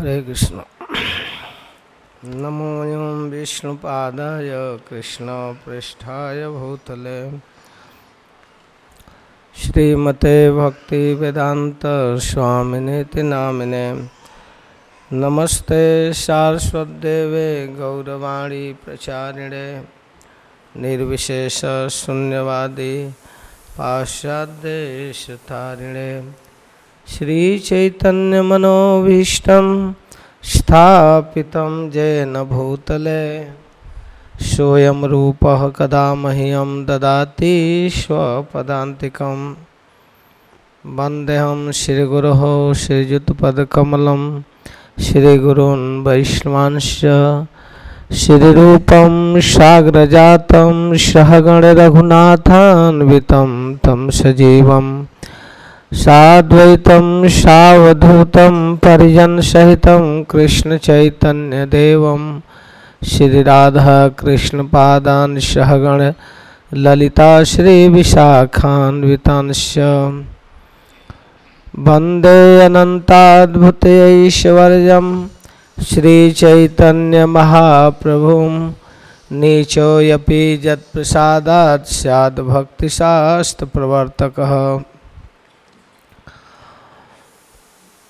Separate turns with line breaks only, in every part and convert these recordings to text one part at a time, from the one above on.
हरे कृष्ण। नमो विष्णुपादाय कृष्णपृष्ठाय भूतले। श्रीमते भक्तिवेदान्त स्वामिनेति नामिने। नमस्ते सारस्वतदेवे गौरवाणी प्रचारिणे। निर्विशेष निर्विशेषशून्यवादी पाश्चात्यदेशतारिणे श्रीचैतन्यमनोभीष्टं स्थापितं येन भूतले। सोऽयं रूपः कदा मह्यं ददाति स्वपदान्तिकं वन्देऽहं श्रीगुरोः श्रीयुतपदकमलं, श्रीगुरून् वैष्णवांश्च। श्रीरूपं साग्रजातं सहगणरघुनाथान्वितं तं सजीवम्। साद्वैतं सावधूतं परिजनसहितं कृष्णचैतन्यदेवं। श्रीराधाकृष्णपादान् सहगण ललिता श्रीविशाखान्वितांश्च। वंदे अनन्ताद्भुतैश्वर्यं श्रीचैतन्यमहाप्रभुं। नीचोऽपि यत्प्रसादात् स्याद्भक्तिशास्त्रप्रवर्तकः।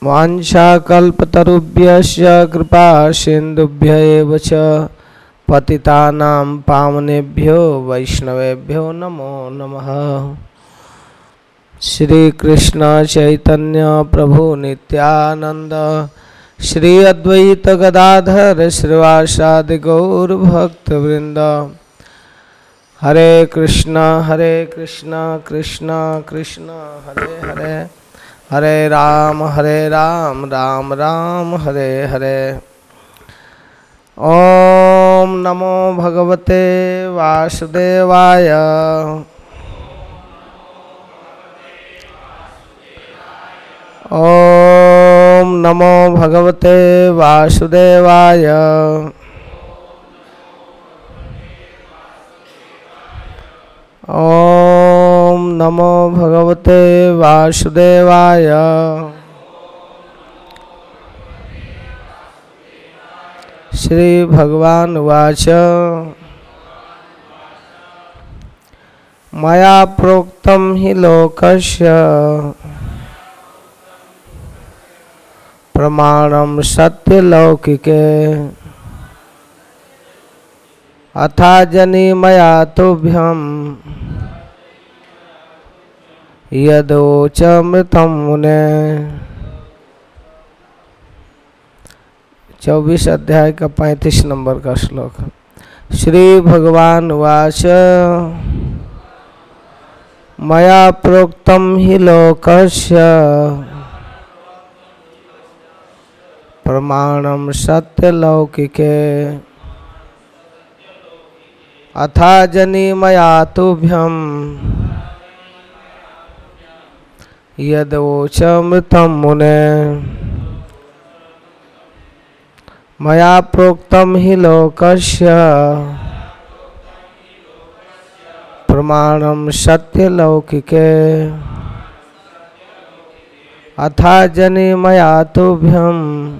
वाञ्छाकल्पतरुभ्यश्च कृपा च पतितानां पावनेभ्यो वैष्णवेभ्यो नमो नमः। श्रीकृष्ण चैतन्य प्रभु नित्यानंद श्री अद्वैत गदाधर श्रीवासादि गौरभक्तवृंद हरे कृष्णा हरे कृष्णा कृष्णा कृष्णा, हरे हरे। हरे राम हरे राम राम राम, हरे हरे। ओम नमो भगवते वासुदेवाय। ओम नमो भगवते वासुदेवाय। ओम नमो भगवते वासुदेवाय। श्री भगवान वाच। मया प्रोक्तम हि लोकस्य प्रमाणम सत्यलौकिके। अथा जनी मया तुभ्यम। यदोचमृतम मुने। चौबीस अध्याय का पैंतीस नंबर का श्लोक। श्री भगवान वाच। मया प्रोक्तम ही लोकस्य। प्रमाणम सत्यलौकिके। अथा जनी मया तुभ्यम। यदोचमृतम मुने। मया प्रोक्तम हि लोकस्य। प्रमाणम सत्यलौकिके। अथा जनि मया तुभ्यम।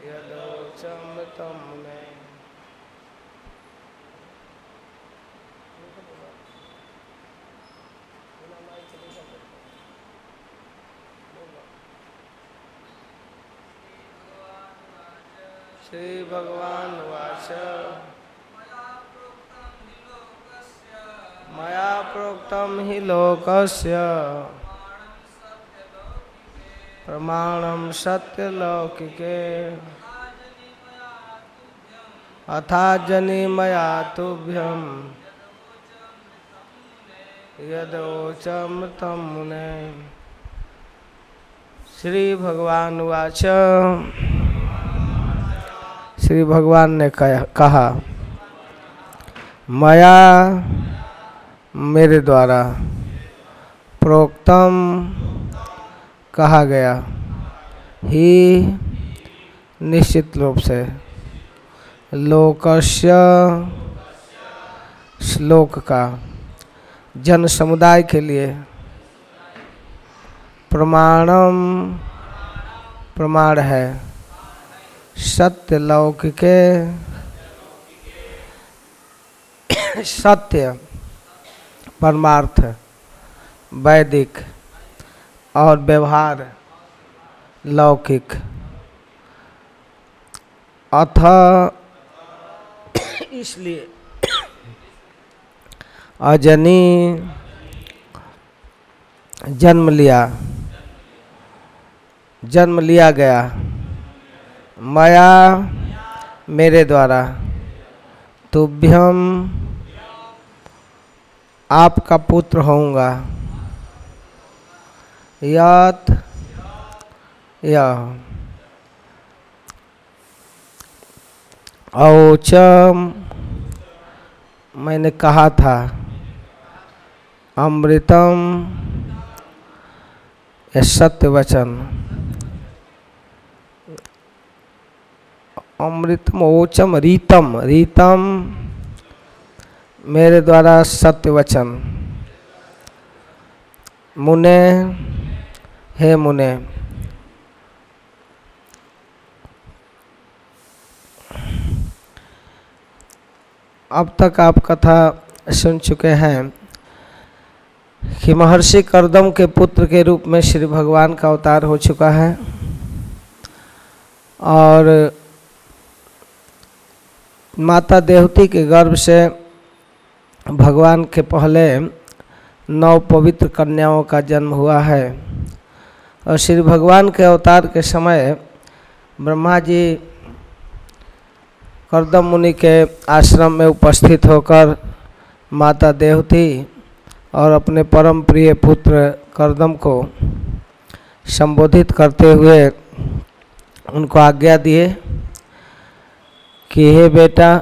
तुभ्यं यदोचमृतं मुने श्री भगवान वाच मया प्रोक्तम हि लोकस्य। प्रमाणम सत्यलौकिके। अथा जनि मया तुभ्यम मुने। श्री भगवान वाच श्री भगवान ने कहा, मया मेरे द्वारा प्रोक्तम कहा गया। ही निश्चित रूप से लोकस्य श्लोक का जन समुदाय के लिए प्रमाणम प्रमाण है। सत्य लौकिके सत्य परमार्थ वैदिक और व्यवहार लौकिक। अथ इसलिए अजनी जन्म लिया। जन्म लिया गया। माया मेरे द्वारा। तुभ्यम आपका पुत्र होऊँगा। यत यह औचम मैंने कहा था, अमृतम सत्य वचन अमृतम ओचम रीतम रीतम, मेरे द्वारा सत्य वचन मुने हे मुने। अब तक आप कथा सुन चुके हैं कि महर्षि करदम के पुत्र के रूप में श्री भगवान का अवतार हो चुका है और माता देवती के गर्भ से भगवान के पहले नौ पवित्र कन्याओं का जन्म हुआ है। और श्री भगवान के अवतार के समय ब्रह्मा जी करदम मुनि के आश्रम में उपस्थित होकर माता देवती और अपने परम प्रिय पुत्र करदम को संबोधित करते हुए उनको आज्ञा दिए कि हे बेटा,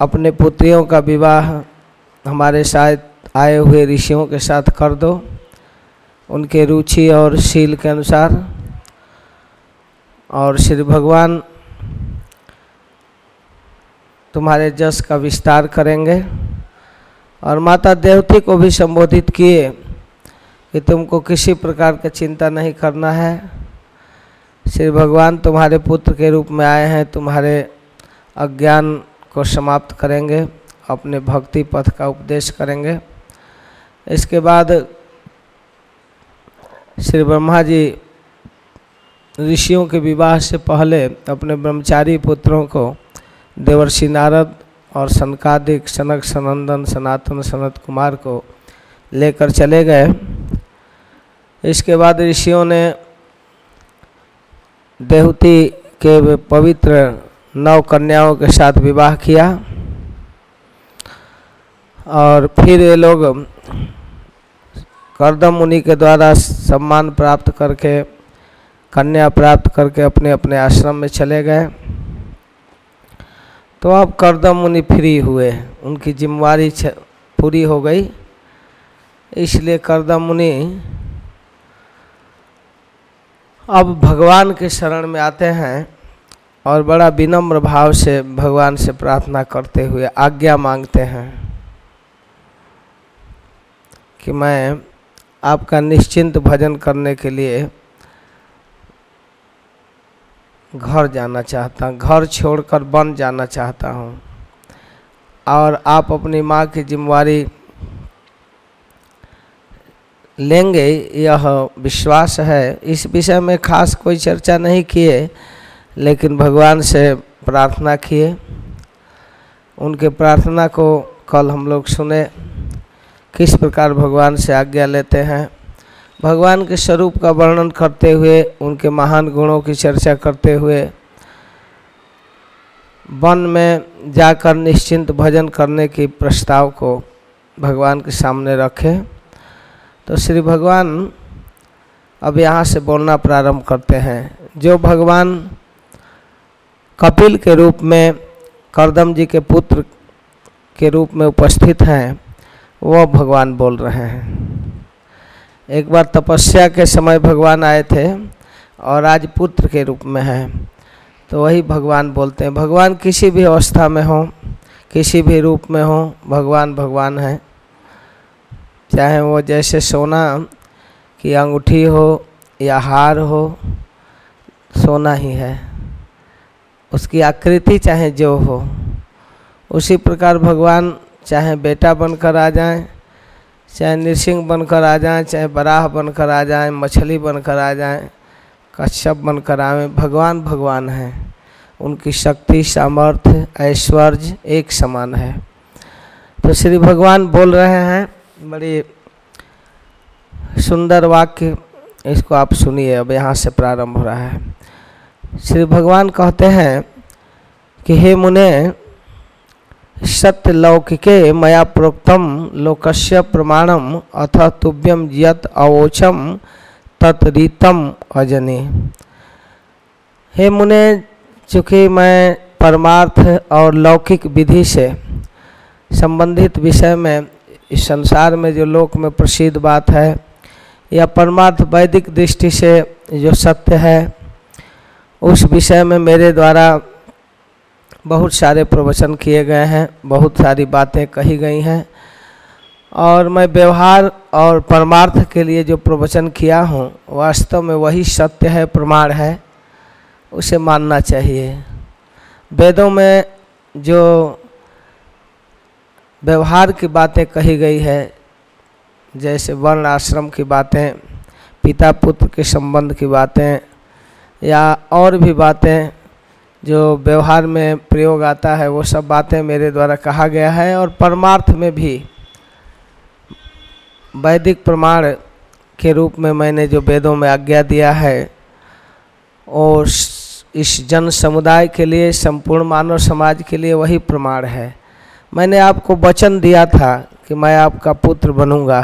अपने पुत्रियों का विवाह हमारे साथ आए हुए ऋषियों के साथ कर दो। उनके रुचि और शील के अनुसार। और श्री भगवान तुम्हारे जस का विस्तार करेंगे। और माता देवती को भी संबोधित किए कि तुमको किसी प्रकार की चिंता नहीं करना है। श्री भगवान तुम्हारे पुत्र के रूप में आए हैं, तुम्हारे अज्ञान को समाप्त करेंगे, अपने भक्ति पथ का उपदेश करेंगे। इसके बाद श्री ब्रह्मा जी ऋषियों के विवाह से पहले अपने ब्रह्मचारी पुत्रों को देवर्षि नारद और सनकादिक सनक सनंदन सनातन सनत कुमार को लेकर चले गए। इसके बाद ऋषियों ने देवती के पवित्र नौ कन्याओं के साथ विवाह किया और फिर ये लोग करदम मुनि के द्वारा सम्मान प्राप्त करके, कन्या प्राप्त करके अपने अपने आश्रम में चले गए। तो अब करदम मुनि फ्री हुए, उनकी जिम्मेवारी पूरी हो गई। इसलिए करदम मुनि अब भगवान के शरण में आते हैं और बड़ा विनम्र भाव से भगवान से प्रार्थना करते हुए आज्ञा मांगते हैं कि मैं आपका निश्चिंत भजन करने के लिए घर जाना चाहता हूँ घर छोड़कर वन जाना चाहता हूँ। और आप अपनी माँ की जिम्मेवारी लेंगे, यह विश्वास है। इस विषय में खास कोई चर्चा नहीं किए, लेकिन भगवान से प्रार्थना किए। उनके प्रार्थना को कल हम लोग सुने। किस प्रकार भगवान से आज्ञा लेते हैं? भगवान के स्वरूप का वर्णन करते हुए, उनके महान गुणों की चर्चा करते हुए, वन में जाकर निश्चिंत भजन करने के प्रस्ताव को भगवान के सामने रखें। तो श्री भगवान अब यहाँ से बोलना प्रारंभ करते हैं। जो भगवान कपिल के रूप में, करदम जी के पुत्र के रूप में उपस्थित हैं वह भगवान बोल रहे हैं। एक बार तपस्या के समय भगवान आए थे और आज पुत्र के रूप में हैं। तो वही भगवान बोलते हैं, भगवान किसी भी अवस्था में हो, किसी भी रूप में हो, भगवान भगवान है। चाहे वो जैसे सोना की अंगूठी हो या हार हो, सोना ही है। उसकी आकृति चाहे जो हो, उसी प्रकार भगवान चाहे बेटा बनकर आ जाएँ, चाहे नृसिंह बनकर आ जाएँ, चाहे बराह बनकर आ जाएँ, मछली बनकर आ जाएँ, कश्यप बनकर आए भगवान भगवान हैं। उनकी शक्ति, सामर्थ्य, ऐश्वर्य एक समान है। तो श्री भगवान बोल रहे हैं, बड़ी सुंदर वाक्य, इसको आप सुनिए, अब यहाँ से प्रारंभ हो रहा है। श्री भगवान कहते हैं कि, हे मुने सत्य लौकिके मया प्रोक्तम लोकस्य प्रमाणम अथ तुभ्यम यत अवोचम तत्रीतम अजने। हे मुने, चूँकि मैं परमार्थ और लौकिक विधि से संबंधित विषय में इस संसार में जो लोक में प्रसिद्ध बात है, या परमार्थ वैदिक दृष्टि से जो सत्य है, उस विषय में मेरे द्वारा बहुत सारे प्रवचन किए गए हैं, बहुत सारी बातें कही गई हैं। और मैं व्यवहार और परमार्थ के लिए जो प्रवचन किया हूँ, वास्तव में वही सत्य है, प्रमाण है, उसे मानना चाहिए। वेदों में जो व्यवहार की बातें कही गई है, जैसे वर्ण आश्रम की बातें पिता पुत्र के संबंध की बातें, या और भी बातें जो व्यवहार में प्रयोग आता है, वो सब बातें मेरे द्वारा कहा गया है और परमार्थ में भी। वैदिक प्रमाण के रूप में मैंने जो वेदों में आज्ञा दिया है और इस जन समुदाय के लिए, संपूर्ण मानव समाज के लिए वही प्रमाण है। मैंने आपको वचन दिया था कि मैं आपका पुत्र बनूँगा।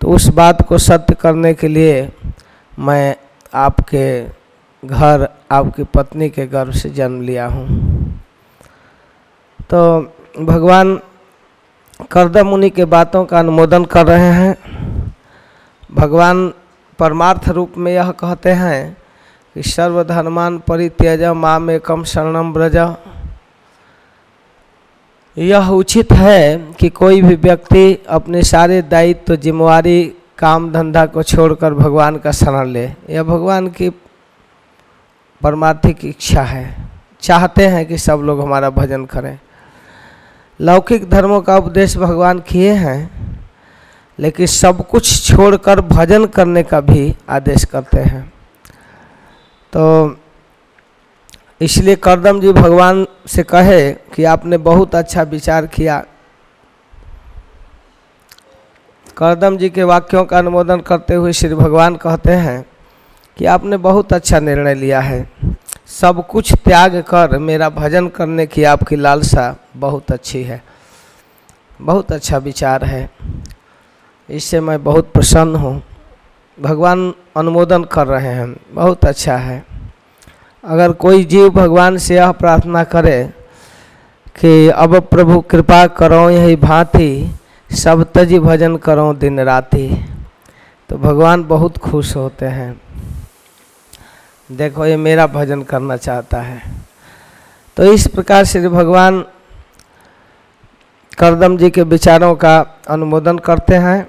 तो उस बात को सत्य करने के लिए मैं आपके घर आपकी पत्नी के गर्भ से जन्म लिया हूँ। तो भगवान करदम मुनि के बातों का अनुमोदन कर रहे हैं। भगवान परमार्थ रूप में यह कहते हैं कि सर्वधर्मान परित्यज माम एकम शरणम ब्रज यह उचित है कि कोई भी व्यक्ति अपने सारे दायित्व, जिम्मेवारी काम धंधा को छोड़कर भगवान का शरण ले। यह भगवान की परमार्थिक इच्छा है। चाहते हैं कि सब लोग हमारा भजन करें। लौकिक धर्मों का उपदेश भगवान किए हैं, लेकिन सब कुछ छोड़कर भजन करने का भी आदेश करते हैं। तो इसलिए करदम जी भगवान से कहे कि आपने बहुत अच्छा विचार किया। करदम जी के वाक्यों का अनुमोदन करते हुए श्री भगवान कहते हैं कि आपने बहुत अच्छा निर्णय लिया है। सब कुछ त्याग कर मेरा भजन करने की आपकी लालसा बहुत अच्छी है। बहुत अच्छा विचार है। इससे मैं बहुत प्रसन्न हूँ। भगवान अनुमोदन कर रहे हैं। बहुत अच्छा है। अगर कोई जीव भगवान से यह प्रार्थना करे कि अब प्रभु कृपा करो, यही भांति सब तजी भजन करो दिन राति तो भगवान बहुत खुश होते हैं। देखो, ये मेरा भजन करना चाहता है। तो इस प्रकार श्री भगवान करदम जी के विचारों का अनुमोदन करते हैं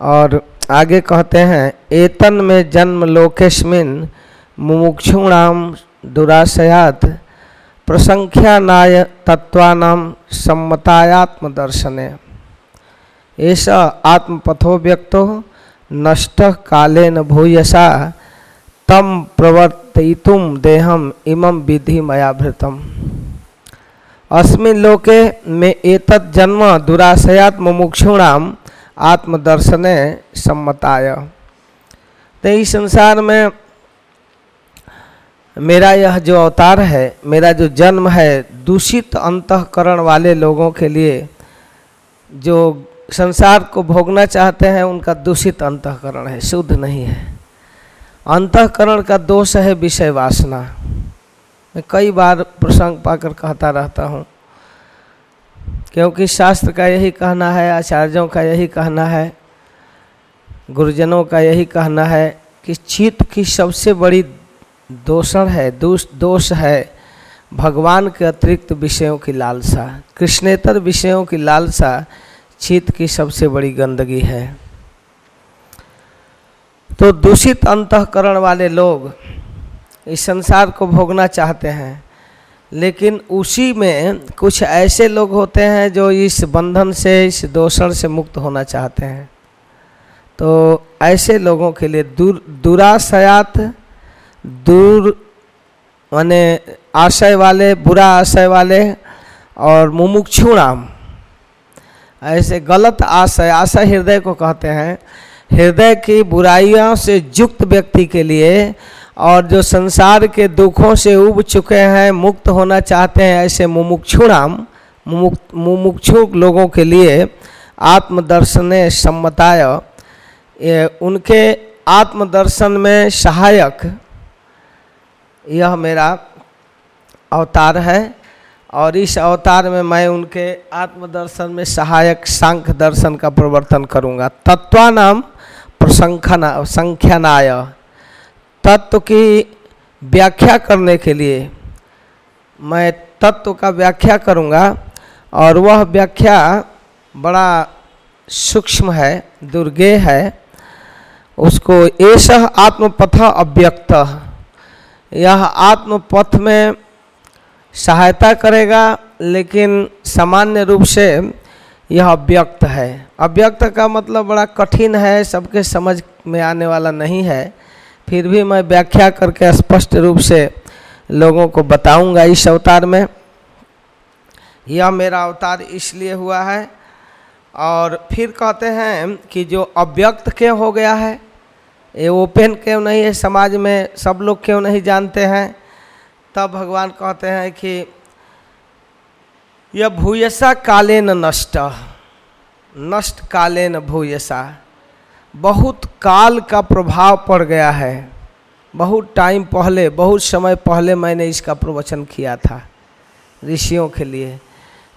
और आगे कहते हैं, एतन में जन्म लोकेशमिन मुमुक्षुणाम दुराशयात प्रसंख्यानाय तत्वानाम सम्मतायात्म दर्शने ऐसा आत्मपथो व्यक्तो नष्ट कालेन भूयसा तम प्रवर्तयितुम देहम इमं विधि मयाभृतम। अस्मिन लोके में एतत् जन्म दुराशयात मुमुक्षुणाम आत्मदर्शने सम्मताय। तो इस संसार में मेरा यह जो अवतार है, मेरा जो जन्म है, दूषित अंतकरण वाले लोगों के लिए जो संसार को भोगना चाहते हैं, उनका दूषित अंतकरण है, शुद्ध नहीं है। अंतकरण का दोष है विषय वासना। मैं कई बार प्रसंग पाकर कहता रहता हूँ, क्योंकि शास्त्र का यही कहना है, आचार्यों का यही कहना है, गुरुजनों का यही कहना है कि चित्त की सबसे बड़ी दोषण है, दोष दोष है भगवान के अतिरिक्त विषयों की लालसा। कृष्णेतर विषयों की लालसा चित्त की सबसे बड़ी गंदगी है। तो दूषित अंतकरण वाले लोग इस संसार को भोगना चाहते हैं। लेकिन उसी में कुछ ऐसे लोग होते हैं जो इस बंधन से, इस दोषण से मुक्त होना चाहते हैं। तो ऐसे लोगों के लिए दूर, दुराशयात, दूर माने आशय वाले, बुरा आशय वाले और मुमुक्षुणाम ऐसे गलत आशय आशय हृदय को कहते हैं। हृदय की बुराइयों से युक्त व्यक्ति के लिए और जो संसार के दुखों से उब चुके हैं, मुक्त होना चाहते हैं, ऐसे मुमुक्षुणाम मुमुक्षु लोगों के लिए आत्मदर्शन सम्मताय उनके आत्मदर्शन में सहायक, यह मेरा अवतार है। और इस अवतार में मैं उनके आत्मदर्शन में सहायक सांख्य दर्शन का प्रवर्तन करूँगा। तत्वानाम प्रसंखना, संख्यानाय। तत्व की व्याख्या करने के लिए मैं तत्व का व्याख्या करूँगा और वह व्याख्या बड़ा सूक्ष्म है, दुर्गे है। उसको ऐसा आत्मपथ अव्यक्त। यह आत्मपथ में सहायता करेगा, लेकिन सामान्य रूप से यह अव्यक्त है। अव्यक्त का मतलब बड़ा कठिन है, सबके समझ में आने वाला नहीं है। फिर भी मैं व्याख्या करके स्पष्ट रूप से लोगों को बताऊँगा इस अवतार में। यह मेरा अवतार इसलिए हुआ है और फिर कहते हैं कि जो अव्यक्त क्यों हो गया है, ये ओपन क्यों नहीं है? समाज में सब लोग क्यों नहीं जानते हैं? तब भगवान कहते हैं कि यह भूयसा कालेन नष्ट। नष्ट कालेन भूयसा। बहुत काल का प्रभाव पड़ गया है। बहुत टाइम पहले, बहुत समय पहले मैंने इसका प्रवचन किया था ऋषियों के लिए।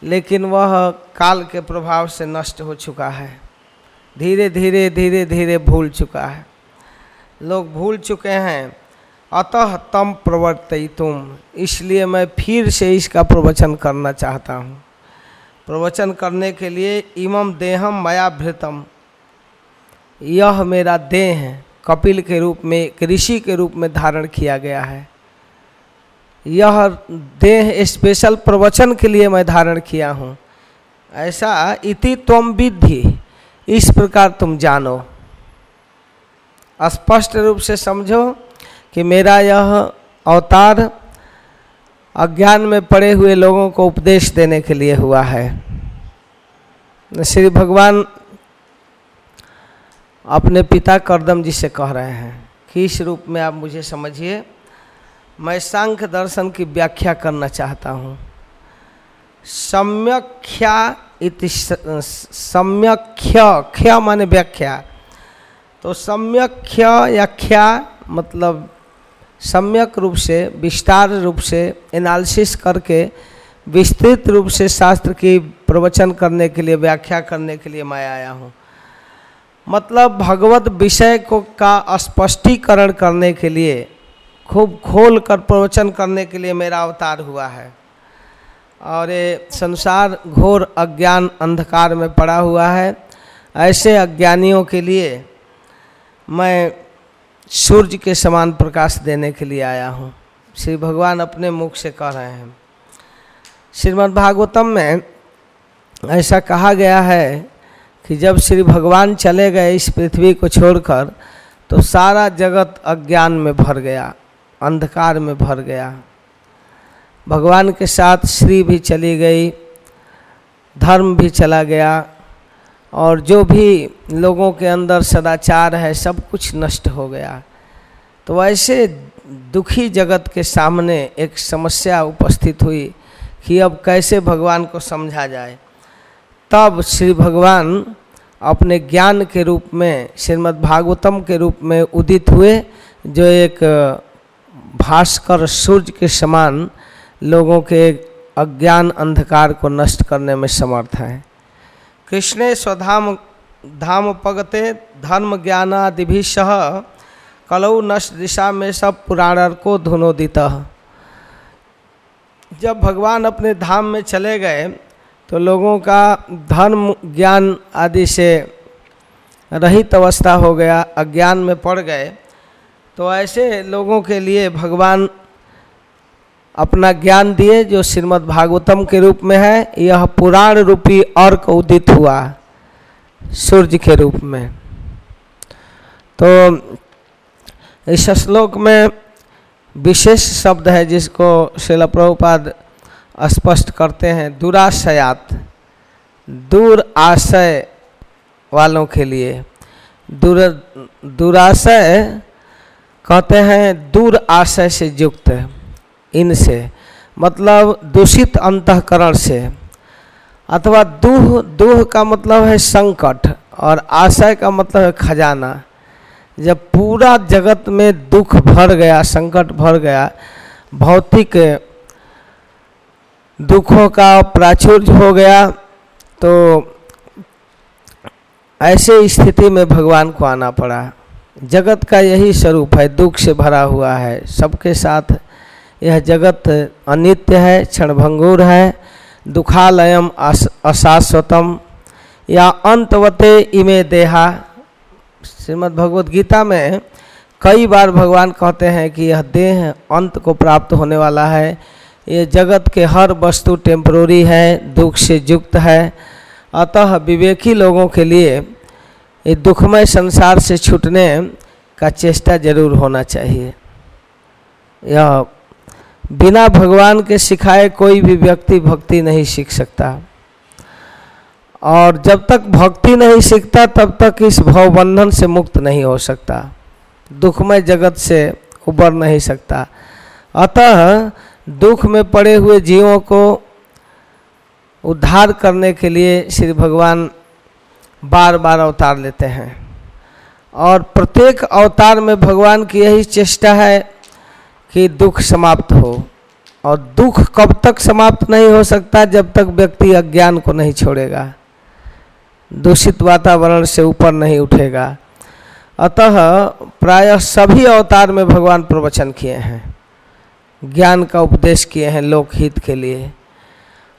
लेकिन वह काल के प्रभाव से नष्ट हो चुका है। धीरे धीरे धीरे धीरे भूल चुका है। लोग भूल चुके हैं। अतः तम प्रवर्त तुम इसलिए मैं फिर से इसका प्रवचन करना चाहता हूँ। प्रवचन करने के लिए इमम देहम मया भृतम यह मेरा देह है कपिल के रूप में एक ऋषि के रूप में धारण किया गया है। यह देह स्पेशल प्रवचन के लिए मैं धारण किया हूँ। ऐसा इति तुम विधि इस प्रकार तुम जानो। स्पष्ट रूप से समझो। कि मेरा यह अवतार अज्ञान में पड़े हुए लोगों को उपदेश देने के लिए हुआ है। श्री भगवान अपने पिता करदम जी से कह रहे हैं कि इस रूप में आप मुझे समझिए, मैं सांख्य दर्शन की व्याख्या करना चाहता हूँ। सम्यख्या इति सम्यख्य ख्य माने व्याख्या। तो सम्यख्य या ख्या मतलब सम्यक रूप से, विस्तार रूप से एनालिसिस करके, विस्तृत रूप से शास्त्र की प्रवचन करने के लिए, व्याख्या करने के लिए मैं आया हूँ। मतलब भगवत विषय को का स्पष्टीकरण करने के लिए, खूब खोल कर प्रवचन करने के लिए मेरा अवतार हुआ है। और ये संसार घोर अज्ञान अंधकार में पड़ा हुआ है। ऐसे अज्ञानियों के लिए मैं सूर्य के समान प्रकाश देने के लिए आया हूँ। श्री भगवान अपने मुख से कह रहे हैं। श्रीमद् भागवतम में ऐसा कहा गया है कि जब श्री भगवान चले गए इस पृथ्वी को छोड़कर तो सारा जगत अज्ञान में भर गया, अंधकार में भर गया। भगवान के साथ श्री भी चली गई, धर्म भी चला गया और जो भी लोगों के अंदर सदाचार है, सब कुछ नष्ट हो गया। तो ऐसे दुखी जगत के सामने एक समस्या उपस्थित हुई कि अब कैसे भगवान को समझा जाए। तब श्री भगवान अपने ज्ञान के रूप में, श्रीमद् भागवतम के रूप में उदित हुए, जो एक भास्कर सूर्य के समान लोगों के अज्ञान अंधकार को नष्ट करने में समर्थ है। कृष्णे स्वधाम धाम पगते धर्म ज्ञानादि सह कलऊ नष्ट दिशा में सब पुराण को धुनोदित। जब भगवान अपने धाम में चले गए तो लोगों का धर्म ज्ञान आदि से रहित अवस्था हो गया, अज्ञान में पड़ गए। तो ऐसे लोगों के लिए भगवान अपना ज्ञान दिए, जो श्रीमद् भागवतम के रूप में है, यह पुराण रूपी अर्क उदित हुआ सूर्य के रूप में। तो इस श्लोक में विशेष शब्द है, जिसको शिल प्रभुपाद स्पष्ट करते हैं, दुराशयात, दूर आशय वालों के लिए। दूर, दुराशय कहते हैं, दूर आशय से युक्त। इनसे मतलब दूषित अंतकरण से, अथवा दूह दूह का मतलब है संकट और आशय का मतलब है खजाना। जब पूरा जगत में दुख भर गया, संकट भर गया, भौतिक दुखों का प्राचुर्य हो गया तो ऐसे स्थिति में भगवान को आना पड़ा। जगत का यही स्वरूप है, दुख से भरा हुआ है, सबके साथ यह जगत अनित्य है, क्षणभंगुर है, दुखालयम अशाश्वतम। या अंतवते इमे देहा। श्रीमद् भगवत गीता में कई बार भगवान कहते हैं कि यह देह अंत को प्राप्त होने वाला है। ये जगत के हर वस्तु टेम्प्रोरी है, दुख से युक्त है। अतः विवेकी लोगों के लिए ये दुखमय संसार से छूटने का चेष्टा ज़रूर होना चाहिए। यह बिना भगवान के सिखाए कोई भी व्यक्ति भक्ति नहीं सीख सकता। और जब तक भक्ति नहीं सीखता, तब तक इस भवबंधन से मुक्त नहीं हो सकता। दुखमय जगत से उबर नहीं सकता। अतः दुख में पड़े हुए जीवों को उद्धार करने के लिए श्री भगवान बार बार अवतार लेते हैं। और प्रत्येक अवतार में भगवान की यही चेष्टा है कि दुख समाप्त हो। और दुख कब तक समाप्त नहीं हो सकता जब तक व्यक्ति अज्ञान को नहीं छोड़ेगा। दूषित वातावरण से ऊपर नहीं उठेगा। अतः प्रायः सभी अवतार में भगवान प्रवचन किए हैं। ज्ञान का उपदेश किए हैं लोकहित के लिए।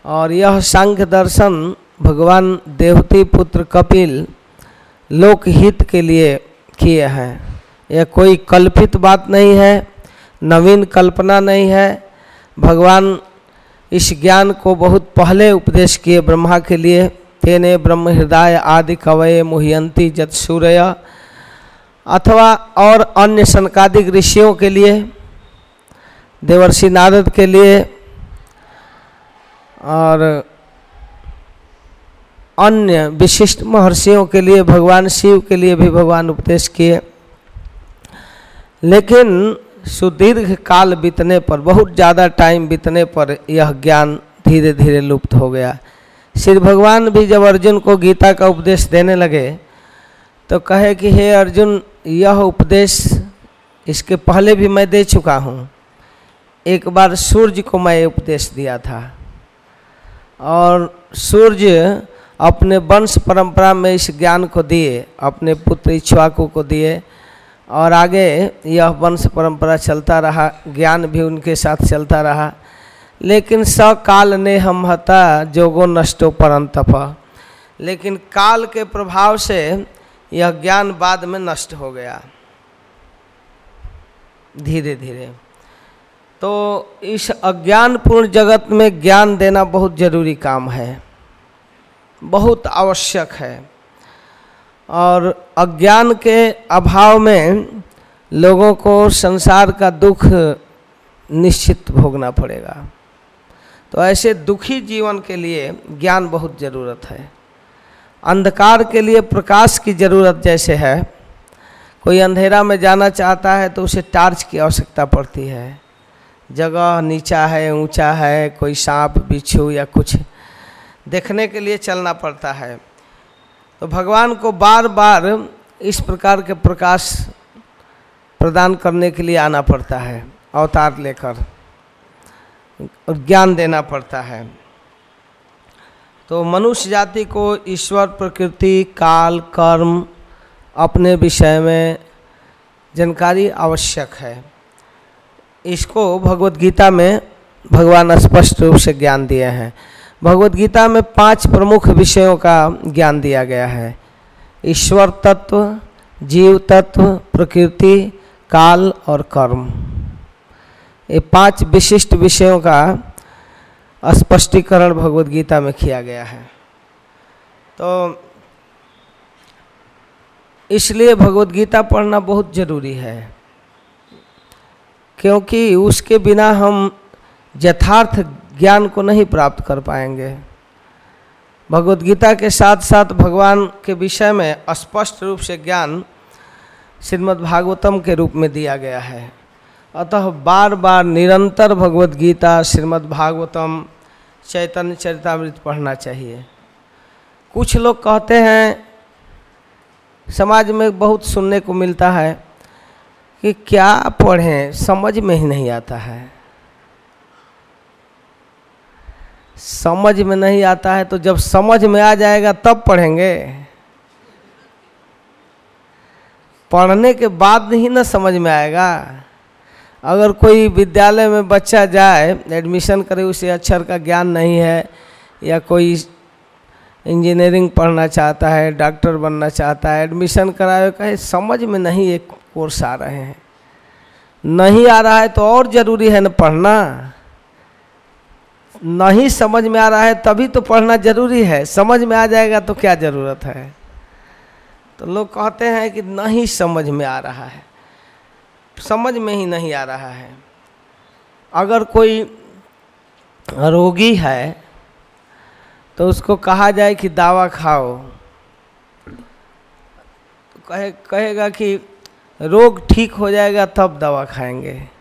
और यह सांख्य दर्शन भगवान देवती पुत्र कपिल लोकहित के लिए किए हैं। यह कोई कल्पित बात नहीं है। नवीन कल्पना नहीं है। भगवान इस ज्ञान को बहुत पहले उपदेश किए ब्रह्मा के लिए। तेने ब्रह्म हृदय आदि कवय मुह्यंती जत सूर्य। अथवा और अन्य सनकादिक ऋषियों के लिए देवर्षि नारद के लिए, और अन्य विशिष्ट महर्षियों के लिए, भगवान शिव के लिए भी भगवान उपदेश किए। लेकिन सुदीर्घ काल बीतने पर, बहुत ज़्यादा टाइम बीतने पर यह ज्ञान धीरे धीरे लुप्त हो गया। श्री भगवान भी जब अर्जुन को गीता का उपदेश देने लगे तो कहे कि, हे अर्जुन, यह उपदेश इसके पहले भी मैं दे चुका हूँ। एक बार सूर्य को मैं उपदेश दिया था। और सूर्य अपने वंश परंपरा में इस ज्ञान को दिए, अपने पुत्र इच्छुआकू को दिए और आगे यह वंश परंपरा चलता रहा, ज्ञान भी उनके साथ चलता रहा। लेकिन सकाल ने हम हता जोगो नष्टो परंतप। लेकिन काल के प्रभाव से यह ज्ञान बाद में नष्ट हो गया। धीरे धीरे तो इस अज्ञानपूर्ण जगत में ज्ञान देना बहुत ज़रूरी काम है। बहुत आवश्यक है। और अज्ञान के अभाव में लोगों को संसार का दुख निश्चित भोगना पड़ेगा। तो ऐसे दुखी जीवन के लिए ज्ञान बहुत ज़रूरत है। अंधकार के लिए प्रकाश की ज़रूरत जैसे है। कोई अंधेरा में जाना चाहता है तो उसे टार्च की आवश्यकता पड़ती है। जगह नीचा है, ऊँचा है, कोई सांप, बिच्छू या कुछ देखने के लिए चलना पड़ता है। तो भगवान को बार बार इस प्रकार के प्रकाश प्रदान करने के लिए आना पड़ता है, अवतार लेकर, और ज्ञान देना पड़ता है। तो मनुष्य जाति को ईश्वर, प्रकृति, काल, कर्म अपने विषय में जानकारी आवश्यक है। इसको भगवत गीता में भगवान स्पष्ट रूप से ज्ञान दिए हैं। भगवत गीता में पाँच प्रमुख विषयों का ज्ञान दिया गया है। ईश्वर तत्व, जीव तत्व, प्रकृति, काल और कर्म। ये पाँच विशिष्ट विषयों का स्पष्टीकरण भगवत गीता में किया गया है। तो इसलिए भगवत गीता पढ़ना बहुत ज़रूरी है, क्योंकि उसके बिना हम यथार्थ ज्ञान को नहीं प्राप्त कर पाएँगे। भगवत गीता के साथ साथ भगवान के विषय में स्पष्ट रूप से ज्ञान श्रीमद् भागवतम के रूप में दिया गया है। अतः बार बार निरंतर भगवत गीता, श्रीमद् भागवतम, चैतन्य चरितमृत पढ़ना चाहिए। कुछ लोग कहते हैं, समाज में बहुत सुनने को मिलता है कि क्या पढ़ें, समझ में ही नहीं आता है। समझ में नहीं आता है तो जब समझ में आ जाएगा तब पढ़ेंगे। पढ़ने के बाद ही ना समझ में आएगा। अगर कोई विद्यालय में बच्चा जाए, एडमिशन करे, उसे अक्षर का ज्ञान नहीं है, या कोई इंजीनियरिंग पढ़ना चाहता है, डॉक्टर बनना चाहता है, एडमिशन कराए कहे समझ में नहीं एक कोर्स आ रहे हैं। नहीं आ रहा है तो और ज़रूरी है ना पढ़ना। नहीं समझ में आ रहा है, तभी तो पढ़ना ज़रूरी है। समझ में आ जाएगा तो क्या ज़रूरत है? तो लोग कहते हैं कि नहीं समझ में आ रहा है। समझ में ही नहीं आ रहा है। अगर कोई रोगी है तो उसको कहा जाए कि दवा खाओ। कहे, कहेगा कि रोग ठीक हो जाएगा, तब दवा खाएँगे।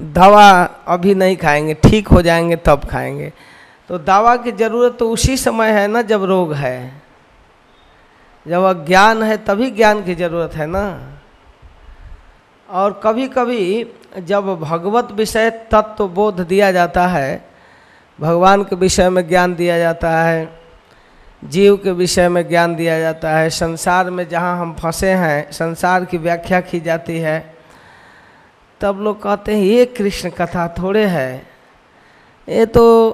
दवा अभी नहीं खाएँगे, ठीक हो जाएँगे, तब खाएँगे। तो दवा की ज़रूरत तो उसी समय है ना जब रोग है। जब अज्ञान है तभी ज्ञान की ज़रूरत है ना। और कभी कभी जब भगवत विषय तत्व बोध दिया जाता है, भगवान के विषय में ज्ञान दिया जाता है, जीव के विषय में ज्ञान दिया जाता है, संसार में जहाँ हम फंसे हैं, संसार की व्याख्या की जाती है तब लोग कहते हैं, ये कृष्ण कथा थोड़े है। ये तो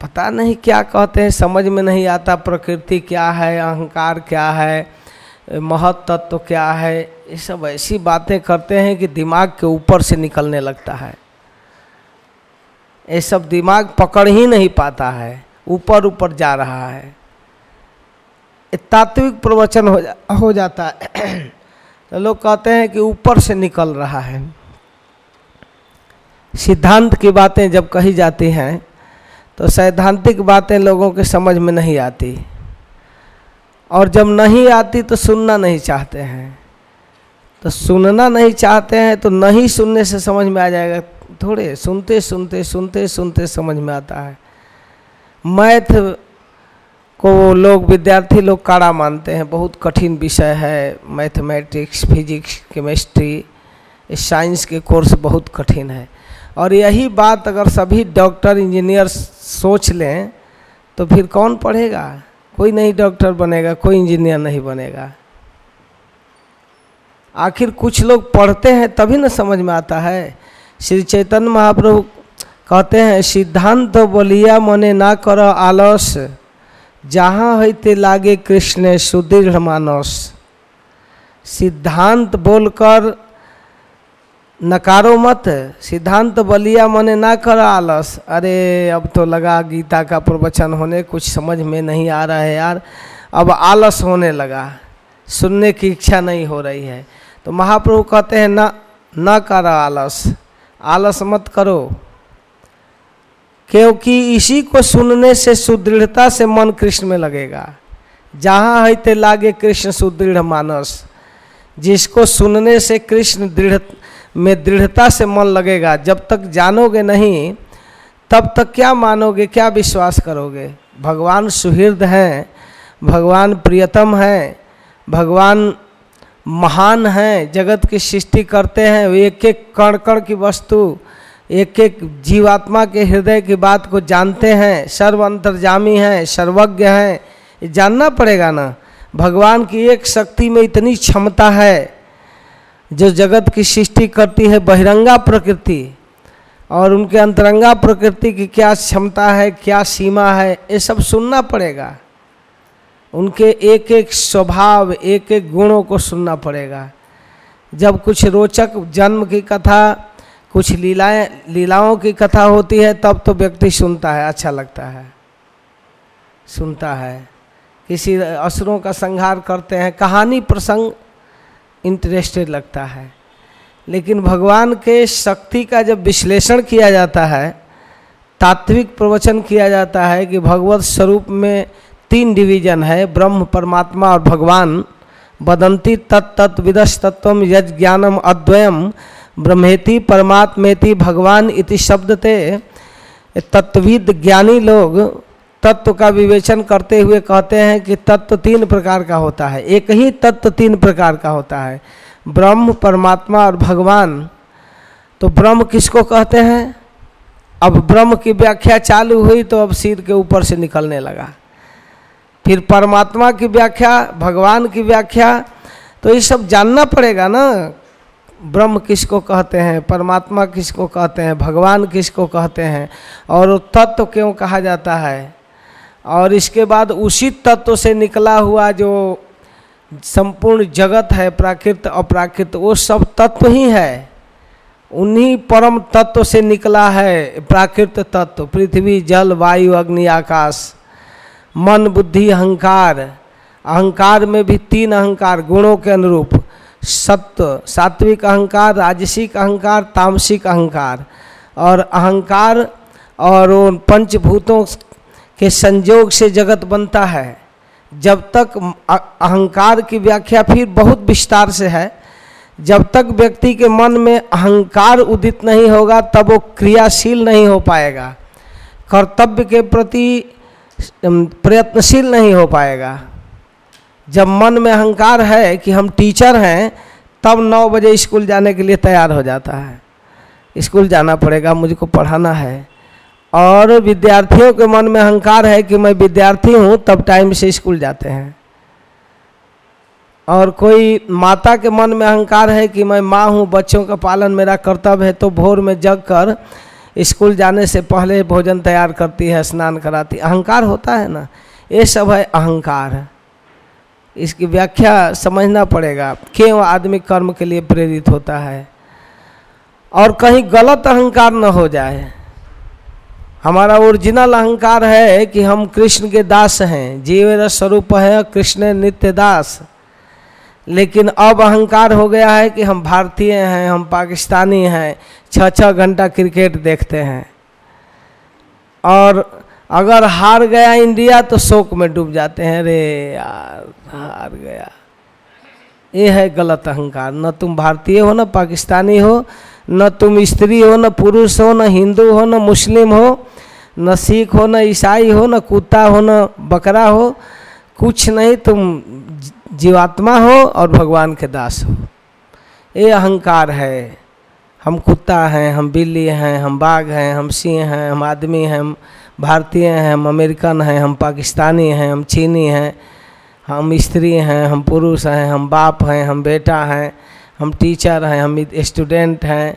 पता नहीं क्या कहते हैं, समझ में नहीं आता प्रकृति क्या है, अहंकार क्या है महत तत्व क्या है। ये सब ऐसी बातें करते हैं कि दिमाग के ऊपर से निकलने लगता है। ये सब दिमाग पकड़ ही नहीं पाता है, ऊपर ऊपर जा रहा है। तात्विक प्रवचन हो जा, हो जाता है। तो लोग कहते हैं कि ऊपर से निकल रहा है। सिद्धांत की बातें जब कही जाती हैं तो सैद्धांतिक बातें लोगों के समझ में नहीं आती। और जब नहीं आती तो सुनना नहीं चाहते हैं। तो सुनना नहीं चाहते हैं तो नहीं सुनने से समझ में आ जाएगा। थोड़े सुनते सुनते सुनते सुनते समझ में आता है। मैथ को लोग, विद्यार्थी लोग काड़ा मानते हैं। बहुत कठिन विषय है। मैथमेटिक्स, फिजिक्स, केमिस्ट्री साइंस के कोर्स बहुत कठिन है। और यही बात अगर सभी डॉक्टर, इंजीनियर सोच लें तो फिर कौन पढ़ेगा? कोई नहीं डॉक्टर बनेगा, कोई इंजीनियर नहीं बनेगा। आखिर कुछ लोग पढ़ते हैं, तभी ना समझ में आता है। श्री चैतन्य महाप्रभु कहते हैं, सिद्धांत बोलिया मने ना करो आलस। जहाँ होते लागे कृष्ण सुदृढ़ मानस। सिद्धांत बोलकर नकारो मत, सिद्धांत बलिया मने ना कर आलस। अरे, अब तो लगा गीता का प्रवचन होने, कुछ समझ में नहीं आ रहा है यार। अब आलस होने लगा, सुनने की इच्छा नहीं हो रही है। तो महाप्रभु कहते हैं, ना ना कर आलस। आलस मत करो। क्योंकि इसी को सुनने से सुदृढ़ता से मन कृष्ण में लगेगा। जहाँ है ते लागे कृष्ण सुदृढ़ मानस। जिसको सुनने से कृष्ण दृढ़, में दृढ़ता से मन लगेगा, जब तक जानोगे नहीं, तब तक क्या मानोगे, क्या विश्वास करोगे? भगवान सुहृद हैं, भगवान प्रियतम हैं, भगवान महान हैं, जगत की सृष्टि करते हैं एक एक कण कण की वस्तु एक एक जीवात्मा के हृदय की बात को जानते हैं, सर्व अंतर्जामी हैं, सर्वज्ञ हैं जानना पड़ेगा ना। भगवान की एक शक्ति में इतनी क्षमता है, जो जगत की सृष्टि करती है, बहिरंगा प्रकृति, और उनके अंतरंगा प्रकृति की क्या क्षमता है, क्या सीमा है, ये सब सुनना पड़ेगा। उनके एक एक स्वभाव एक एक गुणों को सुनना पड़ेगा। जब कुछ रोचक जन्म की कथा कुछ लीलाएँ, लीलाओं की कथा होती है, तब तो व्यक्ति सुनता है अच्छा लगता है। सुनता है। किसी असुरों का संहार करते हैं, कहानी प्रसंग इंटरेस्टेड लगता है। लेकिन भगवान के शक्ति का जब विश्लेषण किया जाता है, तात्विक प्रवचन किया जाता है कि भगवत स्वरूप में तीन डिवीज़न है, ब्रह्म, परमात्मा और भगवान। बदंती तत्त विदश तत्व यज ज्ञानम अद्वयम ब्रह्मेति परमात्मेति भगवान इति शब्द थे तत्विद ज्ञानी लोग तत्व का विवेचन करते हुए कहते हैं कि तत्व तीन प्रकार का होता है। एक ही तत्व तीन प्रकार का होता है। ब्रह्म, परमात्मा और भगवान। तो ब्रह्म किसको कहते हैं? अब ब्रह्म की व्याख्या चालू हुई तो अब सिर के ऊपर से निकलने लगा। फिर परमात्मा की व्याख्या, भगवान की व्याख्या तो ये सब जानना पड़ेगा ना। ब्रह्म किसको कहते हैं, परमात्मा किसको कहते हैं, भगवान किसको कहते हैं, और तत्व क्यों कहा जाता है? और इसके बाद उसी तत्व से निकला हुआ जो संपूर्ण जगत है, प्राकृत, अप्राकृत, वो सब तत्व ही है। उन्हीं परम तत्व से निकला है, प्राकृत तत्व, पृथ्वी, जल, वायु, अग्नि, आकाश, मन, बुद्धि, अहंकार। अहंकार में भी तीन अहंकार, गुणों के अनुरूप। सत्व सात्विक अहंकार, राजसिक अहंकार, तामसिक अहंकार। और अहंकार और उन पंचभूतों के संयोग से जगत बनता है। जब तक अहंकार की व्याख्या फिर बहुत विस्तार से है। जब तक व्यक्ति के मन में अहंकार उदित नहीं होगा, तब वो क्रियाशील नहीं हो पाएगा। कर्तव्य के प्रति प्रयत्नशील नहीं हो पाएगा। जब मन में अहंकार है कि हम टीचर हैं, तब नौ बजे स्कूल जाने के लिए तैयार हो जाता है। स्कूल जाना पड़ेगा, मुझको पढ़ाना है। और विद्यार्थियों के मन में अहंकार है कि मैं विद्यार्थी हूँ, तब टाइम से स्कूल जाते हैं। और कोई माता के मन में अहंकार है कि मैं माँ हूँ, बच्चों का पालन मेरा कर्तव्य है तो भोर में जग कर स्कूल जाने से पहले भोजन तैयार करती है, स्नान कराती अहंकार होता है ना? ये सब है अहंकार। इसकी व्याख्या समझना पड़ेगा। क्यों आदमी कर्म के लिए प्रेरित होता है? और कहीं गलत अहंकार न हो जाए। हमारा ओरिजिनल अहंकार है कि हम कृष्ण के दास हैं। जीव स्वरूप है कृष्ण नित्य दास। लेकिन अब अहंकार हो गया है कि हम भारतीय हैं, हम पाकिस्तानी हैं। छः छः घंटा क्रिकेट देखते हैं। और अगर हार गया इंडिया तो शोक में डूब जाते हैं। रे यार, हार गया। ये है गलत अहंकार। न तुम भारतीय हो, न पाकिस्तानी हो, न तुम स्त्री हो, न पुरुष हो, न हिंदू हो, न मुस्लिम हो, न सिख हो, न ईसाई हो, न कुत्ता हो, न बकरा हो, कुछ नहीं, तुम जीवात्मा हो और भगवान के दास हो। ये अहंकार है। हम कुत्ता हैं, हम बिल्ली हैं, हम बाघ हैं, हम सिंह हैं, हम आदमी हैं, हम भारतीय हैं हम अमेरिकन हैं हम पाकिस्तानी हैं हम चीनी हैं हम स्त्री हैं हम पुरुष हैं हम बाप हैं हम बेटा हैं हम टीचर हैं हम स्टूडेंट हैं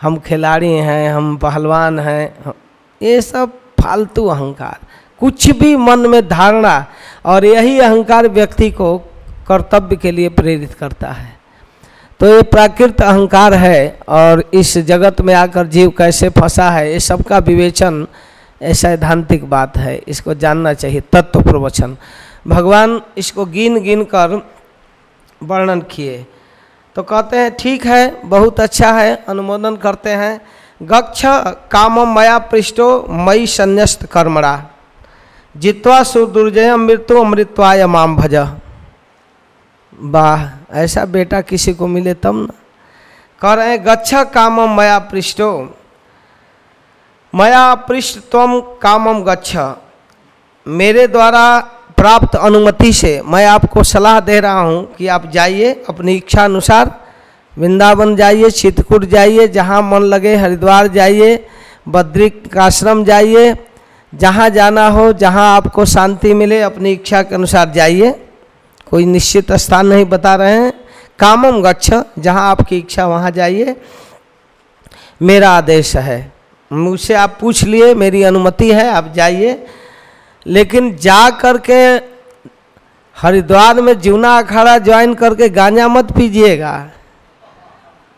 हम खिलाड़ी हैं हम पहलवान हैं ये सब फालतू अहंकार कुछ भी मन में धारणा और यही अहंकार व्यक्ति को कर्तव्य के लिए प्रेरित करता है तो ये प्राकृत अहंकार है और इस जगत में आकर जीव कैसे फंसा है ये सबका विवेचन सैद्धांतिक बात है, इसको जानना चाहिए तत्व प्रवचन भगवान इसको गिन गिन कर वर्णन किए। तो कहते हैं, ठीक है, बहुत अच्छा है, अनुमोदन करते हैं। गच्छ काम मया पृष्ठो मई संन्यस्त कर्मणा। जित्वा सुदुर्जय मृत्यु अमृत्वाय माम भज। वाह, ऐसा बेटा किसी को मिले तब ना। कह रहे हैं, गच्छ काम मया पृष्ठो मया पृष्ठ कामम गच्छ। मेरे द्वारा प्राप्त अनुमति से मैं आपको सलाह दे रहा हूँ कि आप जाइए अपनी इच्छा अनुसार वृंदावन जाइए, चित्रकूट जाइए, जहाँ मन लगे हरिद्वार जाइए बद्रिक आश्रम जाइए, जहाँ जाना हो, जहाँ आपको शांति मिले, अपनी इच्छा के अनुसार जाइए। कोई निश्चित स्थान नहीं बता रहे हैं। कामम गच्छ, जहाँ आपकी इच्छा, वहाँ जाइए। मेरा आदेश है। मुझसे आप पूछ लिए, मेरी अनुमति है, आप जाइए। लेकिन जा करके हरिद्वार में जीवना अखाड़ा ज्वाइन करके गांजा मत पीजिएगा।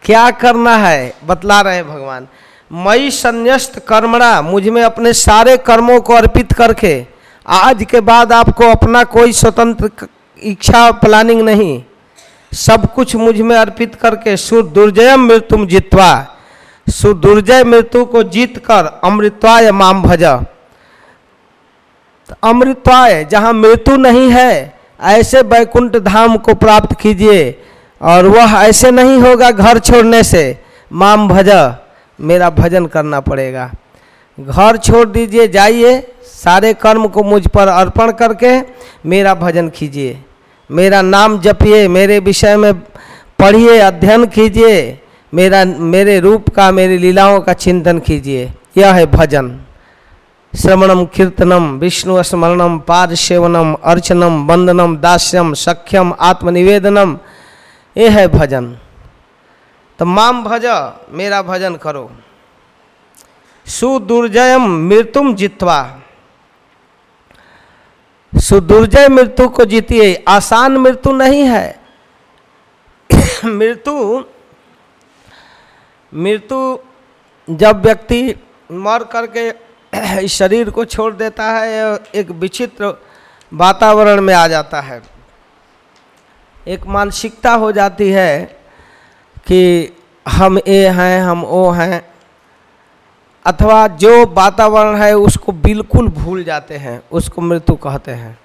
क्या करना है? बतला रहे हैं भगवान। मई संन्यास्त कर्मणा, मुझमें अपने सारे कर्मों को अर्पित करके, आज के बाद आपको अपना कोई स्वतंत्र इच्छा प्लानिंग नहीं। सब कुछ मुझमें अर्पित करके, सुर दुर्जयम मृत्युम जितवा। सुदुर्जय मृत्यु को जीत कर अमृतवाय माम भज। अमृतवाय, जहाँ मृत्यु नहीं है, ऐसे वैकुंठ धाम को प्राप्त कीजिए, और वह ऐसे नहीं होगा घर छोड़ने से, माम भज। मेरा भजन करना पड़ेगा। घर छोड़ दीजिए, जाइए, सारे कर्म को मुझ पर अर्पण करके मेरा भजन कीजिए। मेरा नाम जपिए, मेरे विषय में पढ़िए, अध्ययन कीजिए। मेरा, मेरे रूप का, मेरी लीलाओं का चिंतन कीजिए। यह है भजन। श्रवणम, कीर्तनम, विष्णु स्मरणम पाद सेवनम अर्चनम, वंदनम, दास्यम, सख्यम, आत्मनिवेदनम, ये है भजन। तो माम भज, मेरा भजन करो। सुदुर्जयम मृत्युम जितवा। सुदुर्जय मृत्यु को जीतिए। आसान मृत्यु नहीं है। मृत्यु मृत्यु जब व्यक्ति मर करके इस शरीर को छोड़ देता है एक विचित्र वातावरण में आ जाता है। एक मानसिकता हो जाती है कि हम ए हैं, हम ओ हैं, अथवा जो वातावरण है उसको बिल्कुल भूल जाते हैं, उसको मृत्यु कहते हैं।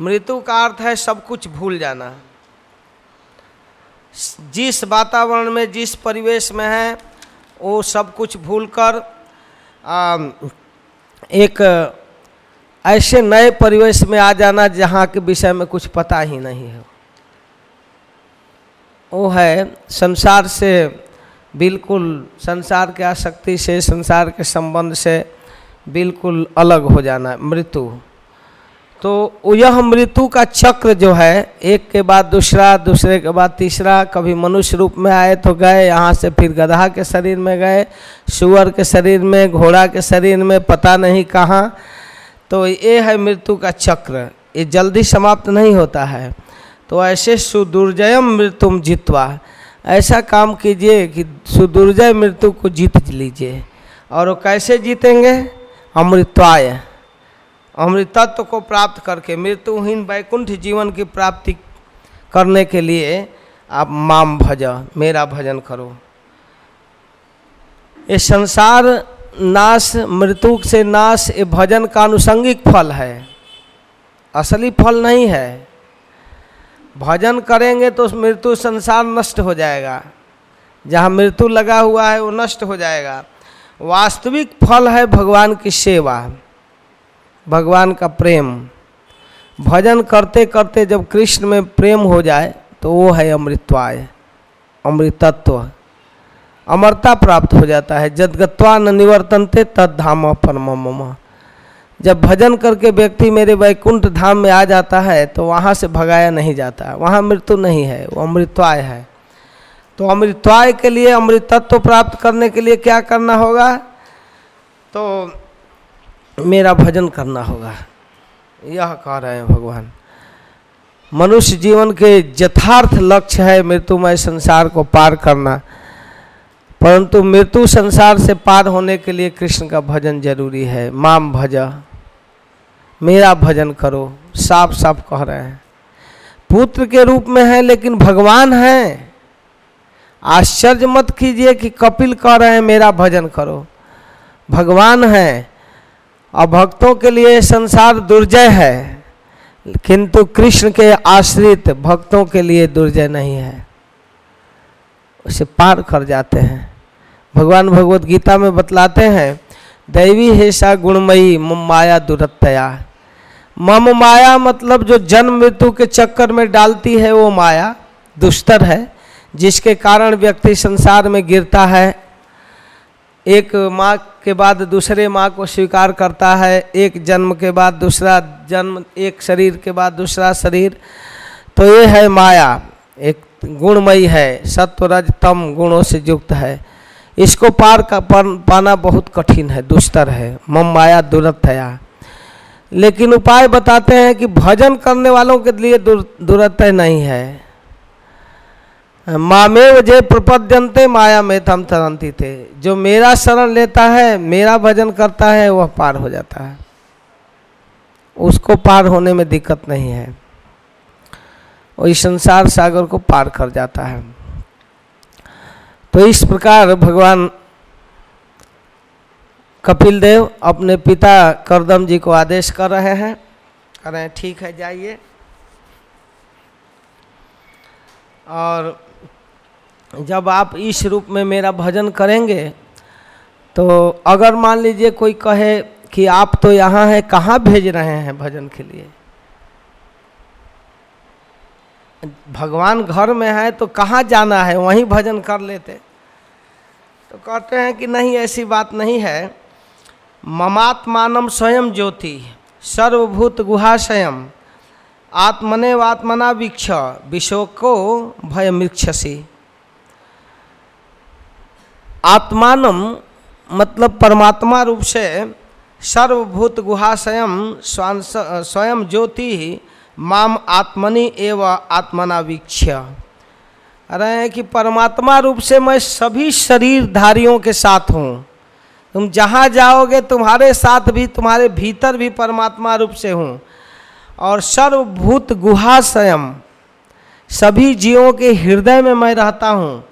मृत्यु का अर्थ है सब कुछ भूल जाना। जिस वातावरण में, जिस परिवेश में है, वो सब कुछ भूलकर एक ऐसे नए परिवेश में आ जाना जहाँ के विषय में कुछ पता ही नहीं है। वो है संसार से बिल्कुल, संसार के आसक्ति से, संसार के संबंध से बिल्कुल अलग हो जाना, मृत्यु। तो यह मृत्यु का चक्र जो है, एक के बाद दूसरा, दूसरे के बाद तीसरा, कभी मनुष्य रूप में आए तो गए, यहाँ से फिर गधा के शरीर में गए, सुअर के शरीर में, घोड़ा के शरीर में, पता नहीं कहाँ। तो ये है मृत्यु का चक्र। ये जल्दी समाप्त नहीं होता है। तो ऐसे सुदुर्जयम मृत्युम जितवा। ऐसा काम कीजिए कि सुदुर्जय मृत्यु को जीत लीजिए। और वो कैसे जीतेंगे? अमृतवाय। अमृतत्व को प्राप्त करके, मृत्युहीन वैकुंठ जीवन की प्राप्ति करने के लिए आप माम भज मेरा भजन करो। ये संसार नाश, मृत्यु से नाश, ये भजन का अनुसंगिक फल है। असली फल नहीं है। भजन करेंगे तो मृत्यु संसार नष्ट हो जाएगा। जहाँ मृत्यु लगा हुआ है, वो नष्ट हो जाएगा। वास्तविक फल है भगवान की सेवा। भगवान का प्रेम। भजन करते करते जब कृष्ण में प्रेम हो जाए तो वो है अमृतवाय, अमृतत्व। अमरता प्राप्त हो जाता है। जदगत्वा न निवर्तनते, तद धाम परम जब भजन करके व्यक्ति मेरे वैकुंठ धाम में आ जाता है तो वहाँ से भगाया नहीं जाता। वहाँ मृत्यु नहीं है, वो अमृतवाय है। तो अमृतवाय के लिए अमृतत्व प्राप्त करने के लिए क्या करना होगा? तो मेरा भजन करना होगा। यह कह रहे हैं भगवान। मनुष्य जीवन के यथार्थ लक्ष्य है मृत्युमय संसार को पार करना। परंतु मृत्यु संसार से पार होने के लिए कृष्ण का भजन ज़रूरी है। माम भज, मेरा भजन करो, साफ़ साफ़ कह रहे हैं। पुत्र के रूप में है लेकिन भगवान है। आश्चर्य मत कीजिए कि कपिल कह रहे हैं, मेरा भजन करो। भगवान है और भक्तों के लिए संसार दुर्जय है, किंतु कृष्ण के आश्रित भक्तों के लिए दुर्जय नहीं है। उसे पार कर जाते हैं। भगवान भगवत गीता में बतलाते हैं, दैवी हेषा गुणमयी, मम माया दुरतया मम माया मतलब जो जन्म मृत्यु के चक्कर में डालती है, वो माया दुष्तर है, जिसके कारण व्यक्ति संसार में गिरता है। एक माँ के बाद दूसरे माँ को स्वीकार करता है। एक जन्म के बाद दूसरा जन्म एक शरीर के बाद दूसरा शरीर। तो ये है माया। एक गुणमयी है। सत्व रज तम गुणों से युक्त है। इसको पार का पाना बहुत कठिन है दुस्तर है। मम माया दुरतया। लेकिन उपाय बताते हैं कि भजन करने वालों के लिए दुर, दुरतय नहीं है। मामेव जे प्रपद्यंते माया में थम तरंती थे जो मेरा शरण लेता है, मेरा भजन करता है, वह पार हो जाता है। उसको पार होने में दिक्कत नहीं है। वो इस संसार सागर को पार कर जाता है। तो इस प्रकार भगवान कपिल देव अपने पिता करदम जी को आदेश कर रहे हैं। कह रहे हैं, ठीक है, जाइए। और जब आप इस रूप में मेरा भजन करेंगे तो अगर मान लीजिए कोई कहे कि आप तो यहाँ हैं, कहाँ भेज रहे हैं भजन के लिए? भगवान घर में है तो कहाँ जाना है? वहीं भजन कर लेते। तो कहते हैं कि नहीं, ऐसी बात नहीं है। ममात्मानम स्वयं ज्योति, सर्वभूत गुहाशयम आत्मने वात्मना वीक्ष विश्व को भय मृक्षसी आत्मानम मतलब परमात्मा रूप से सर्वभूत गुहाशयम स्वयं ज्योति माम आत्मनि एव आत्मना वीक्ष्य। रहे हैं कि परमात्मा रूप से मैं सभी शरीरधारियों के साथ हूँ। तुम जहाँ जाओगे, तुम्हारे साथ भी, तुम्हारे भीतर भी परमात्मा रूप से हूँ। और सर्वभूत गुहाशयम सभी जीवों के हृदय में मैं रहता हूँ।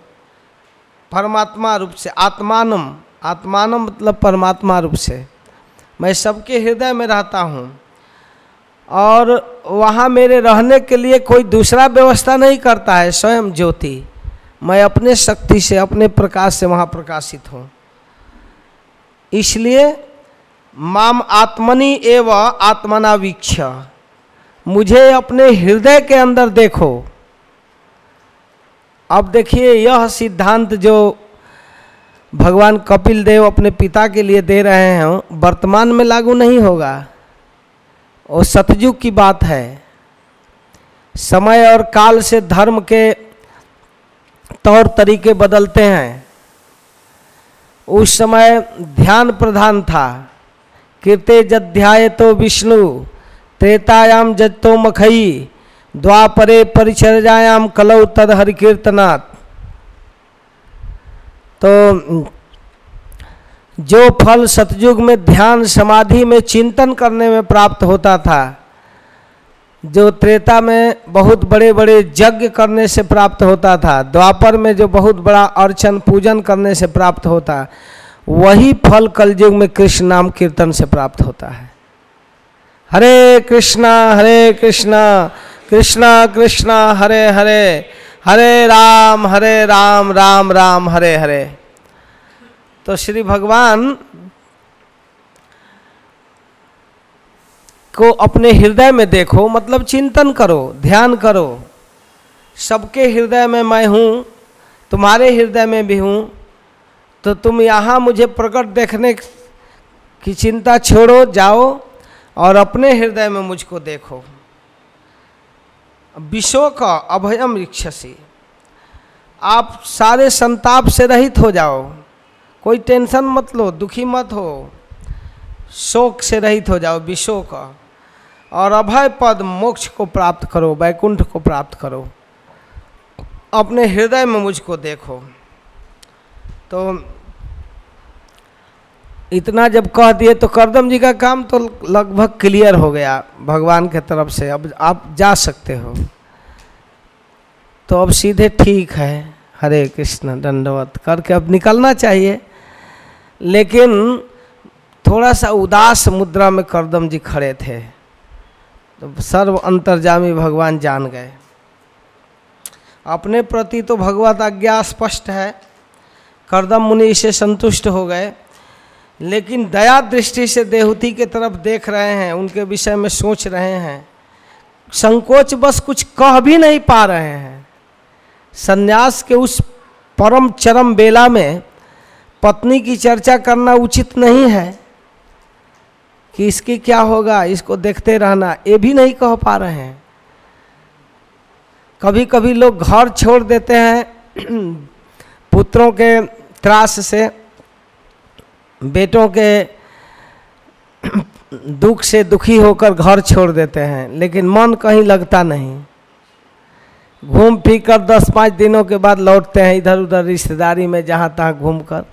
परमात्मा रूप से, आत्मानम आत्मानम मतलब परमात्मा रूप से। मैं सबके हृदय में रहता हूँ और वहाँ मेरे रहने के लिए कोई दूसरा व्यवस्था नहीं करता है, स्वयं ज्योति। मैं अपने शक्ति से, अपने प्रकाश से वहाँ प्रकाशित हूँ। इसलिए माम आत्मनि एव आत्मना वीक्ष मुझे अपने हृदय के अंदर देखो। अब देखिए यह सिद्धांत जो भगवान कपिल देव अपने पिता के लिए दे रहे हैं, वर्तमान में लागू नहीं होगा। वो सतयुग की बात है। समय और काल से धर्म के तौर तरीके बदलते हैं। उस समय ध्यान प्रधान था। कीर्ते जध्याय तो विष्णु त्रेतायाम जत्तो मखई द्वापरे परिचर्यायाम कलौ तद हरिकीर्तनात् तो जो फल सतयुग में ध्यान समाधि में चिंतन करने में प्राप्त होता था, जो त्रेता में बहुत बड़े बड़े यज्ञ करने से प्राप्त होता था, द्वापर में जो बहुत बड़ा अर्चन पूजन करने से प्राप्त होता, वही फल कलयुग में कृष्ण नाम कीर्तन से प्राप्त होता है। हरे कृष्णा हरे कृष्णा कृष्णा कृष्णा, हरे हरे। हरे राम हरे राम राम राम, हरे हरे। तो श्री भगवान को अपने हृदय में देखो मतलब चिंतन करो, ध्यान करो। सबके हृदय में मैं हूँ, तुम्हारे हृदय में भी हूँ तो तुम यहाँ मुझे प्रकट देखने की चिंता छोड़ो, जाओ और अपने हृदय में मुझको देखो। विश्व का अभयम रिक्षसी। आप सारे संताप से रहित हो जाओ। कोई टेंशन मत लो, दुखी मत हो। शोक से रहित हो जाओ विश्व का और अभय पद मोक्ष को प्राप्त करो, वैकुंठ को प्राप्त करो। अपने हृदय में मुझको देखो। तो इतना जब कह दिए तो करदम जी का काम तो लगभग क्लियर हो गया, भगवान के तरफ़ से। अब आप जा सकते हो। तो अब सीधे ठीक है, हरे कृष्ण, दंडवत। करके अब निकलना चाहिए। लेकिन थोड़ा सा उदास मुद्रा में करदम जी खड़े थे। तो सर्व अंतर्जामी भगवान जान गए। अपने प्रति तो भगवत आज्ञा स्पष्ट है। करदम मुनि इसे संतुष्ट हो गए। लेकिन दया दृष्टि से देहूति के तरफ़ देख रहे हैं, उनके विषय में सोच रहे हैं। संकोच बस कुछ कह भी नहीं पा रहे हैं। संन्यास के उस परम चरम बेला में पत्नी की चर्चा करना उचित नहीं है कि इसकी क्या होगा, इसको देखते रहना, ये भी नहीं कह पा रहे हैं। कभी कभी लोग घर छोड़ देते हैं, पुत्रों के त्रास से। बेटों के दुख से दुखी होकर घर छोड़ देते हैं, लेकिन मन कहीं लगता नहीं। घूम फिर कर दस पाँच दिनों के बाद लौटते हैं इधर उधर रिश्तेदारी में, जहाँ तहाँ घूम कर।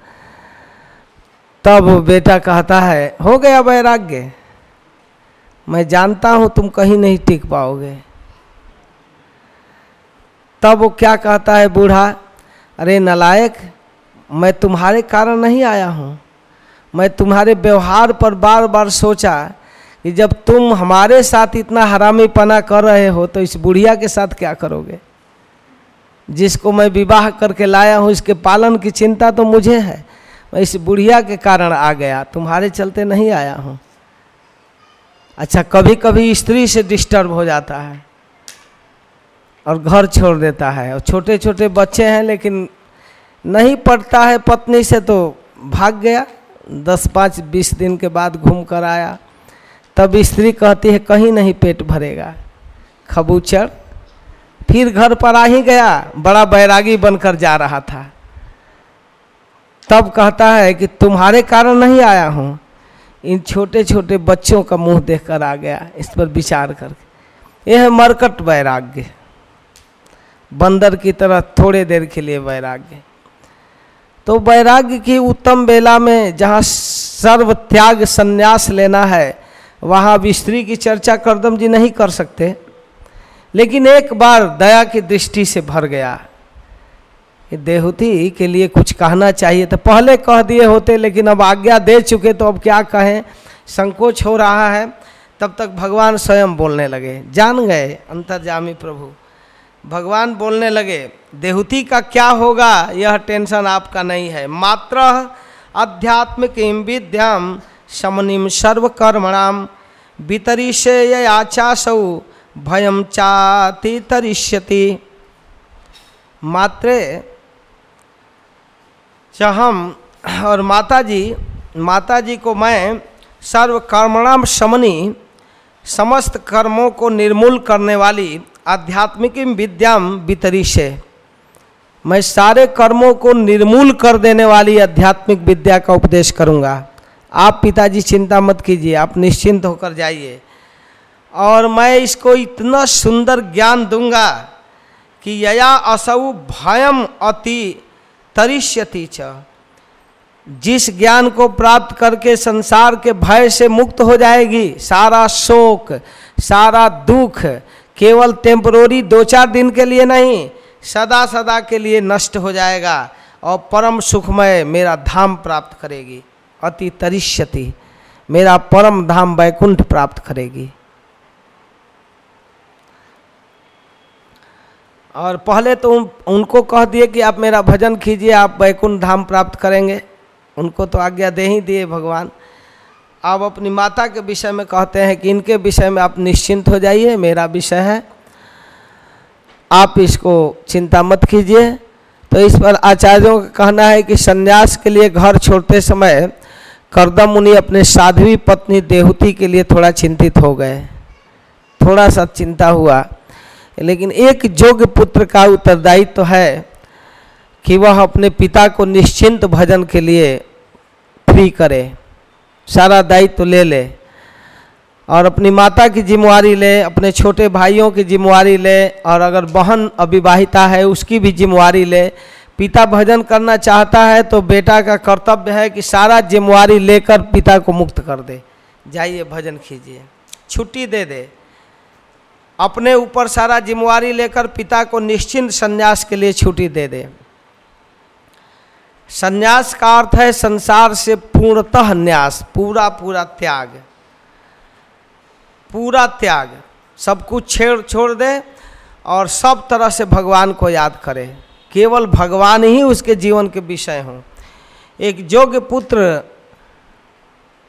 तब बेटा कहता है, हो गया वैराग्य। मैं जानता हूँ तुम कहीं नहीं टिक पाओगे। तब वो क्या कहता है, बूढ़ा, अरे नलायक, मैं तुम्हारे कारण नहीं आया हूँ। मैं तुम्हारे व्यवहार पर बार बार सोचा कि जब तुम हमारे साथ इतना हरामी पना कर रहे हो तो इस बुढ़िया के साथ क्या करोगे? जिसको मैं विवाह करके लाया हूँ, इसके पालन की चिंता तो मुझे है। मैं इस बुढ़िया के कारण आ गया, तुम्हारे चलते नहीं आया हूँ। अच्छा कभी कभी स्त्री से डिस्टर्ब हो जाता है और घर छोड़ देता है। और छोटे छोटे बच्चे हैं, लेकिन नहीं पड़ता है पत्नी से तो भाग गया। दस पाँच बीस दिन के बाद घूम कर आया। तब स्त्री कहती है, कहीं नहीं पेट भरेगा खबूचर फिर घर पर आ ही गया, बड़ा बैरागी बनकर जा रहा था। तब कहता है कि, तुम्हारे कारण नहीं आया हूँ। इन छोटे छोटे बच्चों का मुँह देखकर आ गया, इस पर विचार करके। यह है मरकट वैराग्य, बंदर की तरह थोड़े देर के लिए वैराग्य। तो वैराग्य की उत्तम बेला में जहाँ सर्व त्याग संन्यास लेना है, वहाँ अब स्त्री की चर्चा करदम जी नहीं कर सकते। लेकिन एक बार दया की दृष्टि से भर गया। देहूति के लिए कुछ कहना चाहिए तो पहले कह दिए होते, लेकिन अब आज्ञा दे चुके तो अब क्या कहें? संकोच हो रहा है। तब तक भगवान स्वयं बोलने लगे। जान गए अंतर्जामी प्रभु। भगवान बोलने लगे, देहूति का क्या होगा? यह टेंशन आपका नहीं है। मात्र आध्यात्मिक विद्याम शमनिम सर्वकर्मणाम। वितरिष्य आचासौ भयम चाति तरिष्यति। मात्रे, चहम और माता जी माता जी को मैं सर्व कर्मणाम शमनी समस्त कर्मों को निर्मूल करने वाली आध्यात्मिक विद्याम वितरिष्य। मैं सारे कर्मों को निर्मूल कर देने वाली आध्यात्मिक विद्या का उपदेश करूँगा। आप पिताजी, चिंता मत कीजिए, आप निश्चिंत होकर जाइए। और मैं इसको इतना सुंदर ज्ञान दूँगा कि यया असौ भयम अति तरिष्यति च। जिस ज्ञान को प्राप्त करके संसार के भय से मुक्त हो जाएगी सारा शोक सारा दुख केवल टेम्परोरी दो चार दिन के लिए नहीं सदा सदा के लिए नष्ट हो जाएगा और परम सुखमय मेरा धाम प्राप्त करेगी अति तरिष्यति मेरा परम धाम वैकुंठ प्राप्त करेगी। और पहले तो उन, उनको कह दिए कि आप मेरा भजन कीजिए आप वैकुंठ धाम प्राप्त करेंगे। उनको तो आज्ञा दे ही दिए भगवान। अब अपनी माता के विषय में कहते हैं कि इनके विषय में आप निश्चिंत हो जाइए, मेरा विषय है। आप इसको चिंता मत कीजिए। तो इस पर आचार्यों का कहना है कि संन्यास के लिए घर छोड़ते समय करदम मुनि अपने साध्वी पत्नी देहूति के लिए थोड़ा चिंतित हो गए। थोड़ा सा चिंता हुआ। लेकिन एक योग्य पुत्र का उत्तरदायित्व तो है कि वह अपने पिता को निश्चिंत भजन के लिए फ्री करे, सारा दायित्व तो ले ले और अपनी माता की जिम्मेवारी ले, अपने छोटे भाइयों की जिम्मेवारी ले और अगर बहन अविवाहिता है, उसकी भी जिम्मेवारी ले। पिता भजन करना चाहता है तो बेटा का कर्तव्य है कि सारा जिम्मेवारी लेकर पिता को मुक्त कर दे। जाइए, भजन कीजिए। छुट्टी दे दे। अपने ऊपर सारा जिम्मेवारी लेकर पिता को निश्चिंत संन्यास के लिए छुट्टी दे दे। संन्यास का अर्थ है, संसार से पूर्णतः न्यास, पूरा पूरा त्याग। पूरा त्याग। सब कुछ छेड़, छोड़ दे और सब तरह से भगवान को याद करे। केवल भगवान ही उसके जीवन के विषय हों। एक योग्य पुत्र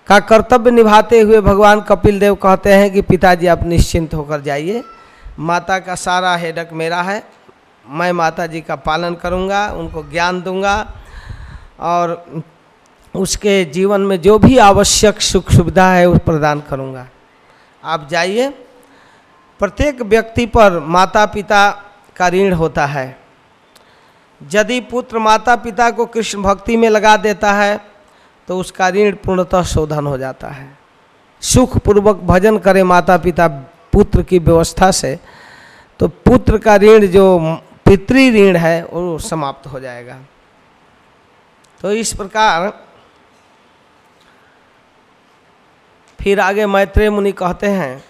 का कर्तव्य निभाते हुए भगवान कपिल देव कहते हैं कि पिताजी, आप निश्चिंत होकर जाइए। माता का सारा हेडक मेरा है। मैं माता जी का पालन करूँगा, उनको ज्ञान दूँगा। और उसके जीवन में जो भी आवश्यक सुख सुविधा है, वो प्रदान करूँगा। आप जाइए। प्रत्येक व्यक्ति पर माता पिता का ऋण होता है। यदि पुत्र माता पिता को कृष्ण भक्ति में लगा देता है तो उसका ऋण पूर्णतः शोधन हो जाता है। सुख पूर्वक भजन करे माता पिता पुत्र की व्यवस्था से तो पुत्र का ऋण, जो पितृ ऋण है, वो समाप्त हो जाएगा। तो इस प्रकार फिर आगे मैत्रेय मुनि कहते हैं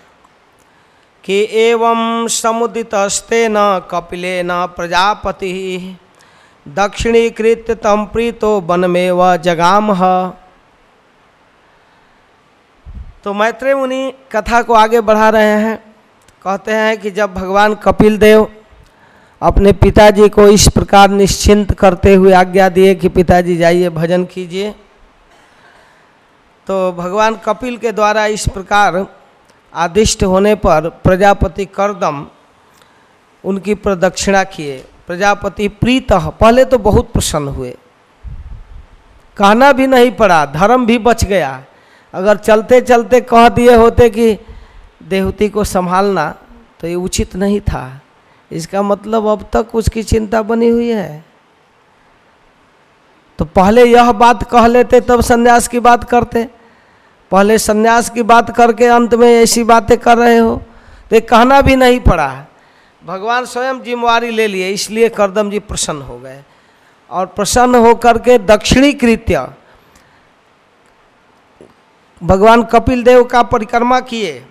कि एवं समुदितस्ते न कपिले न प्रजापति दक्षिणीकृत तम प्रीतो व जगाम। तो मैत्रेय मुनि कथा को आगे बढ़ा रहे हैं, कहते हैं कि जब भगवान कपिल देव अपने पिताजी को इस प्रकार निश्चिंत करते हुए आज्ञा दिए कि पिताजी जाइए, भजन कीजिए। तो भगवान कपिल के द्वारा इस प्रकार आदिष्ट होने पर प्रजापति करदम उनकी प्रदक्षिणा किए। प्रजापति प्रीत, पहले तो बहुत प्रसन्न हुए। कहना भी नहीं पड़ा, धर्म भी बच गया। अगर चलते चलते कह दिए होते कि देवती को संभालना तो ये उचित नहीं था। इसका मतलब अब तक उसकी चिंता बनी हुई है। तो पहले यह बात कह लेते, तब संन्यास की बात करते। पहले संन्यास की बात करके अंत में ऐसी बातें कर रहे हो तो कहना भी नहीं पड़ा। भगवान स्वयं जिम्मेवारी ले लिए, इसलिए करदम जी प्रसन्न हो गए। और प्रसन्न होकर के दक्षिणी कृत्य भगवान कपिल देव का परिक्रमा किए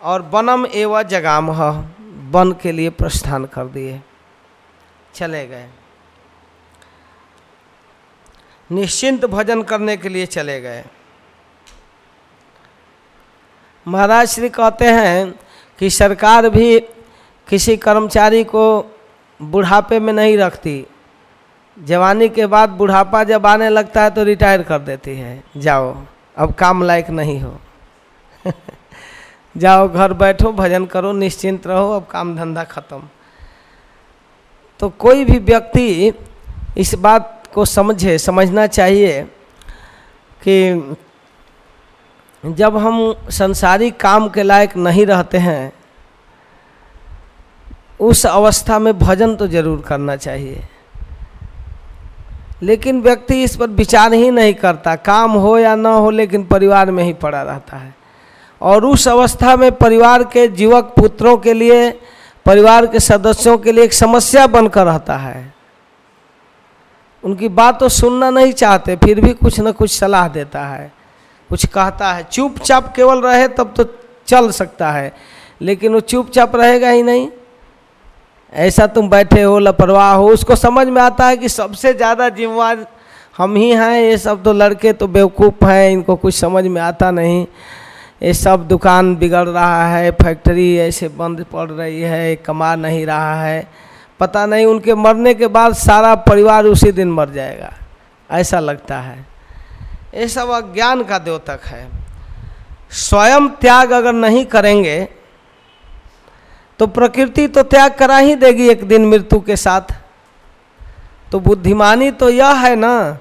और बनम एवं जगाम। वन के लिए प्रस्थान कर दिए। चले गए। निश्चिंत भजन करने के लिए चले गए। महाराज श्री कहते हैं कि सरकार भी किसी कर्मचारी को बुढ़ापे में नहीं रखती। जवानी के बाद बुढ़ापा जब आने लगता है तो रिटायर कर देती है। जाओ, अब काम लायक नहीं हो। जाओ घर बैठो, भजन करो, निश्चिंत रहो, अब काम धंधा खत्म। तो कोई भी व्यक्ति इस बात को समझे, समझना चाहिए कि जब हम संसारी काम के लायक नहीं रहते हैं, उस अवस्था में भजन तो ज़रूर करना चाहिए। लेकिन व्यक्ति इस पर विचार ही नहीं करता, काम हो या ना हो, लेकिन परिवार में ही पड़ा रहता है। और उस अवस्था में परिवार के जीवक पुत्रों के लिए, परिवार के सदस्यों के लिए एक समस्या बनकर रहता है। उनकी बात तो सुनना नहीं चाहते, फिर भी कुछ न कुछ सलाह देता है। कुछ कहता है, चुपचाप केवल रहे तब तो चल सकता है, लेकिन वो चुपचाप रहेगा ही नहीं। ऐसा तुम बैठे हो, लापरवाह हो। उसको समझ में आता है कि सबसे ज़्यादा जिम्मेवार हम ही हैं। ये सब तो लड़के तो बेवकूफ़ हैं, इनको कुछ समझ में आता नहीं। ये सब दुकान बिगड़ रहा है, फैक्ट्री ऐसे बंद पड़ रही है, कमा नहीं रहा है। पता नहीं उनके मरने के बाद सारा परिवार उसी दिन मर जाएगा। ऐसा लगता है। ये सब अज्ञान का द्योतक है। स्वयं त्याग अगर नहीं करेंगे तो प्रकृति तो त्याग करा ही देगी एक दिन मृत्यु के साथ। तो बुद्धिमानी तो यह है ना,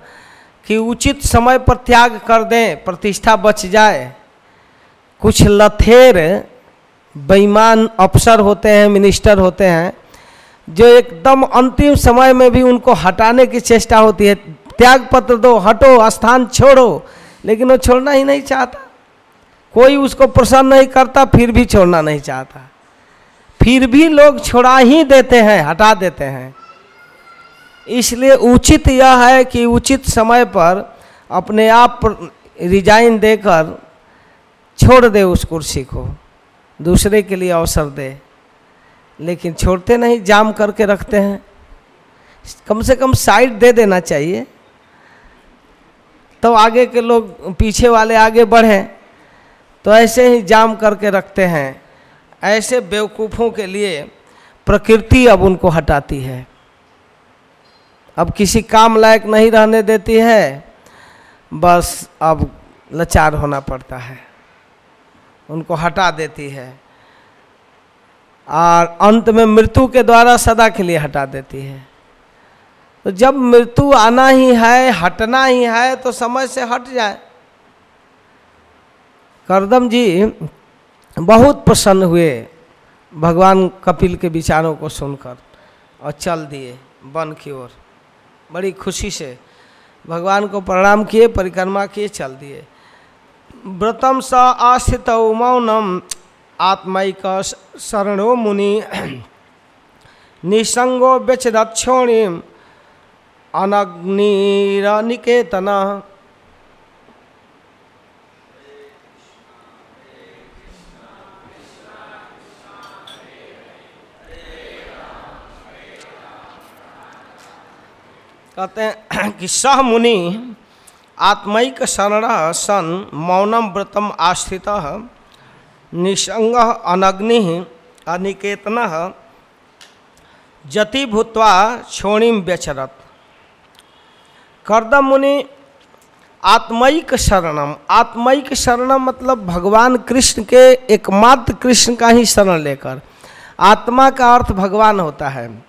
कि उचित समय पर त्याग कर दें, प्रतिष्ठा बच जाए। कुछ लथेर बेईमान अफसर होते हैं, मिनिस्टर होते हैं, जो एकदम अंतिम समय में भी उनको हटाने की चेष्टा होती है। त्याग पत्र दो, हटो, स्थान छोड़ो, लेकिन वो छोड़ना ही नहीं चाहता। कोई उसको प्रसन्न नहीं करता, फिर भी छोड़ना नहीं चाहता। फिर भी लोग छोड़ा ही देते हैं, हटा देते हैं। इसलिए उचित यह है कि उचित समय पर अपने आप रिजाइन देकर छोड़ दे उस कुर्सी को। दूसरे के लिए अवसर दे। लेकिन छोड़ते नहीं, जाम करके रखते हैं। कम से कम साइड दे देना चाहिए। तो आगे के लोग, पीछे वाले आगे बढ़ें। तो ऐसे ही जाम करके रखते हैं। ऐसे बेवकूफ़ों के लिए प्रकृति अब उनको हटाती है। अब किसी काम लायक नहीं रहने देती है। बस अब लाचार होना पड़ता है। उनको हटा देती है। और अंत में मृत्यु के द्वारा सदा के लिए हटा देती है। तो जब मृत्यु आना ही है, हटना ही है तो समय से हट जाए। करदम जी बहुत प्रसन्न हुए भगवान कपिल के विचारों को सुनकर और चल दिए वन की ओर। बड़ी खुशी से भगवान को प्रणाम किए, परिक्रमा किए, चल दिए। व्रतम स आस्थित मौनम। आत्मक शरणो मुनि। निसंगो व्यचदक्षोणी। अनग्निरनिकेतन। कहते हैं कि सह मुनि आत्मैक शरण सन मौनम व्रतम आश्रित, निसंग अनग्नि अनिकेतन जति भूतवा छोणिम व्यचरत। कर्दम मुनि आत्मैक शरणम आत्मैक शरणम मतलब भगवान कृष्ण के एकमात्र कृष्ण का ही शरण लेकर। आत्मा का अर्थ भगवान होता है।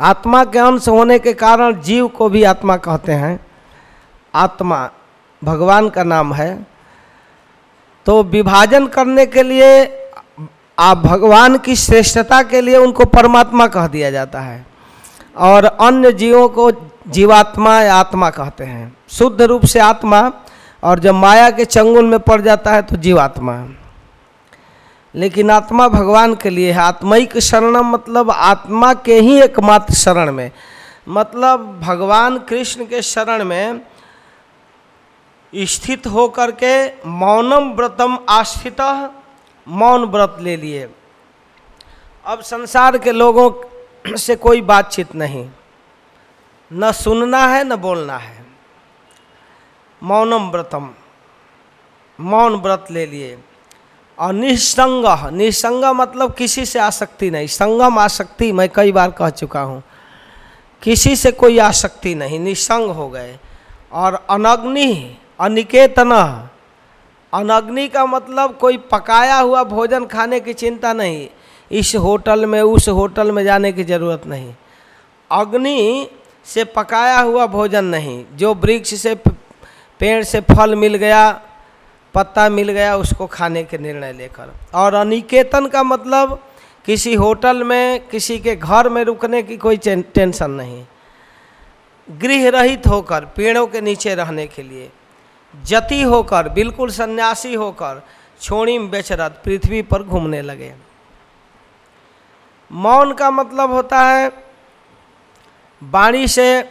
आत्मा के अंश होने के कारण जीव को भी आत्मा कहते हैं। आत्मा भगवान का नाम है तो विभाजन करने के लिए आप भगवान की श्रेष्ठता के लिए उनको परमात्मा कह दिया जाता है। और अन्य जीवों को जीवात्मा या आत्मा कहते हैं। शुद्ध रूप से आत्मा, और जब माया के चंगुल में पड़ जाता है तो जीवात्मा। लेकिन आत्मा भगवान के लिए है। आत्मिक शरण मतलब आत्मा के ही एकमात्र शरण में। मतलब भगवान कृष्ण के शरण में स्थित होकर के मौनम व्रतम आस्थित मौन व्रत ले लिए। अब संसार के लोगों से कोई बातचीत नहीं। न सुनना है, न बोलना है। मौनम व्रतम, मौन व्रत ले लिए। और निसंग निसंग मतलब किसी से आसक्ति नहीं। संगम आसक्ति मैं कई बार कह चुका हूँ। किसी से कोई आसक्ति नहीं, निसंग हो गए। और अनग्नि अनिकेतन, अनग्नि का मतलब कोई पकाया हुआ भोजन खाने की चिंता नहीं। इस होटल में, उस होटल में जाने की ज़रूरत नहीं। अग्नि से पकाया हुआ भोजन नहीं। जो वृक्ष से, पेड़ से फल मिल गया, पत्ता मिल गया, उसको खाने के निर्णय लेकर। और अनिकेतन का मतलब किसी होटल में, किसी के घर में रुकने की कोई टेंशन नहीं। गृह रहित होकर, पेड़ों के नीचे रहने के लिए। जति होकर, बिल्कुल सन्यासी होकर छोड़ीम बेचरत पृथ्वी पर घूमने लगे। मौन का मतलब होता है वाणी से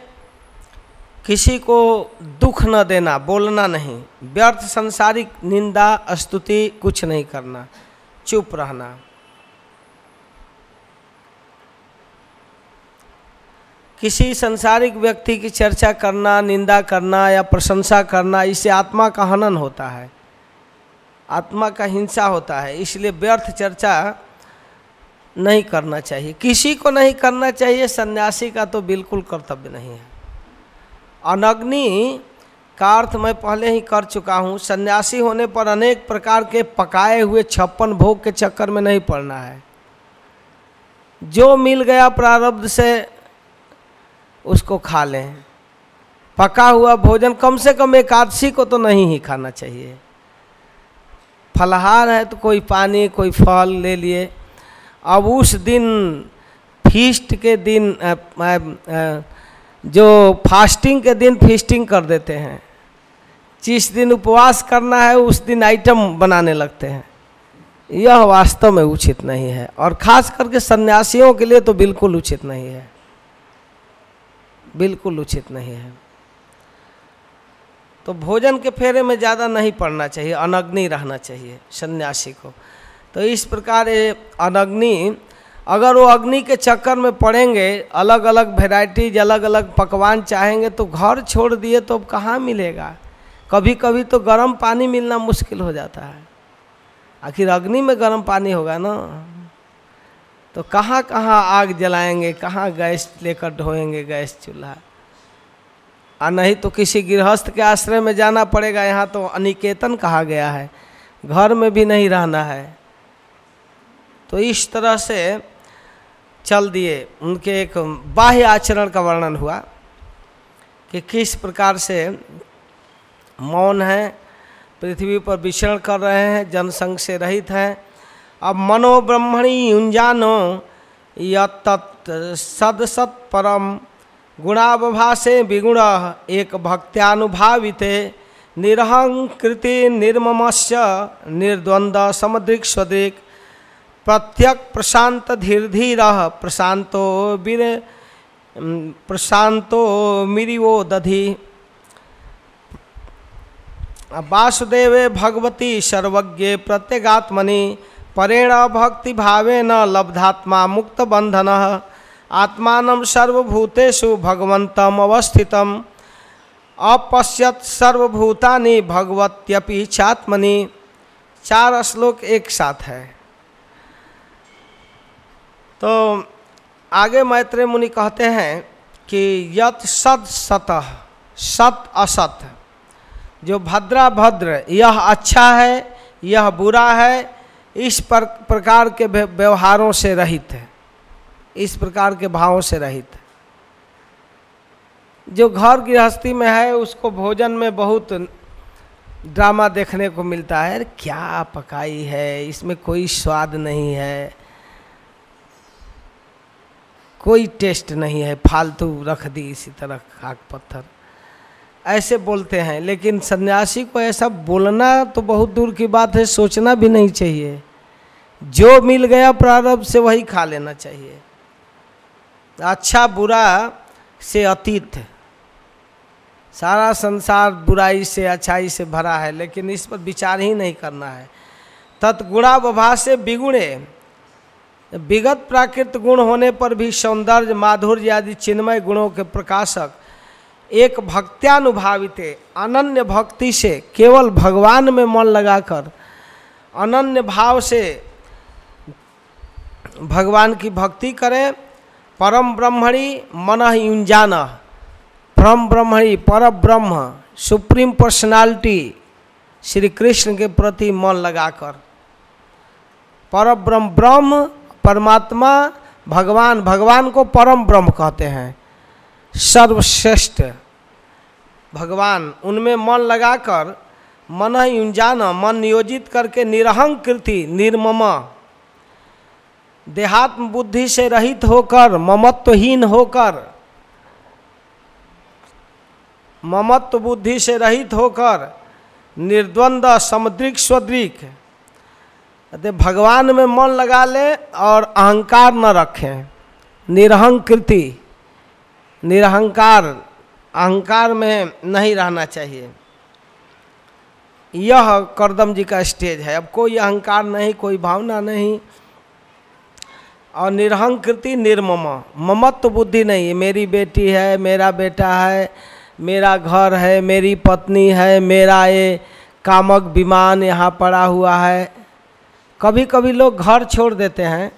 किसी को दुख न देना, बोलना नहीं। व्यर्थ संसारिक निंदा, स्तुति, कुछ नहीं करना। चुप रहना। किसी संसारिक व्यक्ति की चर्चा करना, निंदा करना या प्रशंसा करना, इससे आत्मा का हनन होता है। आत्मा का हिंसा होता है, इसलिए व्यर्थ चर्चा नहीं करना चाहिए। किसी को नहीं करना चाहिए, सन्यासी का तो बिल्कुल कर्तव्य नहीं है। अनग्नि का अर्थ मैं पहले ही कर चुका हूँ। सन्यासी होने पर अनेक प्रकार के पकाए हुए छप्पन भोग के चक्कर में नहीं पड़ना है। जो मिल गया प्रारब्ध से उसको खा लें। पका हुआ भोजन कम से कम एकादशी को तो नहीं ही खाना चाहिए। फलहार है तो कोई पानी कोई फल ले लिए। अब उस दिन फीस्ट के दिन आ, आ, आ, जो फास्टिंग के दिन फीस्टिंग कर देते हैं। जिस दिन उपवास करना है उस दिन आइटम बनाने लगते हैं। यह वास्तव में उचित नहीं है। और खास करके सन्यासियों के लिए तो बिल्कुल उचित नहीं है। बिल्कुल उचित नहीं है। तो भोजन के फेरे में ज़्यादा नहीं पड़ना चाहिए, अनग्नि रहना चाहिए, सन्यासी को। तो इस प्रकार ये अनग्नि, अगर वो अग्नि के चक्कर में पड़ेंगे अलग अलग वेराइटीज अलग अलग पकवान चाहेंगे तो घर छोड़ दिए तो अब कहाँ मिलेगा? कभी कभी तो गर्म पानी मिलना मुश्किल हो जाता है। आखिर अग्नि में गर्म पानी होगा ना? तो कहाँ कहाँ आग जलाएँगे, कहाँ गैस लेकर ढोएँगे गैस चूल्हा? और नहीं तो किसी गृहस्थ के आश्रय में जाना पड़ेगा, यहाँ तो अनिकेतन कहा गया है। घर में भी नहीं रहना है। तो इस तरह से चल दिए। उनके एक बाह्य आचरण का वर्णन हुआ कि किस प्रकार से मौन है, पृथ्वी पर विचरण कर रहे हैं, जनसंघ से रहित हैं अब मनोब्रह्मणी युंजानो यत सद सत परम गुणावभाषे विगुण एक भक्त्यानुभाविते निरहंकृति निर्ममस्य निर्द्वंद समदृक् स्वदृक् प्रत्यक प्रशांत धीर धीर प्रशांतो वीर प्रशांतो मिरिवो दधि। वासुदेवे भगवती सर्वज्ञे प्रत्यगात्मनि परेण भक्ति भावे न लब्धात्मा मुक्त बंधन। आत्मान सर्वभूतेषु भगवन्तम अवस्थितम अपश्यत सर्वभूतानि भगवत्यपि चात्मनि। चार श्लोक एक साथ है। तो आगे मैत्रेय मुनि कहते हैं कि यत सत सतः, सत असत। जो भद्रा भद्र यह अच्छा है, यह बुरा है इस पर, प्रकार के व्यवहारों से रहित है। इस प्रकार के भावों से रहित है। जो घर गृहस्थी में है, उसको भोजन में बहुत ड्रामा देखने को मिलता है। क्या पकाई है? इसमें कोई स्वाद नहीं है। कोई टेस्ट नहीं है। फालतू रख दी इसी तरह खाक पत्थर। ऐसे बोलते हैं, लेकिन सन्यासी को ऐसा बोलना तो बहुत दूर की बात है, सोचना भी नहीं चाहिए। जो मिल गया प्रारंभ से वही खा लेना चाहिए। अच्छा बुरा से अतीत। सारा संसार बुराई से, अच्छाई से भरा है, लेकिन इस पर विचार ही नहीं करना है। तत्गुणावभा से बिगुणे। विगत प्राकृत गुण होने पर भी सौंदर्य, माधुर्य आदि चिन्मय गुणों के प्रकाशक एक भक्त्यानुभावित, अनन्य भक्ति से केवल भगवान में मन लगाकर, अनन्य भाव से भगवान की भक्ति करें, परम ब्रह्मणी मन युंजान परम ब्रह्मणी पर ब्रह्म सुप्रीम पर्सनालिटी श्री कृष्ण के प्रति मन लगाकर। पर ब्रह्म ब्रह्म परमात्मा, भगवान भगवान को परम ब्रह्म कहते हैं। सर्वश्रेष्ठ। भगवान, उनमें मन लगाकर, मन युंजान मन नियोजित करके निरहंकृति, निर्मम। देहात्म बुद्धि से रहित होकर, ममत्वहीन होकर ममत्व बुद्धि से रहित होकर, निर्द्वंद, समुद्रिक, स्वद्रिक, अतः भगवान में मन लगा ले और अहंकार न रखें। निरहंकृति, निरहंकार, अहंकार में नहीं रहना चाहिए। यह करदम जी का स्टेज है। अब कोई अहंकार नहीं, कोई भावना नहीं। और निरहंकृति निर्मम। ममत्व बुद्धि नहीं। मेरी बेटी है, मेरा बेटा है, मेरा घर है, मेरी पत्नी है, मेरा ये कामक विमान यहाँ पड़ा हुआ है। कभी कभी लोग घर छोड़ देते हैं,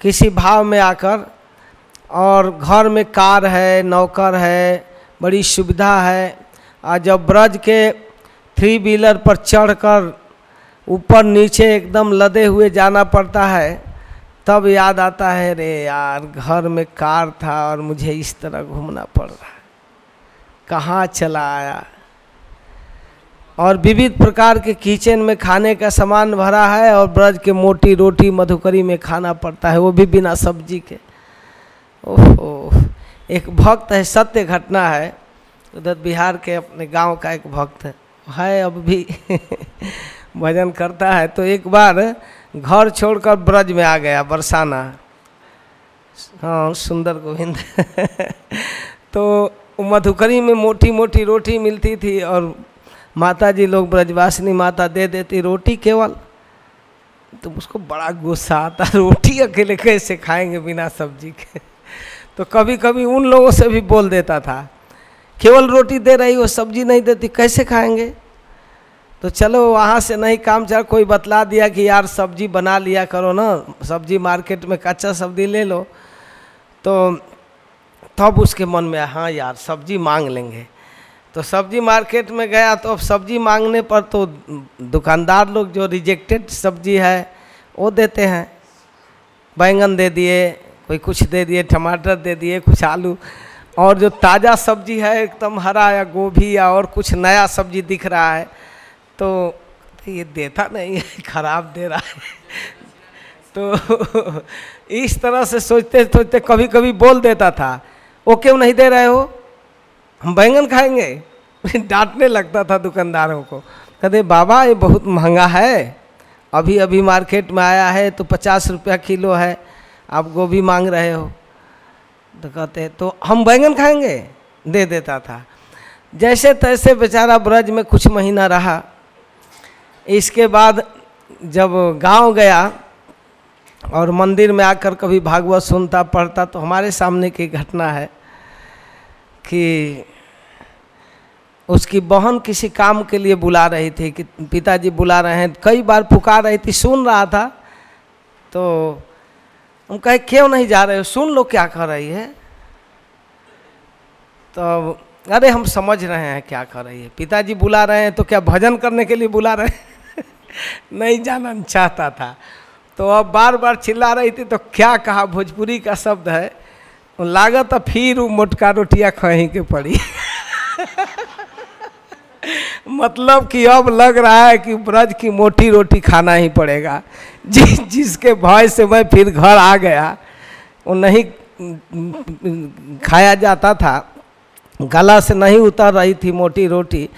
किसी भाव में आकर, और घर में कार है, नौकर है, बड़ी सुविधा है, और जब ब्रज के थ्री व्हीलर पर चढ़कर ऊपर नीचे एकदम लदे हुए जाना पड़ता है तब याद आता है रे यार, घर में कार था और मुझे इस तरह घूमना पड़ रहा है। कहाँ चला आया? और विविध प्रकार के किचन में खाने का सामान भरा है और ब्रज के मोटी रोटी मधुकरी में खाना पड़ता है, वो भी बिना सब्ज़ी के। ओहो, एक भक्त है, सत्य घटना है। उधर बिहार के अपने गाँव का एक भक्त है है अब भी। भजन करता है तो एक बार घर छोड़कर ब्रज में आ गया, बरसाना। हाँ सुंदर गोविंद। तो मधुकरी में मोटी मोटी रोटी मिलती थी और माता जी लोग ब्रजवासिनी माता दे देती रोटी केवल। तो उसको बड़ा गुस्सा आता, रोटी अकेले कैसे खाएँगे बिना सब्ज़ी के? तो कभी कभी उन लोगों से भी बोल देता था, केवल रोटी दे रही हो, सब्ज़ी नहीं देती, कैसे खाएँगे? तो चलो वहाँ से नहीं काम चल, कोई बतला दिया कि यार सब्ज़ी बना लिया करो ना, सब्ज़ी मार्केट में कच्चा सब्ज़ी ले लो। तो तब उसके मन में हाँ यार सब्ज़ी मांग लेंगे। तो सब्ज़ी मार्केट में गया तो अब सब्ज़ी मांगने पर तो दुकानदार लोग जो रिजेक्टेड सब्ज़ी है, वो देते हैं। बैंगन दे दिए, कोई कुछ दे दिए, टमाटर दे दिए, कुछ आलू। और जो ताज़ा सब्ज़ी है, एकदम हरा या गोभी या और कुछ नया सब्ज़ी दिख रहा है तो ये देता नहीं है, खराब दे रहा है। तो इस तरह से सोचते सोचते कभी कभी बोल देता था वो क्यों नहीं दे रहे हो? हम बैंगन खाएँगे। डांटने लगता था दुकानदारों को। कहते, बाबा, ये बहुत महँगा है। अभी अभी मार्केट में आया है तो पचास रुपया किलो है। आप गोभी मांग रहे हो। तो कहते तो हम बैंगन खाएँगे? दे देता था। जैसे तैसे बेचारा ब्रज में कुछ महीना रहा। इसके बाद जब गाँव गया और मंदिर में आकर कभी भागवत सुनता, पढ़ता तो हमारे सामने की घटना है कि उसकी बहन किसी काम के लिए बुला रही थी, कि पिताजी बुला रहे हैं। कई बार पुकार रही थी, सुन रहा था तो हम कहे, क्यों नहीं जा रहे हो? सुन लो क्या कर रही है। तो अरे, हम समझ रहे हैं क्या कर रही है। पिताजी बुला रहे हैं तो क्या भजन करने के लिए बुला रहे हैं? नहीं जाना चाहता था। तो अब बार बार चिल्ला रही थी तो क्या कहा भोजपुरी का शब्द है लागत तो फिर वो मोटका रोटियाँ खही के पड़ी। मतलब कि अब लग रहा है कि ब्रज की मोटी रोटी खाना ही पड़ेगा। जि, जिसके भय से मैं फिर घर आ गया वो नहीं खाया जाता था। गला से नहीं उतर रही थी मोटी रोटी।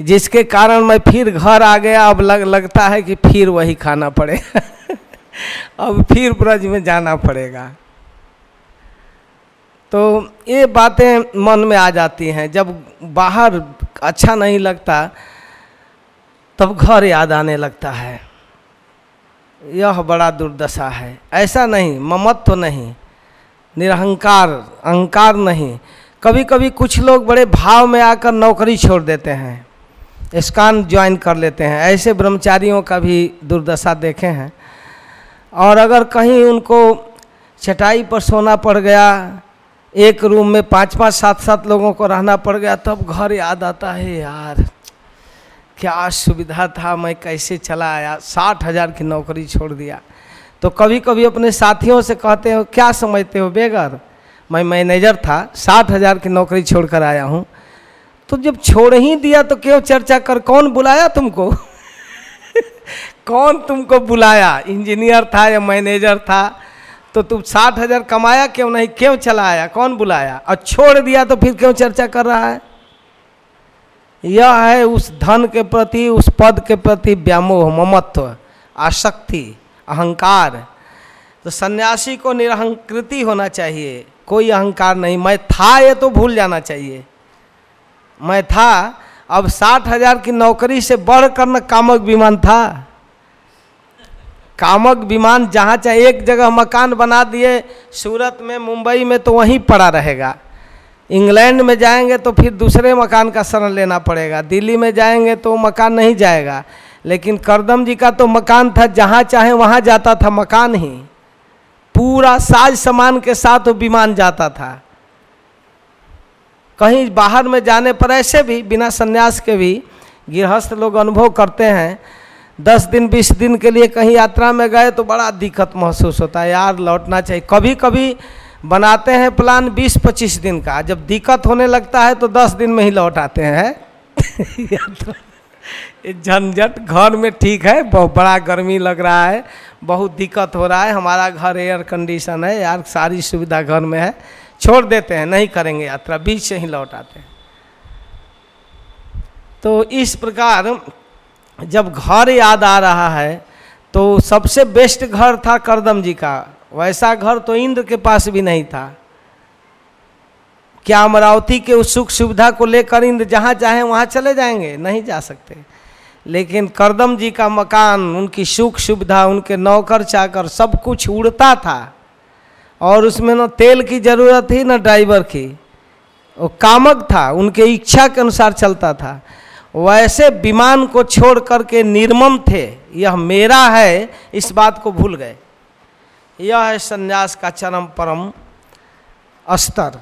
जिसके कारण मैं फिर घर आ गया, अब लग, लगता है कि फिर वही खाना पड़ेगा अब फिर ब्रज में जाना पड़ेगा। तो ये बातें मन में आ जाती हैं। जब बाहर अच्छा नहीं लगता, तब घर याद आने लगता है। यह बड़ा दुर्दशा है। ऐसा नहीं, ममत्व तो नहीं, निरहंकार, अहंकार नहीं। कभी कभी कुछ लोग बड़े भाव में आकर नौकरी छोड़ देते हैं। स्कान ज्वाइन कर लेते हैं। ऐसे ब्रह्मचारियों का भी दुर्दशा देखे हैं। और अगर कहीं उनको चटाई पर सोना पड़ गया, एक रूम में पाँच पाँच सात सात लोगों को रहना पड़ गया, तब घर याद आता है, यार, क्या सुविधा था, मैं कैसे चला आया? साठ हज़ार की नौकरी छोड़ दिया। तो कभी कभी अपने साथियों से कहते हो, क्या समझते हो बेगर मैं मैनेजर था, साठ हज़ार की नौकरी छोड़ कर आया हूँ। तो जब छोड़ ही दिया तो क्यों चर्चा कर? कौन बुलाया तुमको? कौन तुमको बुलाया? इंजीनियर था या मैनेजर था? तो तुम साठ हज़ार कमाया, क्यों नहीं? क्यों चला आया कौन बुलाया? और छोड़ दिया तो फिर क्यों चर्चा कर रहा है? यह है उस धन के प्रति, उस पद के प्रति व्यामोह, ममत्व, आसक्ति, अहंकार। तो सन्यासी को निरहंकृति होना चाहिए। कोई अहंकार नहीं। मैं था ये तो भूल जाना चाहिए। मैं था, अब साठ हज़ार की नौकरी से बढ़कर न कामक विमान था। कामक विमान जहाँ चाहे एक जगह मकान बना दिए, सूरत में, मुंबई में तो वहीं पड़ा रहेगा। इंग्लैंड में जाएँगे तो फिर दूसरे मकान का शरण लेना पड़ेगा। दिल्ली में जाएँगे तो मकान नहीं जाएगा। लेकिन करदम जी का तो मकान था, जहाँ चाहे वहाँ जाता था मकान ही। पूरा साज सामान के साथ वो विमान जाता था। कहीं बाहर में जाने पर ऐसे भी, बिना संन्यास के भी गृहस्थ लोग अनुभव करते हैं, दस दिन, बीस दिन के लिए कहीं यात्रा में गए तो बड़ा दिक्कत महसूस होता है, यार लौटना चाहिए। कभी कभी बनाते हैं प्लान बीस, पच्चीस दिन का, जब दिक्कत होने लगता है तो दस दिन में ही लौट आते हैं यात्रा। झंझट घर में ठीक है, बहुत बड़ा गर्मी लग रहा है, बहुत दिक्कत हो रहा है, हमारा घर एयर कंडीशन है, यार सारी सुविधा घर में है। छोड़ देते हैं, नहीं करेंगे यात्रा, बीच से ही लौट आते हैं। तो इस प्रकार जब घर याद आ रहा है तो सबसे बेस्ट घर था करदम जी का। वैसा घर तो इंद्र के पास भी नहीं था। क्या अमरावती के उस सुख सुविधा को लेकर इंद्र जहाँ चाहे वहाँ चले जाएँगे? नहीं जा सकते। लेकिन करदम जी का मकान, उनकी सुख सुविधा, उनके नौकर चाकर सब कुछ उड़ता था। और उसमें न तेल की ज़रूरत थी न ड्राइवर की। वो कामक था, उनके इच्छा के अनुसार चलता था। वैसे विमान को छोड़ करके निर्मम थे, यह मेरा है, इस बात को भूल गए। यह है संन्यास का चरम परम स्तर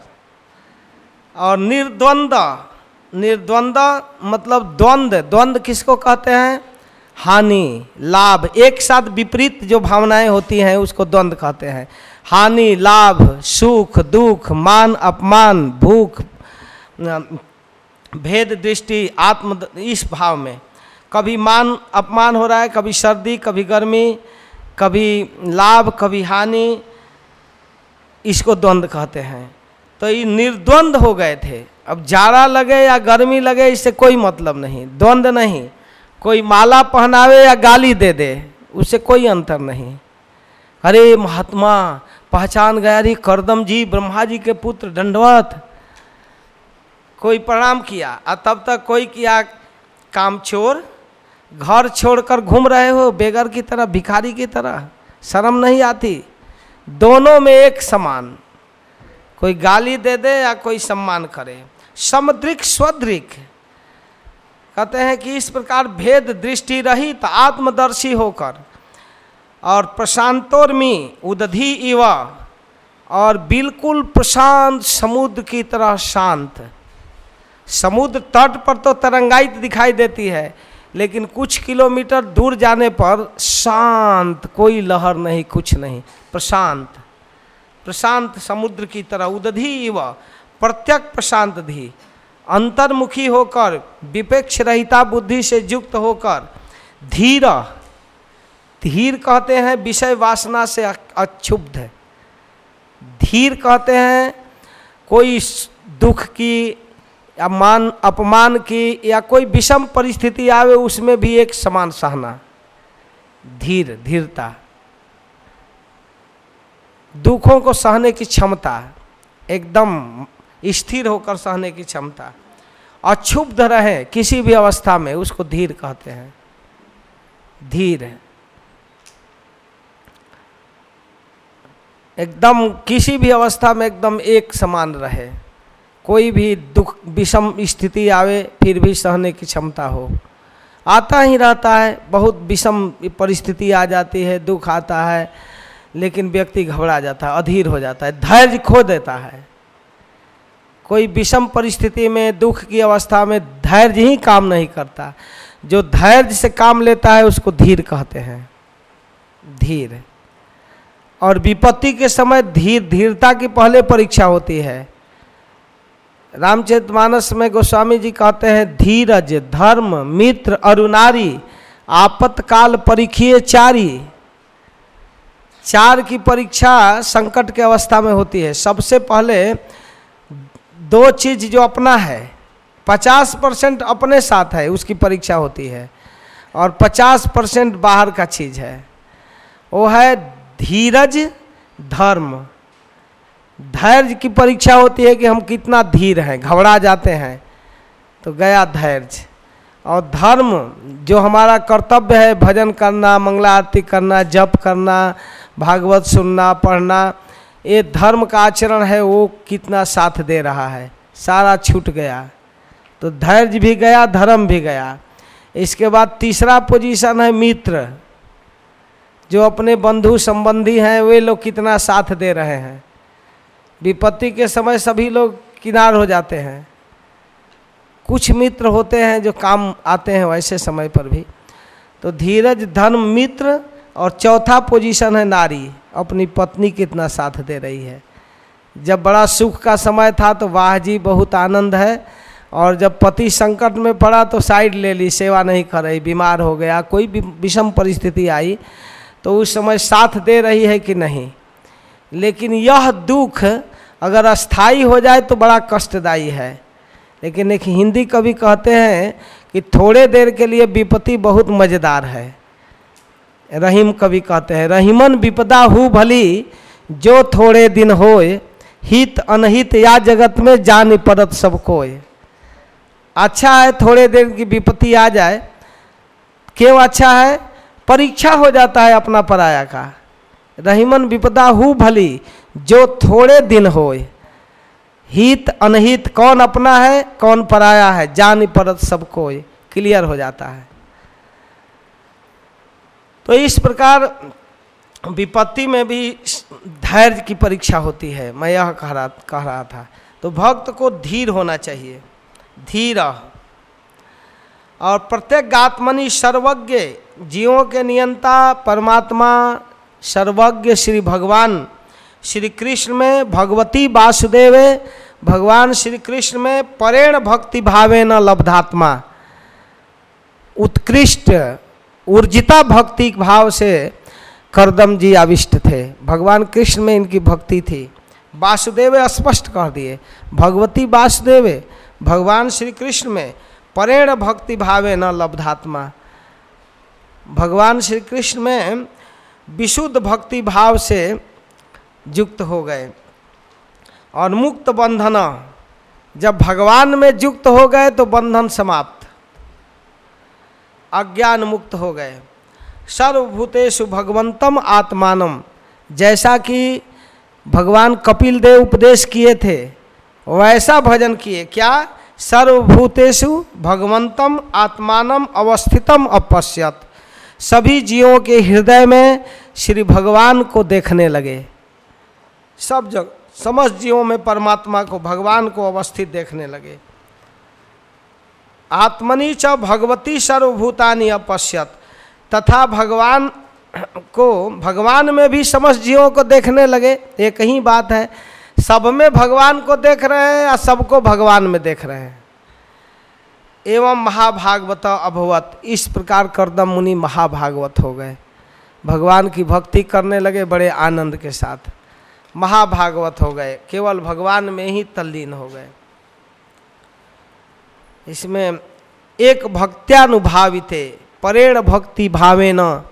और निर्द्वंद निर्द्वंद मतलब द्वंद्व द्वंद्व किसको कहते हैं? हानि, लाभ, एक साथ विपरीत जो भावनाएँ होती हैं, उसको द्वंद्व कहते हैं। हानि, लाभ, सुख, दुख, मान, अपमान, भूख भेद, दृष्टि, आत्म, इस भाव में। कभी मान, अपमान हो रहा है, कभी सर्दी, कभी गर्मी, कभी लाभ, कभी हानि, इसको द्वंद्व कहते हैं। तो ये निर्द्वंद हो गए थे। अब जाड़ा लगे या गर्मी लगे, इससे कोई मतलब नहीं। द्वंद्व नहीं। कोई माला पहनावे या गाली दे दे, उससे कोई अंतर नहीं। अरे महात्मा, पहचान गया रे करदम जी, ब्रह्मा जी के पुत्र दंडवत। कोई प्रणाम किया और तब तक कोई किया काम छोर घर छोड़कर घूम रहे हो बेगर की तरह, भिखारी की तरह? शर्म नहीं आती? दोनों में एक समान। कोई गाली दे दे या कोई सम्मान करे। समद्रिक, स्वद्रिक। कहते हैं कि इस प्रकार भेद दृष्टि रहित आत्मदर्शी होकर और प्रशांतोर्मी उदधि इवा, और बिल्कुल प्रशांत समुद्र की तरह शांत। समुद्र तट पर तो तरंगाइत दिखाई देती है, लेकिन कुछ किलोमीटर दूर जाने पर शांत, कोई लहर नहीं, कुछ नहीं। प्रशांत। प्रशांत समुद्र की तरह उदधि इव प्रत्यक प्रशांत धी। अंतर्मुखी होकर विपेक्ष रहिता बुद्धि से युक्त होकर, धीर धीर कहते हैं, विषय वासना से अक्षुब्ध है। धीर कहते हैं, कोई दुख की या मान अपमान की या कोई विषम परिस्थिति आवे, उसमें भी एक समान सहना। धीर, धीरता। दुखों को सहने की क्षमता, एकदम स्थिर होकर सहने की क्षमता। अक्षुब्ध रहे किसी भी अवस्था में, उसको धीर कहते हैं। धीर एकदम किसी भी अवस्था में एकदम एक समान रहे। कोई भी दुख, विषम स्थिति आवे, फिर भी सहने की क्षमता हो। आता ही रहता है, बहुत विषम परिस्थिति आ जाती है, दुख आता है, लेकिन व्यक्ति घबरा जाता है, अधीर हो जाता है, धैर्य खो देता है। कोई विषम परिस्थिति में, दुख की अवस्था में धैर्य ही काम नहीं करता। जो धैर्य से काम लेता है, उसको धीर कहते हैं। धीर। और विपत्ति के समय धीर, धीरता की पहले परीक्षा होती है। रामचरित मानस में गोस्वामी जी कहते हैं, धीरज, धर्म, मित्र, अरुणारी, आपतकाल परीक्षीय चारी। चार की परीक्षा संकट के अवस्था में होती है। सबसे पहले दो चीज़ जो अपना है, पचास परसेंट अपने साथ है, उसकी परीक्षा होती है। और पचास परसेंट बाहर का चीज़ है। वो है धीरज, धर्म। धैर्य की परीक्षा होती है कि हम कितना धीर हैं, घबरा जाते हैं तो गया धैर्य। और धर्म, जो हमारा कर्तव्य है, भजन करना, मंगला आरती करना, जप करना, भागवत सुनना, पढ़ना, ये धर्म का आचरण है, वो कितना साथ दे रहा है, सारा छूट गया। तो धैर्य भी गया, धर्म भी गया। इसके बाद तीसरा पोजीशन है मित्र। जो अपने बंधु संबंधी हैं, वे लोग कितना साथ दे रहे हैं। विपत्ति के समय सभी लोग किनार हो जाते हैं। कुछ मित्र होते हैं जो काम आते हैं वैसे समय पर भी। तो धीरज धर्म मित्र और चौथा पोजीशन है नारी। अपनी पत्नी कितना साथ दे रही है। जब बड़ा सुख का समय था तो वाह जी, बहुत आनंद है। और जब पति संकट में पड़ा तो साइड ले ली, सेवा नहीं कर रही बीमार हो गया, कोई विषम परिस्थिति आई। तो उस समय साथ दे रही है कि नहीं? लेकिन यह दुख अगर अस्थाई हो जाए तो बड़ा कष्टदायी है। लेकिन एक हिंदी कवि कहते हैं कि थोड़े देर के लिए विपत्ति बहुत मज़ेदार है। रहीम कवि कहते हैं, रहीमन विपदा हु भली, जो थोड़े दिन होए, हित अनहित या जगत में जान पड़त सब कोय अच्छा है थोड़े देर की विपत्ति आ जाए। क्यों अच्छा है? परीक्षा हो जाता है अपना पराया का। रहीमन विपदा हु भली, जो थोड़े दिन होए। हित अनहित कौन अपना है, कौन पराया है, जान परत सबको क्लियर हो जाता है। तो इस प्रकार विपत्ति में भी धैर्य की परीक्षा होती है, मैं यह कह रहा कह रहा था। तो भक्त को धीर होना चाहिए, धीर। और प्रत्येक आत्मनि सर्वज्ञ जीवों के नियंता परमात्मा सर्वज्ञ श्री भगवान, श्री कृष्ण में भगवती वासुदेव, भगवान श्री कृष्ण में परेण भक्ति भावे न लब्धात्मा। उत्कृष्ट, ऊर्जिता भक्ति भाव से करदम जी आविष्ट थे। भगवान कृष्ण में इनकी भक्ति थी। वासुदेव स्पष्ट कर दिए। भगवती वासुदेव, भगवान श्री कृष्ण में परेण भक्ति भावे न लब्धात्मा। भगवान श्री कृष्ण में विशुद्ध भक्ति भाव से युक्त हो गए। और मुक्त बंधन, जब भगवान में युक्त हो गए तो बंधन समाप्त। अज्ञान मुक्त हो गए। सर्वभूतेषु भगवंतम आत्मानम, जैसा कि भगवान कपिल देव उपदेश किए थे, वैसा भजन किए। क्या? सर्वभूतेषु भगवंतम आत्मानम अवस्थितम अपश्यत। सभी जीवों के हृदय में श्री भगवान को देखने लगे। सब जग, समस्त जीवों में परमात्मा को, भगवान को अवस्थित देखने लगे। आत्मनि च भगवती सर्वभूतानि अपश्यत। तथा भगवान को, भगवान में भी समस्त जीवों को देखने लगे। एक ही बात है, सब में भगवान को देख रहे हैं या सबको भगवान में देख रहे हैं? एवं महाभागवत अभवत। इस प्रकार करदम मुनि महाभागवत हो गए। भगवान की भक्ति करने लगे बड़े आनंद के साथ। महाभागवत हो गए। केवल भगवान में ही तल्लीन हो गए। इसमें एक भक्त्यानुभावित, परेण भक्ति भावे न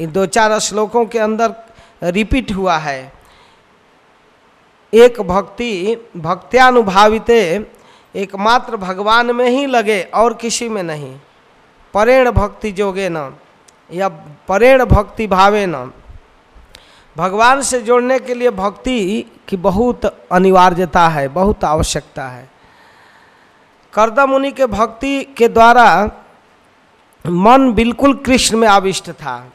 इन दो चार श्लोकों के अंदर रिपीट हुआ है। एक भक्ति, भक्त्यानुभावित एकमात्र भगवान में ही लगे और किसी में नहीं। परेण भक्ति जोगे न, या परेण भक्ति भावे न। भगवान से जोड़ने के लिए भक्ति की बहुत अनिवार्यता है, बहुत आवश्यकता है। करदम मुनि के भक्ति के द्वारा मन बिल्कुल कृष्ण में आविष्ट था।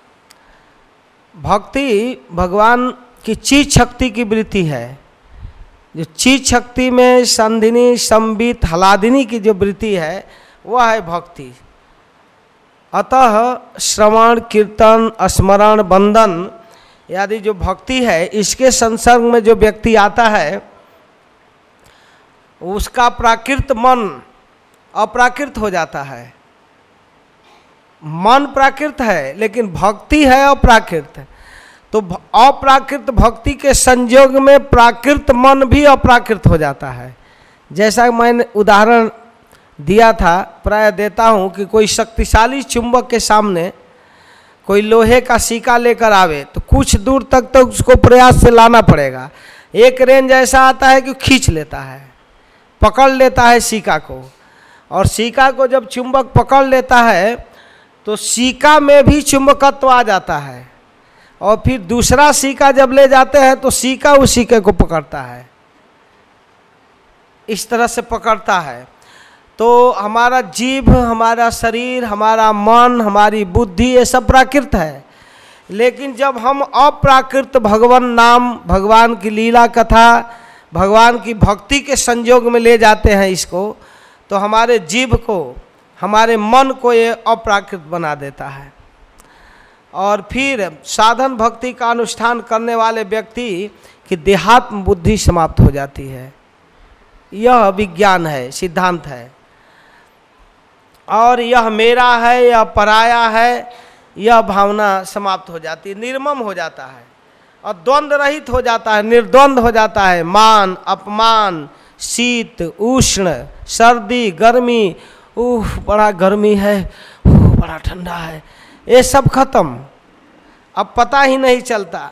भक्ति भगवान की चीज़ शक्ति की वृत्ति है। जो चीज़ शक्ति में संधिनी, संबित, हलादिनी की जो वृत्ति है, वह है भक्ति। अतः श्रवण, कीर्तन, स्मरण बंदन यदि जो भक्ति है, इसके संसर्ग में जो व्यक्ति आता है, उसका प्राकृत मन अप्राकृत हो जाता है। मन प्राकृत है, लेकिन भक्ति है अप्राकृत। तो अप्राकृत भक्ति के संयोग में प्राकृत मन भी अप्राकृत हो जाता है। जैसा मैंने उदाहरण दिया था, प्राय देता हूँ कि कोई शक्तिशाली चुंबक के सामने कोई लोहे का सिक्का लेकर आवे तो कुछ दूर तक तो उसको प्रयास से लाना पड़ेगा। एक रेंज ऐसा आता है कि खींच लेता है, पकड़ लेता है सिक्का को। और सिक्का को जब चुंबक पकड़ लेता है तो सिक्का में भी चुंबकत्व आ जाता है। और फिर दूसरा सीका जब ले जाते हैं तो सीका उस सीके को पकड़ता है। इस तरह से पकड़ता है। तो हमारा जीभ, हमारा शरीर, हमारा मन, हमारी बुद्धि, ये सब प्राकृत है। लेकिन जब हम अप्राकृत भगवान नाम, भगवान की लीला कथा, भगवान की भक्ति के संयोग में ले जाते हैं इसको तो हमारे जीभ को, हमारे मन को ये अप्राकृत बना देता है। और फिर साधन भक्ति का अनुष्ठान करने वाले व्यक्ति की देहात्म बुद्धि समाप्त हो जाती है। यह विज्ञान है, सिद्धांत है। और यह मेरा है, यह पराया है, यह भावना समाप्त हो जाती है, निर्मम हो जाता है और द्वंद रहित हो जाता है, निर्द्वंद हो जाता है। मान, अपमान, शीत, उष्ण, सर्दी, गर्मी उह बड़ा गर्मी है उह बड़ा ठंडा है। ये सब खत्म। अब पता ही नहीं चलता।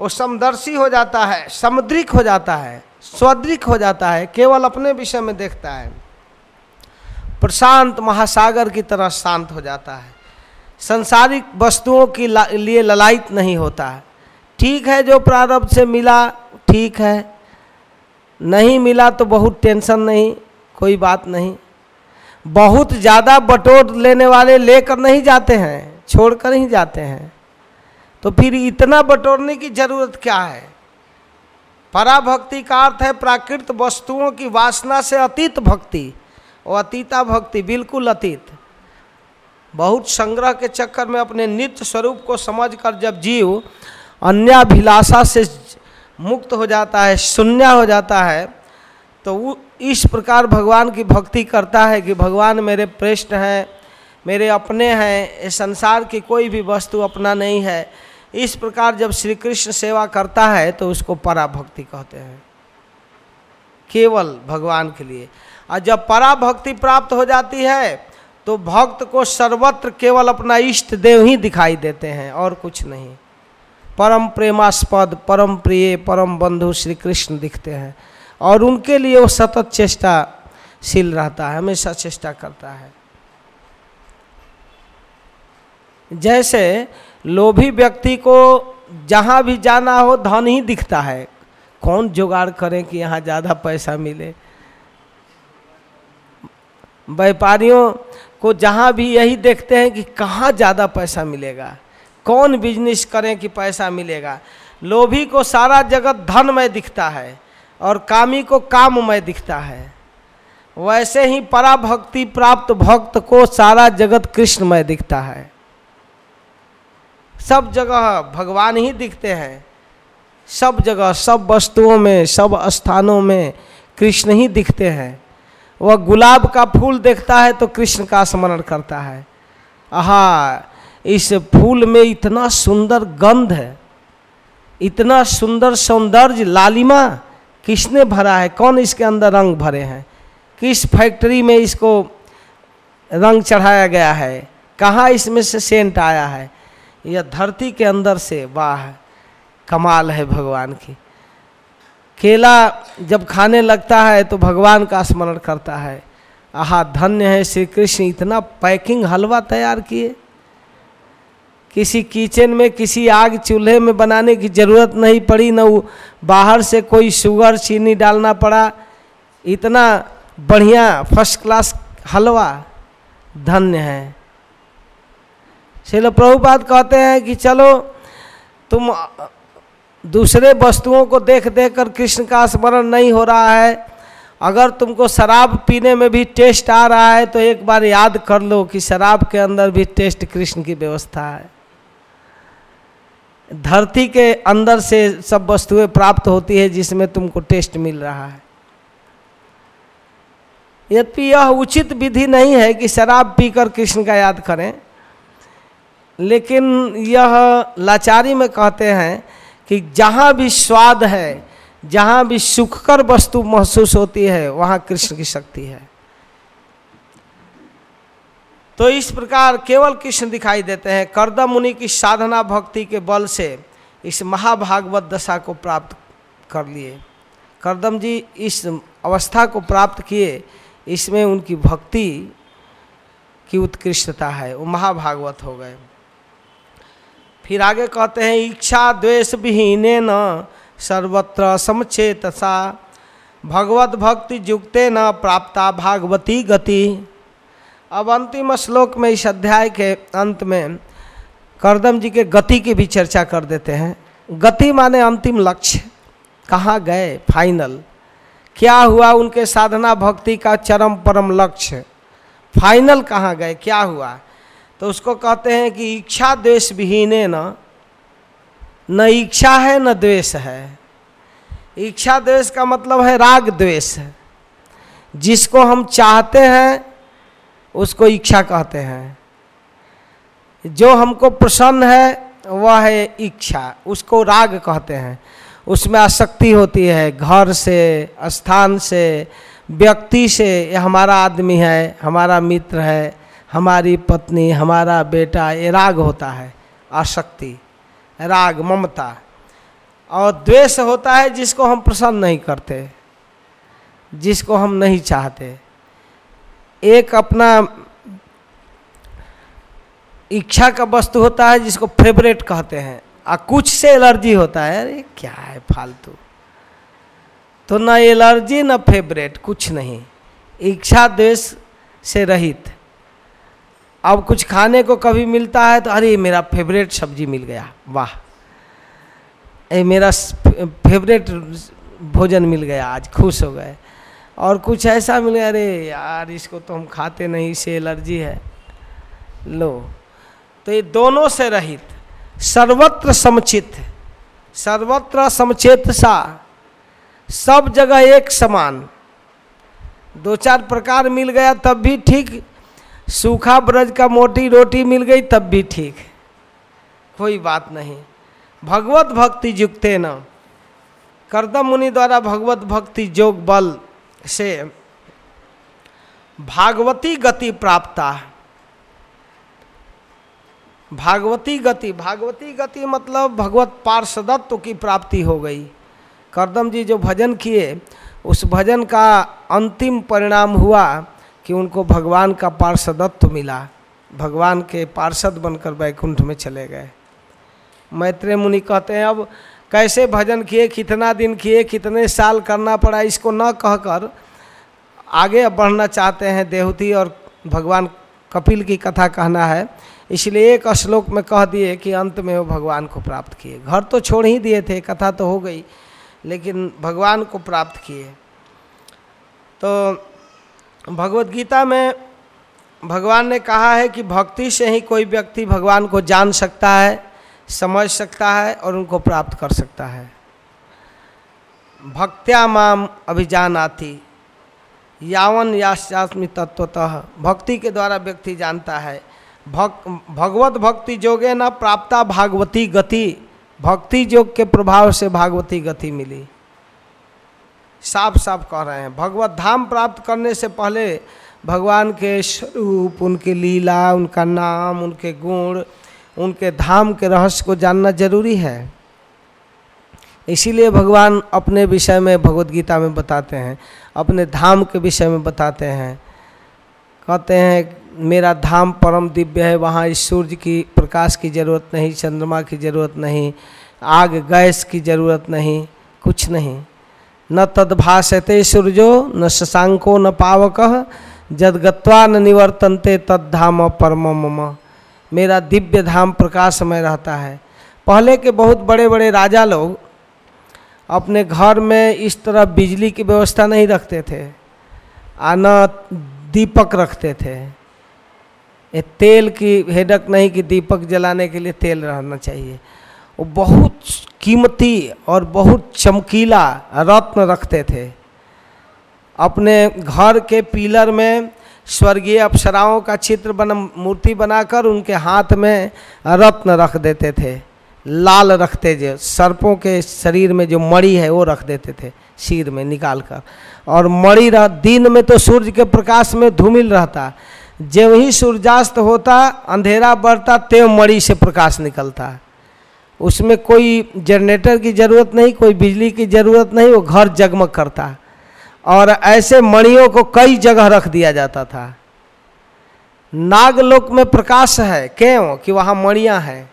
वो समदर्शी हो जाता है, समुद्रिक हो जाता है, स्वद्रिक हो जाता है, केवल अपने विषय में देखता है। प्रशांत महासागर की तरह शांत हो जाता है। संसारिक वस्तुओं की लिए ललायित नहीं होता। है ठीक है, जो प्रारब्ध से मिला, ठीक है। नहीं मिला तो बहुत टेंशन नहीं, कोई बात नहीं। बहुत ज़्यादा बटोर लेने वाले लेकर नहीं जाते हैं, छोड़कर ही जाते हैं। तो फिर इतना बटोरने की ज़रूरत क्या है? पराभक्ति का अर्थ है प्राकृत वस्तुओं की वासना से अतीत भक्ति, और अतीता भक्ति बिल्कुल अतीत। बहुत संग्रह के चक्कर में अपने नित्य स्वरूप को समझकर जब जीव अन्याभिलाषा से मुक्त हो जाता है, शून्य हो जाता है तो इस प्रकार भगवान की भक्ति करता है कि भगवान मेरे प्रेष्ठ हैं, मेरे अपने हैं संसार की कोई भी वस्तु अपना नहीं है। इस प्रकार जब श्री कृष्ण सेवा करता है तो उसको पराभक्ति कहते हैं। केवल भगवान के लिए। और जब पराभक्ति प्राप्त हो जाती है तो भक्त को सर्वत्र केवल अपना इष्ट देव ही दिखाई देते हैं, और कुछ नहीं। परम प्रेमास्पद, परम प्रिय, परम बंधु श्री कृष्ण दिखते हैं। और उनके लिए वो सतत चेष्टाशील रहता है, हमेशा चेष्टा करता है। जैसे लोभी व्यक्ति को जहाँ भी जाना हो, धन ही दिखता है। कौन जुगाड़ करें कि यहाँ ज़्यादा पैसा मिले? व्यापारियों को जहाँ भी यही देखते हैं कि कहाँ ज़्यादा पैसा मिलेगा। कौन बिज़नेस करें कि पैसा मिलेगा? लोभी को सारा जगत धनमय दिखता है। और कामी को काममय दिखता है। वैसे ही पराभक्ति प्राप्त भक्त को सारा जगत कृष्णमय दिखता है। सब जगह भगवान ही दिखते हैं। सब जगह, सब वस्तुओं में, सब स्थानों में कृष्ण ही दिखते हैं। वह गुलाब का फूल देखता है तो कृष्ण का स्मरण करता है। आहा, इस फूल में इतना सुंदर गंध है। इतना सुंदर सौंदर्य, लालिमा किसने भरा है? कौन इसके अंदर रंग भरे हैं? किस फैक्ट्री में इसको रंग चढ़ाया गया है? कहाँ इसमें से सेंट आया है? यह धरती के अंदर से वाह, कमाल है भगवान की। केला जब खाने लगता है तो भगवान का स्मरण करता है। आहा, धन्य है श्री कृष्ण, इतना पैकिंग हलवा तैयार किए। किसी किचन में, किसी आग चूल्हे में बनाने की ज़रूरत नहीं पड़ी, न बाहर से कोई शुगर, चीनी डालना पड़ा। इतना बढ़िया फ़र्स्ट क्लास हलवा धन्य है। शिल प्रभुपाद कहते हैं कि चलो, तुम दूसरे वस्तुओं को देख देख कर कृष्ण का स्मरण नहीं हो रहा है। अगर तुमको शराब पीने में भी टेस्ट आ रहा है तो एक बार याद कर लो कि शराब के अंदर भी टेस्ट कृष्ण की व्यवस्था है। धरती के अंदर से सब वस्तुएँ प्राप्त होती है जिसमें तुमको टेस्ट मिल रहा है। यद्यपि यह उचित विधि नहीं है कि शराब पीकर कृष्ण का याद करें, लेकिन यह लाचारी में कहते हैं कि जहाँ भी स्वाद है, जहाँ भी सुखकर वस्तु महसूस होती है, वहाँ कृष्ण की शक्ति है। तो इस प्रकार केवल कृष्ण दिखाई देते हैं करदम मुनि की साधना भक्ति के बल से इस महाभागवत दशा को प्राप्त कर लिए। करदम जी इस अवस्था को प्राप्त किए, इसमें उनकी भक्ति की उत्कृष्टता है, वो महाभागवत हो गए। फिर आगे कहते हैं, इच्छा द्वेष विहीन न सर्वत्र समचेतसा, भगवत भक्ति युक्ते न प्राप्ता भागवती गति। अब अंतिम श्लोक में इस अध्याय के अंत में करदम जी के गति की भी चर्चा कर देते हैं। गति माने अंतिम लक्ष्य। कहाँ गए? फाइनल क्या हुआ उनके साधना भक्ति का चरम परम लक्ष्य? फाइनल कहाँ गए? क्या हुआ? तो उसको कहते हैं कि इच्छा द्वेष विहीन न। न इच्छा है, न द्वेष है। इच्छा द्वेष का मतलब है राग द्वेष। जिसको हम चाहते हैं उसको इच्छा कहते हैं। जो हमको प्रसन्न है, वह है इच्छा, उसको राग कहते हैं। उसमें आसक्ति होती है, घर से, स्थान से, व्यक्ति से, ये हमारा आदमी है, हमारा मित्र है, हमारी पत्नी, हमारा बेटा, ये राग होता है, आसक्ति, राग, ममता। और द्वेष होता है जिसको हम प्रसन्न नहीं करते, जिसको हम नहीं चाहते। एक अपना इच्छा का वस्तु होता है जिसको फेवरेट कहते हैं। और कुछ से एलर्जी होता है। अरे, क्या है फालतू? तो ना एलर्जी, ना फेवरेट, कुछ नहीं। इच्छा द्वेष से रहित। अब कुछ खाने को कभी मिलता है तो अरे, मेरा फेवरेट सब्ज़ी मिल गया। वाह। मेरा फेवरेट भोजन मिल गया। आज खुश हो गए। और कुछ ऐसा मिल, अरे यार, इसको तो हम खाते नहीं इसे एलर्जी है। लो। तो ये दोनों से रहित, सर्वत्र समचित सर्वत्र समचेत सा। सब जगह एक समान। दो चार प्रकार मिल गया, तब भी ठीक। सूखा ब्रज का मोटी रोटी मिल गई, तब भी ठीक। कोई बात नहीं। भगवत भक्ति युक्ते न। करदम मुनि द्वारा भगवत भक्ति जोग बल। से भागवती गति प्राप्ता भागवती गति भागवती गति मतलब भगवत पार्षदत्व की प्राप्ति हो गई। करदम जी जो भजन किए, उस भजन का अंतिम परिणाम हुआ कि उनको भगवान का पार्षदत्व मिला। भगवान के पार्षद बनकर वैकुंठ में चले गए। मैत्रेय मुनि कहते हैं, अब कैसे भजन किए, कितना दिन किए, कितने साल करना पड़ा, इसको न कहकर आगे बढ़ना चाहते हैं देवती और भगवान कपिल की कथा कहना है। इसलिए एक श्लोक में कह दिए कि अंत में वो भगवान को प्राप्त किए। घर तो छोड़ ही दिए थे, कथा तो हो गई, लेकिन भगवान को प्राप्त किए। तो भगवत गीता में भगवान ने कहा है कि भक्ति से ही कोई व्यक्ति भगवान को जान सकता है। समझ सकता है और उनको प्राप्त कर सकता है। भक्त्या माम आती यावन यास्मी तत्वतः भक्ति के द्वारा व्यक्ति जानता है, भक, भगवत भक्ति जोगे न प्राप्ता भागवती गति, भक्ति योग के प्रभाव से भागवती गति मिली। साफ़ साफ़ कह रहे हैं, भगवत धाम प्राप्त करने से पहले भगवान के स्वरूप, उनकी लीला, उनका नाम, उनके गुण उनके धाम के रहस्य को जानना ज़रूरी है। इसीलिए भगवान अपने विषय में भगवत गीता में बताते हैं, अपने धाम के विषय में बताते हैं। कहते हैं, मेरा धाम परम दिव्य है, वहाँ इस सूर्य की प्रकाश की ज़रूरत नहीं, चंद्रमा की ज़रूरत नहीं, आग गैस की ज़रूरत नहीं, कुछ नहीं। न तद्भाषते सूर्यो, न शशांको, न पावक जदगत्वा न निवर्तनते तद्धाम परम मम। मेरा दिव्य धाम प्रकाशमय रहता है। पहले के बहुत बड़े बड़े राजा लोग अपने घर में इस तरह बिजली की व्यवस्था नहीं रखते थे। आ न दीपक रखते थे। ये तेल की, हेडक नहीं कि दीपक जलाने के लिए तेल रहना चाहिए। वो बहुत कीमती और बहुत चमकीला रत्न रखते थे। अपने घर के पिलर में स्वर्गीय अप्सराओं का चित्र बन, मूर्ति बनाकर उनके हाथ में रत्न रख देते थे। लाल रखते जो सर्पों के शरीर में जो मड़ी है, वो रख देते थे सिर में निकाल कर और मड़ी रह, दिन में तो सूर्य के प्रकाश में धूमिल रहता। जब ही सूर्यास्त होता, अंधेरा बढ़ता तेव मड़ी से प्रकाश निकलता। उसमें कोई जनरेटर की ज़रूरत नहीं, कोई बिजली की ज़रूरत नहीं, वो घर जगमग करता। और ऐसे मणियों को कई जगह रख दिया जाता था। नागलोक में प्रकाश है, क्यों? कि वहाँ मणियाँ हैं।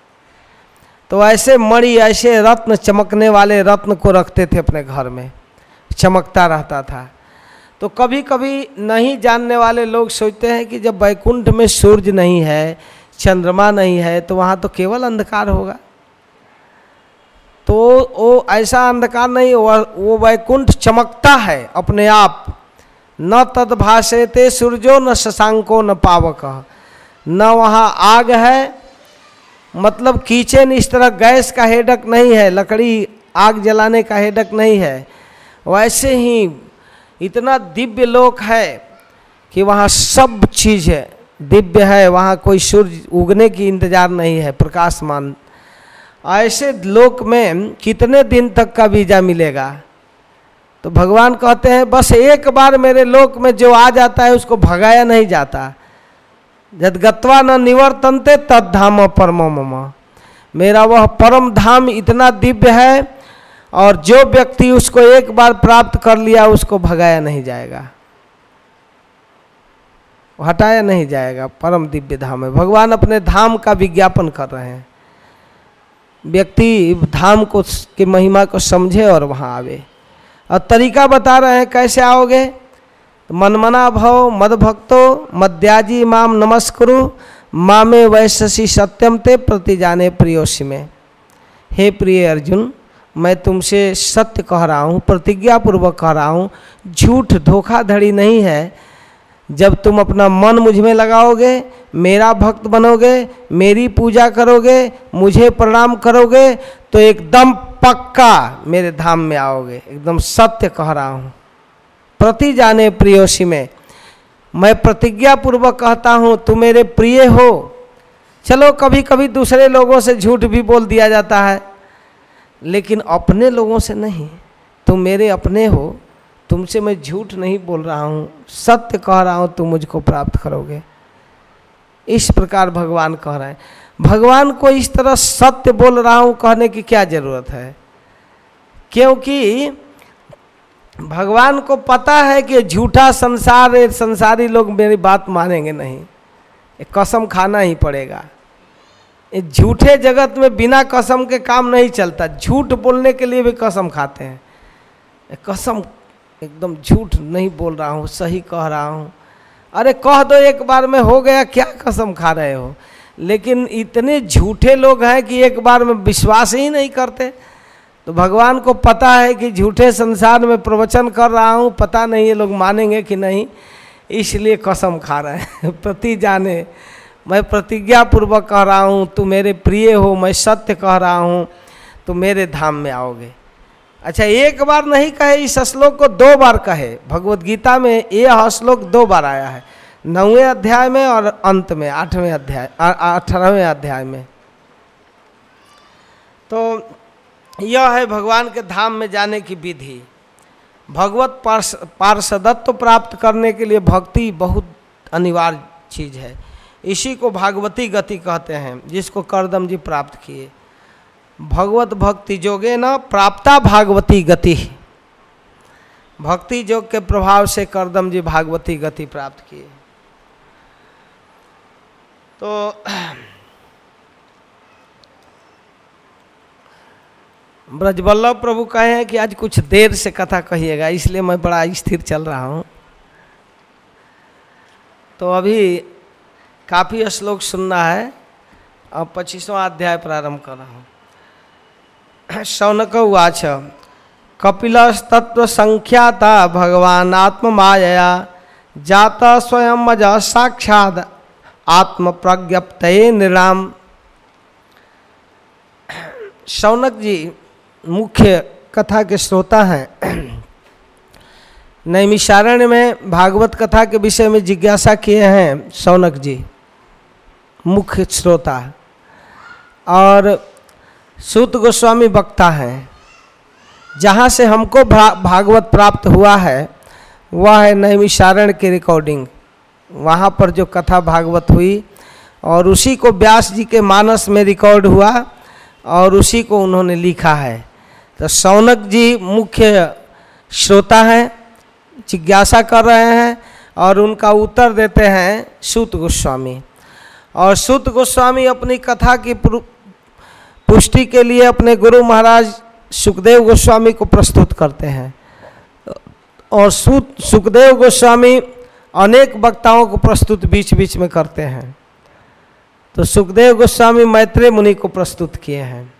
तो ऐसे मणि, ऐसे रत्न, चमकने वाले रत्न को रखते थे अपने घर में। चमकता रहता था। तो कभी कभी नहीं जानने वाले लोग सोचते हैं कि जब वैकुंठ में सूर्य नहीं है, चंद्रमा नहीं है तो वहाँ तो केवल अंधकार होगा। तो वो ऐसा अंधकार नहीं वो वैकुंठ चमकता है अपने आप। न तदभाषते सूर्यो न शशांको न पावक। न वहाँ आग है मतलब किचन इस तरह गैस का हेडक नहीं है, लकड़ी आग जलाने का हेडक नहीं है। वैसे ही इतना दिव्य लोक है कि वहाँ सब चीज़ है, दिव्य है, वहाँ कोई सूर्य उगने की इंतज़ार नहीं है, प्रकाशमान। ऐसे लोक में कितने दिन तक का वीज़ा मिलेगा? तो भगवान कहते हैं, बस एक बार मेरे लोक में जो आ जाता है, उसको भगाया नहीं जाता। जद गत्वा न निवर्तनते, तद धाम परम मम। मेरा वह परम धाम इतना दिव्य है, और जो व्यक्ति उसको एक बार प्राप्त कर लिया, उसको भगाया नहीं जाएगा। हटाया नहीं जाएगा, परम दिव्य धाम है। भगवान अपने धाम का विज्ञापन कर रहे हैं। व्यक्ति धाम को के महिमा को समझे और वहाँ आवे। और तरीका बता रहे हैं कैसे आओगे? तो मनमना भव मद भक्तो मद्याजी माम नमस्कुरु, मामे वैशसी सत्यम ते प्रति जाने प्रियोशी में। हे प्रिय अर्जुन, मैं तुमसे सत्य कह रहा हूँ, प्रतिज्ञापूर्वक कह रहा हूँ, झूठ धोखाधड़ी नहीं है। जब तुम अपना मन मुझमें लगाओगे, मेरा भक्त बनोगे, मेरी पूजा करोगे, मुझे प्रणाम करोगे तो एकदम पक्का मेरे धाम में आओगे। एकदम सत्य कह रहा हूँ। प्रति जाने प्रियोशी में, मैं प्रतिज्ञा पूर्वक कहता हूँ तुम मेरे प्रिय हो। चलो कभी कभी दूसरे लोगों से झूठ भी बोल दिया जाता है, लेकिन अपने लोगों से नहीं। तुम मेरे अपने हो तुमसे मैं झूठ नहीं बोल रहा हूँ, सत्य कह रहा हूँ, तुम मुझको प्राप्त करोगे। इस प्रकार भगवान कह रहे हैं। भगवान को इस तरह सत्य बोल रहा हूँ कहने की क्या ज़रूरत है? क्योंकि भगवान को पता है कि झूठा संसार संसारी लोग मेरी बात मानेंगे नहीं। कसम खाना ही पड़ेगा। झूठे जगत में बिना कसम के काम नहीं चलता। झूठ बोलने के लिए भी कसम खाते हैं। कसम एकदम झूठ नहीं बोल रहा हूँ, सही कह रहा हूँ। अरे कह दो एक बार में हो गया, क्या कसम खा रहे हो? लेकिन इतने झूठे लोग हैं कि एक बार में विश्वास ही नहीं करते। तो भगवान को पता है कि झूठे संसार में प्रवचन कर रहा हूँ, पता नहीं ये लोग मानेंगे कि नहीं, इसलिए कसम खा रहे हैं। प्रति जाने मैं प्रतिज्ञा पूर्वक कह रहा हूँ, तू मेरे प्रिय हो, मैं सत्य कह रहा हूँ तो मेरे धाम में आओगे। अच्छा एक बार नहीं कहे, इस श्लोक को दो बार कहे। भगवत गीता में यह श्लोक दो बार आया है। नौवें अध्याय में और अंत में, आठवें अध्याय अठारहवें अध्याय में। तो यह है भगवान के धाम में जाने की विधि। भगवत पार्षदत्व प्राप्त करने के लिए भक्ति बहुत अनिवार्य चीज़ है। इसी को भागवती गति कहते हैं, जिसको करदम जी प्राप्त किए। भगवत भक्ति जोगे न प्राप्ता भागवती गति। भक्ति योग के प्रभाव से करदम जी भागवती गति प्राप्त किए। तो ब्रजवल्लभ प्रभु कहे हैं कि आज कुछ देर से कथा कहिएगा, इसलिए मैं बड़ा स्थिर चल रहा हूँ। तो अभी काफ़ी श्लोक सुनना है, अब पच्चीसवां अध्याय प्रारंभ कर रहा हूँ। शौनक उवाच कपिल तत्व संख्याता भगवान आत्म माया जाता स्वयं मज साक्षात आत्म प्रज्ञप्त निराम। शौनक जी मुख्य कथा के श्रोता हैं। नैमिषारण्य में भागवत कथा के विषय में जिज्ञासा किए हैं शौनक जी मुख्य श्रोता। और सूत गोस्वामी वक्ता हैं। जहाँ से हमको भागवत प्राप्त हुआ है, वह है नैमिषारण की रिकॉर्डिंग वहाँ पर जो कथा भागवत हुई, और उसी को व्यास जी के मानस में रिकॉर्ड हुआ, और उसी को उन्होंने लिखा है। तो सौनक जी मुख्य श्रोता हैं, जिज्ञासा कर रहे हैं, और उनका उत्तर देते हैं सूत गोस्वामी। और सुत गोस्वामी अपनी कथा की पुष्टि के लिए अपने गुरु महाराज सुखदेव गोस्वामी को प्रस्तुत करते हैं। और सुखदेव गोस्वामी अनेक वक्ताओं को प्रस्तुत बीच बीच में करते हैं। तो सुखदेव गोस्वामी मैत्रेय मुनि को प्रस्तुत किए हैं।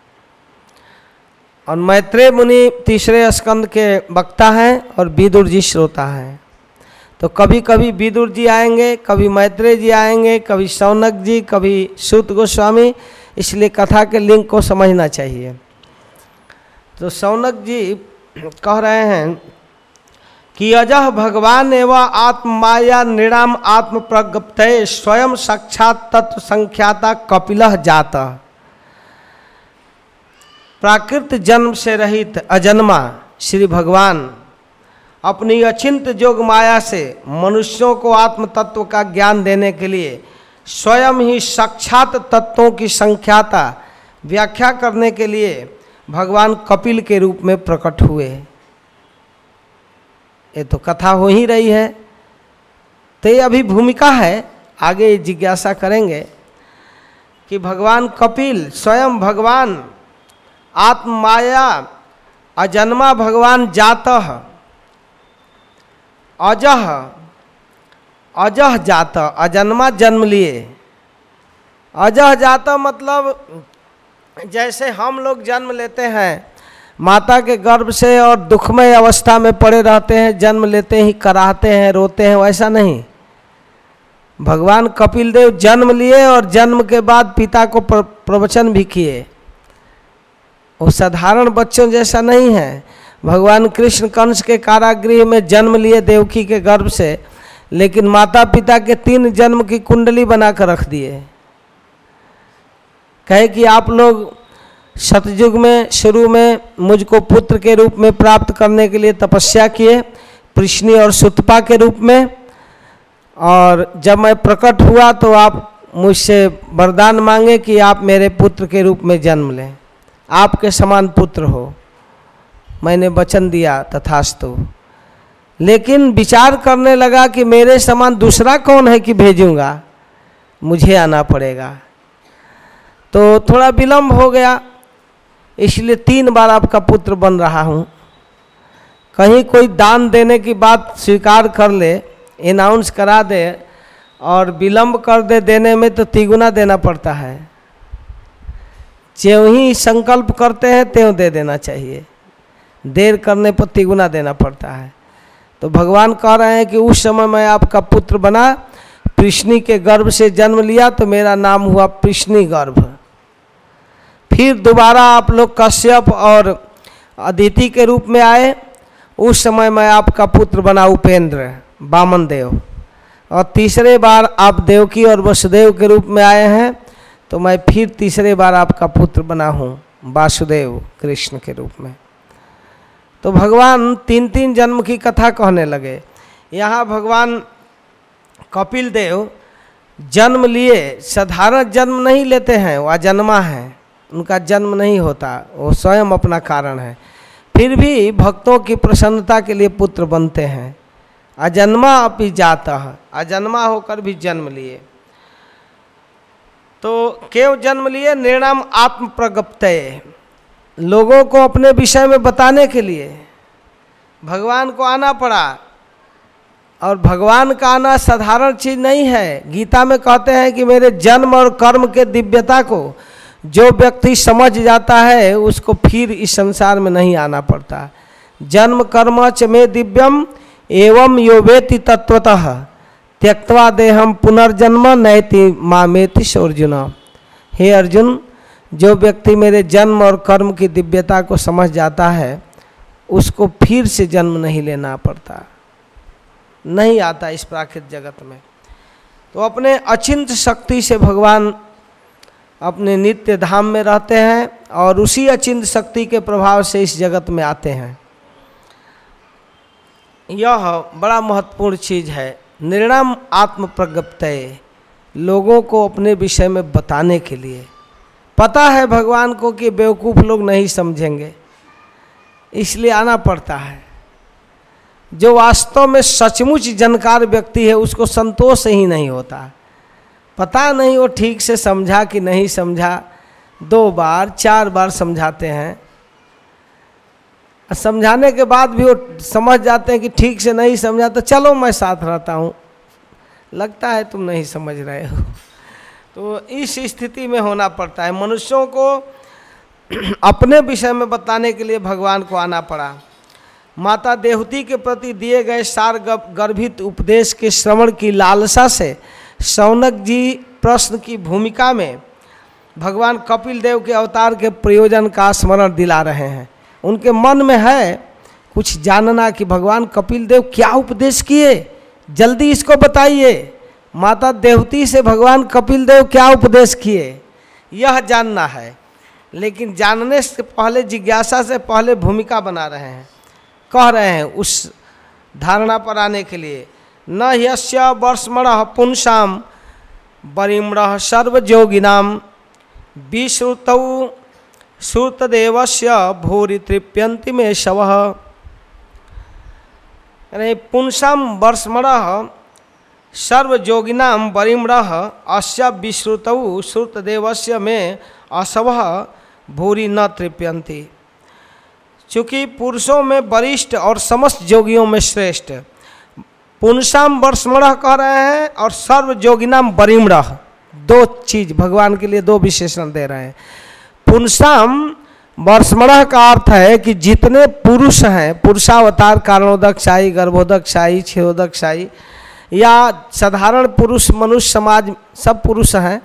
और मैत्रेय मुनि तीसरे स्कंद के वक्ता हैं और विदुर जी श्रोता हैं। तो कभी कभी विदुर जी आएँगे, कभी मैत्रेय जी आएँगे, कभी सौनक जी, कभी सुत गोस्वामी इसलिए कथा के लिंक को समझना चाहिए। तो सौनक जी कह रहे हैं कि अजह भगवान एवं आत्म माया निराम आत्म प्रगप्त स्वयं साक्षात तत्व संख्याता कपिल जाता। प्राकृत जन्म से रहित अजन्मा श्री भगवान अपनी अचिंत जोग माया से मनुष्यों को आत्म तत्व का ज्ञान देने के लिए स्वयं ही साक्षात तत्वों की संख्याता व्याख्या करने के लिए भगवान कपिल के रूप में प्रकट हुए। ये तो कथा हो ही रही है। तो ये अभी भूमिका है, आगे जिज्ञासा करेंगे कि भगवान कपिल, स्वयं भगवान आत्म माया अजन्मा भगवान जातः अजह अजह जाता, अजन्मा जन्म लिए। अजह जाता मतलब जैसे हम लोग जन्म लेते हैं, माता के गर्भ से और दुखमय अवस्था में पड़े रहते हैं, जन्म लेते ही कराहते हैं, रोते हैं वैसा नहीं। भगवान कपिल देव जन्म लिए और जन्म के बाद पिता को प्रवचन भी किए। वो साधारण बच्चों जैसा नहीं है। भगवान कृष्ण कंस के कारागृह में जन्म लिए देवकी के गर्भ से लेकिन माता पिता के तीन जन्म की कुंडली बनाकर रख दिए। कहे कि आप लोग सतयुग में, शुरू में मुझको पुत्र के रूप में प्राप्त करने के लिए तपस्या किए कृष्णी और सुतपा के रूप में। और जब मैं प्रकट हुआ तो आप मुझसे वरदान मांगे कि आप मेरे पुत्र के रूप में जन्म लें। आपके समान पुत्र हो। मैंने वचन दिया तथास्तु। लेकिन विचार करने लगा कि मेरे समान दूसरा कौन है कि भेजूँगा? मुझे आना पड़ेगा। तो थोड़ा विलम्ब हो गया। इसलिए तीन बार आपका पुत्र बन रहा हूँ। कहीं कोई दान देने की बात स्वीकार कर ले अनाउंस करा दे, और विलम्ब कर दे देने में तो तिगुना देना पड़ता है। ज्यों ही संकल्प करते हैं, त्यों दे देना चाहिए। देर करने पर तिगुना देना पड़ता है। तो भगवान कह रहे हैं कि उस समय मैं आपका पुत्र बना कृष्णी के गर्भ से जन्म लिया तो मेरा नाम हुआ कृष्णी गर्भ। फिर दोबारा आप लोग कश्यप और अदिति के रूप में आए। उस समय मैं आपका पुत्र बना उपेंद्र बामन देव और तीसरे बार आप देवकी और वसुदेव के रूप में आए हैं तो मैं फिर तीसरे बार आपका पुत्र बना हूँ, वासुदेव कृष्ण के रूप में। तो भगवान तीन तीन जन्म की कथा कहने लगे। यहाँ भगवान कपिल देव जन्म लिए, साधारण जन्म नहीं लेते हैं वह जन्मा है, उनका जन्म नहीं होता, वो स्वयं अपना कारण है। फिर भी भक्तों की प्रसन्नता के लिए पुत्र बनते हैं। अजन्मा अपनी जाता, अजन्मा होकर भी जन्म लिए। तो केव जन्म लिए, निर्णाम आत्म प्रगप्तय लोगों को अपने विषय में बताने के लिए भगवान को आना पड़ा। और भगवान का आना साधारण चीज़ नहीं है। गीता में कहते हैं कि मेरे जन्म और कर्म के दिव्यता को जो व्यक्ति समझ जाता है, उसको फिर इस संसार में नहीं आना पड़ता। जन्म, कर्म च में दिव्यम एवं यो वेति तत्वतः त्यक्वा देहम पुनर्जन्म, नैति मामेति अर्जुन हे अर्जुन जो व्यक्ति मेरे जन्म और कर्म की दिव्यता को समझ जाता है, उसको फिर से जन्म नहीं लेना पड़ता। नहीं आता इस प्राकृत जगत में। तो अपने अचिंत शक्ति से भगवान अपने नित्य धाम में रहते हैं और उसी अचिंत शक्ति के प्रभाव से इस जगत में आते हैं। यह बड़ा महत्वपूर्ण चीज़ है। निर्णम आत्म प्रगप्तय लोगों को अपने विषय में बताने के लिए। पता है भगवान को कि बेवकूफ़ लोग नहीं समझेंगे, इसलिए आना पड़ता है। जो वास्तव में सचमुच जानकार व्यक्ति है, उसको संतोष ही नहीं होता। पता नहीं वो ठीक से समझा कि नहीं समझा। दो बार, चार बार समझाते हैं। समझाने के बाद भी वो समझ जाते हैं कि ठीक से नहीं समझा तो चलो मैं साथ रहता हूँ। लगता है तुम नहीं समझ रहे हो। तो इस स्थिति में होना पड़ता है। मनुष्यों को अपने विषय में बताने के लिए भगवान को आना पड़ा। माता देवती के प्रति दिए गए सार गर्भित उपदेश के श्रवण की लालसा से सौनक जी प्रश्न की भूमिका में भगवान कपिल देव के अवतार के प्रयोजन का स्मरण दिला रहे हैं। उनके मन में है कुछ जानना कि भगवान कपिल देव क्या उपदेश किए? जल्दी इसको बताइए। माता देवती से भगवान कपिल देव क्या उपदेश किए? यह जानना है। लेकिन जानने से पहले, जिज्ञासा से पहले भूमिका बना रहे हैं। कह रहे हैं उस धारणा पर आने के लिए, न यश्य वर्षमण पुंसाम बरिमण सर्वयोगिनाम विश्रुत श्रुतदेवस्य भूरि तृप्यंति में शव। पुंसाम वर्षमण सर्वयोगिनाम अश्य विश्रुत श्रुतदेवस्य में असव भूरी न तृप्यंती चूँकि पुरुषों में वरिष्ठ और समस्त योगियों में श्रेष्ठ पुनसाम वर्षमण कह रहे हैं और सर्व योगिनाम बरिमण दो चीज़ भगवान के लिए दो विशेषण दे रहे हैं। पुनसाम वर्षमण का अर्थ है कि जितने पुरुष हैं, पुरुषावतार, कारणोदक, शाही, गर्भोदक, शाही, क्षीरोदक, शाही या साधारण पुरुष, मनुष्य समाज, सब पुरुष हैं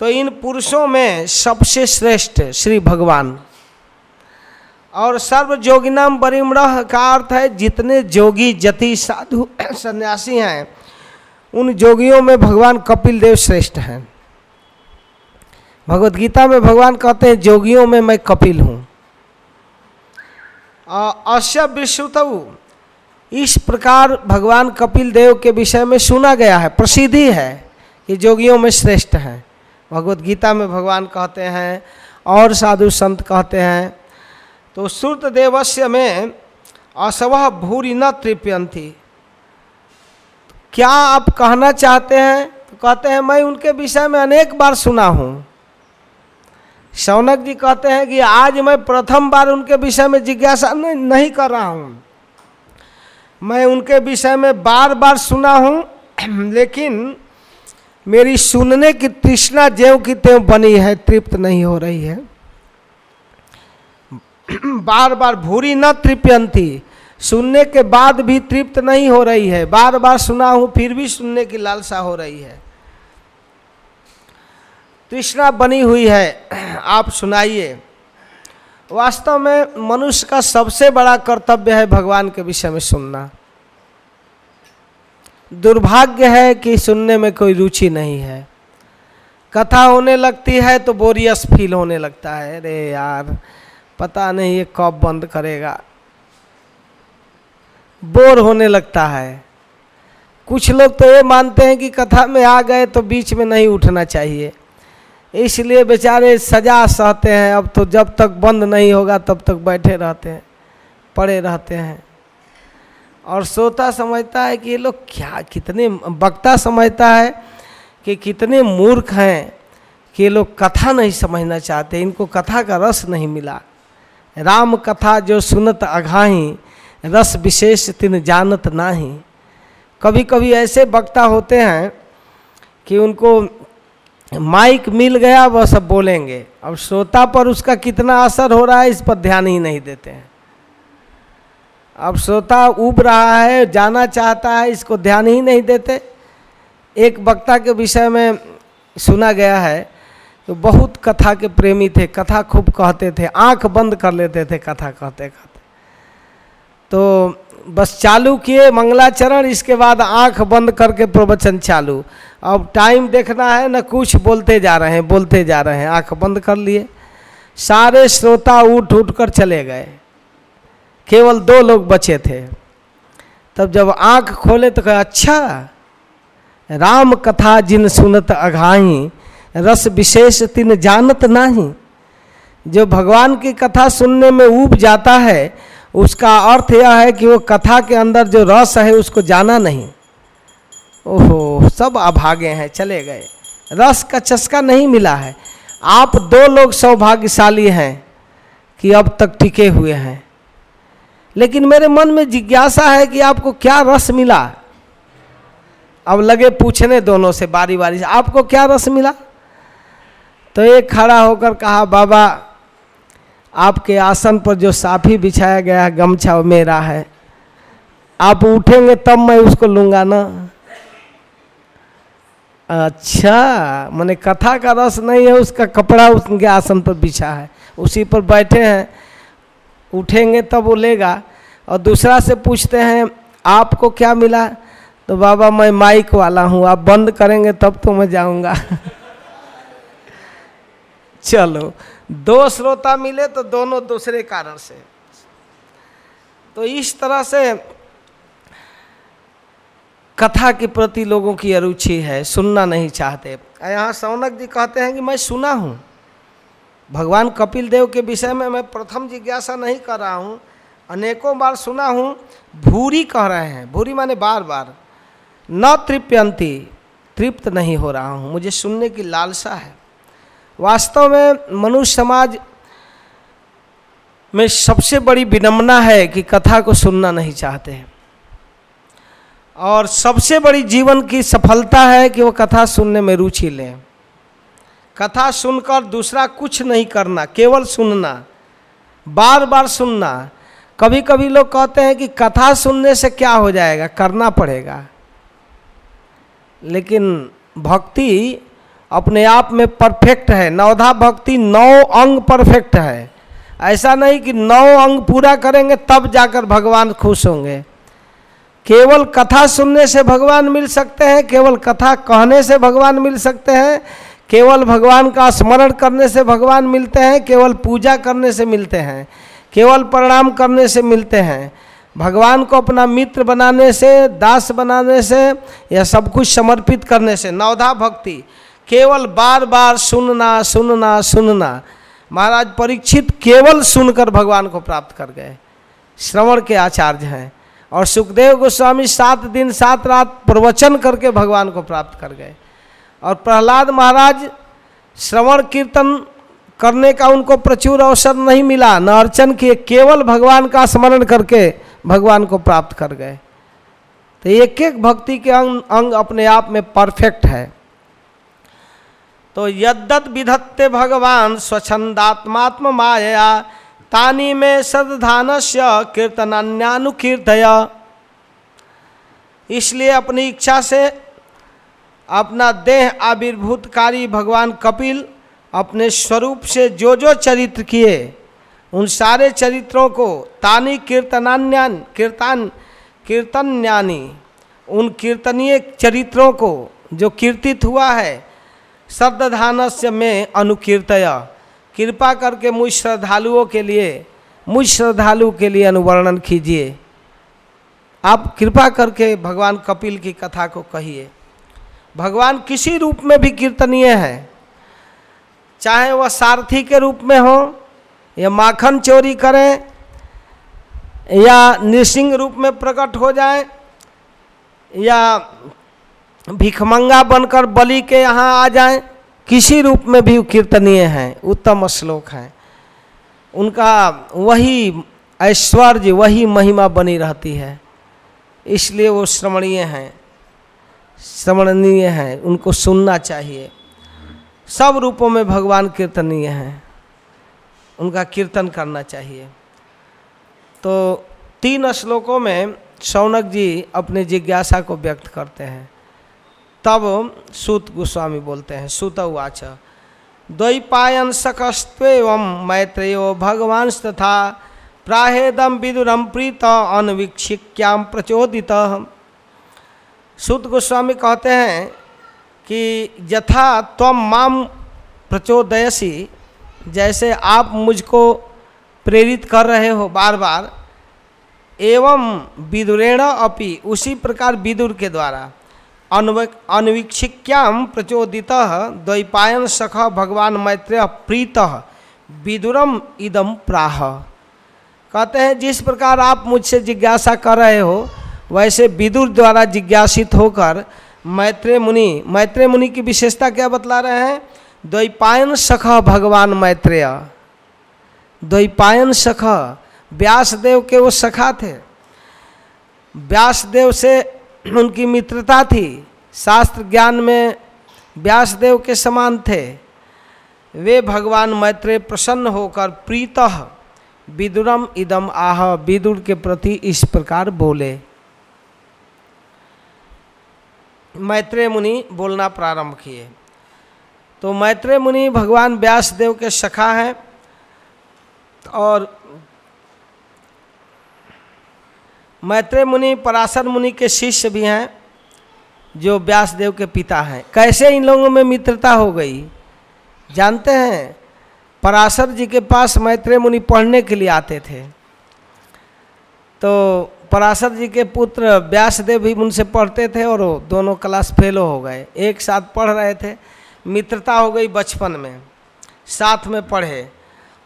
तो इन पुरुषों में सबसे श्रेष्ठ श्री भगवान। और सर्व जोगिनाम बरिमृह का अर्थ है, जितने जोगी, जति साधु, सन्यासी हैं, उन जोगियों में भगवान कपिल देव श्रेष्ठ हैं। भगवत गीता में भगवान कहते हैं, जोगियों में मैं कपिल हूँ। अश्य विश्वतु इस प्रकार भगवान कपिल देव के विषय में सुना गया है, प्रसिद्धि है कि जोगियों में श्रेष्ठ हैं। भगवत गीता में भगवान कहते हैं, और साधु संत कहते हैं। तो श्रुत देवस्य में असवह भूरी न तृप्यंती क्या आप कहना चाहते हैं? तो कहते हैं, मैं उनके विषय में अनेक बार सुना हूँ। शौनक जी कहते हैं कि आज मैं प्रथम बार उनके विषय में जिज्ञासा नहीं कर रहा हूँ। मैं उनके विषय में बार बार सुना हूँ, लेकिन मेरी सुनने की तृष्णा ज्यों की त्यों बनी है, तृप्त नहीं हो रही है। बार बार भूरी न तृप्यंती, सुनने के बाद भी तृप्त नहीं हो रही है। बार बार सुना हूँ, फिर भी सुनने की लालसा हो रही है। तृष्णा बनी हुई है। आप सुनाइए। वास्तव में मनुष्य का सबसे बड़ा कर्तव्य है भगवान के विषय में सुनना। दुर्भाग्य है कि सुनने में कोई रुचि नहीं है। कथा होने लगती है तो बोरियस फील होने लगता है। अरे यार, पता नहीं ये कब बंद करेगा। बोर होने लगता है। कुछ लोग तो ये मानते हैं कि कथा में आ गए तो बीच में नहीं उठना चाहिए। इसलिए बेचारे सजा सहते हैं। अब तो जब तक बंद नहीं होगा, तब तक बैठे रहते हैं, पड़े रहते हैं। और सोता समझता है कि ये लोग क्या, कितने वक्ता समझता है कि कितने मूर्ख हैं कि ये लोग कथा नहीं समझना चाहते, इनको कथा का रस नहीं मिला। राम कथा जो सुनत अघाही, रस विशेष तिन जानत नाही। कभी कभी ऐसे वक्ता होते हैं कि उनको माइक मिल गया वह सब बोलेंगे। अब श्रोता पर उसका कितना असर हो रहा है, इस पर ध्यान ही नहीं देते हैं। अब श्रोता उब रहा है, जाना चाहता है, इसको ध्यान ही नहीं देते। एक वक्ता के विषय में सुना गया है तो बहुत कथा के प्रेमी थे, कथा खूब कहते थे, आँख बंद कर लेते थे, कथा कहते कहते तो बस चालू किए, मंगलाचरण, इसके बाद आँख बंद करके प्रवचन चालू। अब टाइम देखना है, ना कुछ बोलते जा रहे हैं, बोलते जा रहे हैं। आँख बंद कर लिए। सारे श्रोता उठ उठ कर चले गए। केवल दो लोग बचे थे। तब जब आँख खोले तो कहे अच्छा राम कथा जिन सुनत अघाही, रस विशेष तिन जानत नाही। जो भगवान की कथा सुनने में ऊब जाता है उसका अर्थ यह है कि वो कथा के अंदर जो रस है, उसको जाना नहीं। ओहो, सब अभागे हैं, चले गए। रस का चस्का नहीं मिला है। आप दो लोग सौभाग्यशाली हैं कि अब तक टिके हुए हैं। लेकिन मेरे मन में जिज्ञासा है कि आपको क्या रस मिला? अब लगे पूछने दोनों से बारी बारी से, आपको क्या रस मिला? तो एक खड़ा होकर कहा, बाबा आपके आसन पर जो साफी बिछाया गया है, गमछा मेरा है। आप उठेंगे तब मैं उसको लूँगा ना। अच्छा मैंने कथा का रस नहीं है, उसका कपड़ा उसके आसन पर बिछा है। उसी पर बैठे हैं, उठेंगे तब वो लेगा। और दूसरा से पूछते हैं, आपको क्या मिला? तो बाबा, मैं माइक वाला हूँ, आप बंद करेंगे तब तो मैं जाऊँगा। चलो दो श्रोता मिले तो दोनों दूसरे कारण से। तो इस तरह से कथा के प्रति लोगों की अरुचि है, सुनना नहीं चाहते। यहाँ सौनक जी कहते हैं कि मैं सुना हूँ। भगवान कपिल देव के विषय में मैं प्रथम जिज्ञासा नहीं कर रहा हूँ, अनेकों बार सुना हूँ, भूरी कह रहे हैं। भूरी माने बार बार न तृप्यंती, तृप्त नहीं हो रहा हूँ। मुझे सुनने की लालसा है। वास्तव में मनुष्य समाज में सबसे बड़ी विनम्रना है कि कथा को सुनना नहीं चाहते हैं। और सबसे बड़ी जीवन की सफलता है कि वो कथा सुनने में रुचि लें। कथा सुनकर दूसरा कुछ नहीं करना, केवल सुनना बार बार सुनना। कभी कभी लोग कहते हैं कि कथा सुनने से क्या हो जाएगा? करना पड़ेगा। लेकिन भक्ति अपने आप में परफेक्ट है। नवधा भक्ति नौ अंग परफेक्ट है। ऐसा नहीं कि नौ अंग पूरा करेंगे, तब जाकर भगवान खुश होंगे। केवल कथा सुनने से भगवान मिल सकते हैं, केवल कथा कहने से भगवान मिल सकते हैं, केवल भगवान का स्मरण करने से भगवान मिलते हैं, केवल पूजा करने से मिलते हैं, केवल प्रणाम करने से मिलते हैं। भगवान को अपना मित्र बनाने से, दास बनाने से या सब कुछ समर्पित करने से, नवधा भक्ति केवल बार बार सुनना सुनना सुनना। महाराज परीक्षित केवल सुनकर भगवान को प्राप्त कर गए। श्रवण के आचार्य हैं और सुखदेव गोस्वामी सात दिन, सात रात प्रवचन करके भगवान को प्राप्त कर गए। और प्रहलाद महाराज श्रवण, कीर्तन करने का उनको प्रचुर अवसर नहीं मिला। न अर्चन किए, केवल भगवान का स्मरण करके भगवान को प्राप्त कर गए। तो एक एक भक्ति के अंग अंग अपने आप में परफेक्ट है। तो यद्दत विधत्ते भगवान स्वच्छंदात्मात्म माया तानी में सदधान से कीर्तनान्यानुकीर्तय। इसलिए अपनी इच्छा से अपना देह आविर्भूतकारी भगवान कपिल अपने स्वरूप से जो जो चरित्र किए, उन सारे चरित्रों को तानी कीर्तनान्यान, कीर्तन, कीर्तन्यानी, उन कीर्तनीय चरित्रों को जो कीर्तित हुआ है श्रद्धानस्य में अनुकीर्तय। कृपा करके मुझ श्रद्धालुओं के लिए, मुझ श्रद्धालु के लिए अनुवर्णन कीजिए। आप कृपा करके भगवान कपिल की कथा को कहिए। भगवान किसी रूप में भी कीर्तनीय है। चाहे वह सारथी के रूप में हो, या माखन चोरी करें, या नृसिंह रूप में प्रकट हो जाए, या भिखमंगा बनकर बलि के यहाँ आ जाएँ। किसी रूप में भी कीर्तनीय हैं, उत्तम श्लोक हैं। उनका वही ऐश्वर्य वही महिमा बनी रहती है। इसलिए वो श्रवणीय हैं, श्रवणनीय हैं, उनको सुनना चाहिए। सब रूपों में भगवान कीर्तनीय हैं, उनका कीर्तन करना चाहिए। तो तीन श्लोकों में शौनक जी अपने जिज्ञासा को व्यक्त करते हैं। तब सूत गोस्वामी बोलते हैं, सुत उवाच। द्वैपायन सकस्व मैत्रेयो भगवान तथा प्राहेदम विदुरम प्रीत अनवीक्षिक्याम प्रचोदित। सुत गोस्वामी कहते हैं कि यथा तम माम प्रचोदयसी, जैसे आप मुझको प्रेरित कर रहे हो बार बार एवं विदुरेण अपि उसी प्रकार विदुर के द्वारा। अनवीक्षिक्याम प्रचोदित, द्वैपायन सख भगवान मैत्रेय प्रीत विदुरम इदम प्राह। कहते हैं, जिस प्रकार आप मुझसे जिज्ञासा कर रहे हो, वैसे विदुर द्वारा जिज्ञासित होकर मैत्रेय मुनि मैत्रेय मुनि की विशेषता क्या बतला रहे हैं? द्वैपायन सख भगवान मैत्रेय। द्वैपायन सख, व्यासदेव के वो सखा थे। व्यासदेव से उनकी मित्रता थी। शास्त्र ज्ञान में व्यासदेव के समान थे। वे भगवान मैत्रेय प्रसन्न होकर प्रीत विदुरम इदम आह, विदुर के प्रति इस प्रकार बोले। मैत्रेय मुनि बोलना प्रारंभ किए। तो मैत्रेय मुनि भगवान व्यासदेव के सखा हैं और मैत्रेय मुनि पराशर मुनि के शिष्य भी हैं, जो व्यासदेव के पिता हैं। कैसे इन लोगों में मित्रता हो गई? जानते हैं, पराशर जी के पास मैत्रेय मुनि पढ़ने के लिए आते थे। तो पराशर जी के पुत्र व्यासदेव भी उनसे पढ़ते थे और दोनों क्लास फेलो हो गए। एक साथ पढ़ रहे थे, मित्रता हो गई बचपन में, साथ में पढ़े।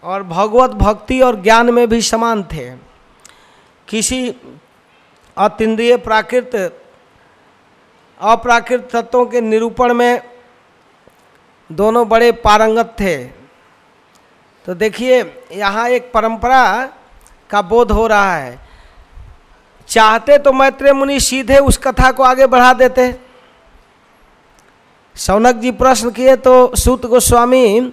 और भगवत भक्ति और ज्ञान में भी समान थे। किसी अतिद्रिय प्राकृत, अप्राकृत तत्वों के निरूपण में दोनों बड़े पारंगत थे। तो देखिए, यहाँ एक परंपरा का बोध हो रहा है। चाहते तो मैत्रेय मुनि सीधे उस कथा को आगे बढ़ा देते। सौनक जी प्रश्न किए तो सूत गोस्वामी,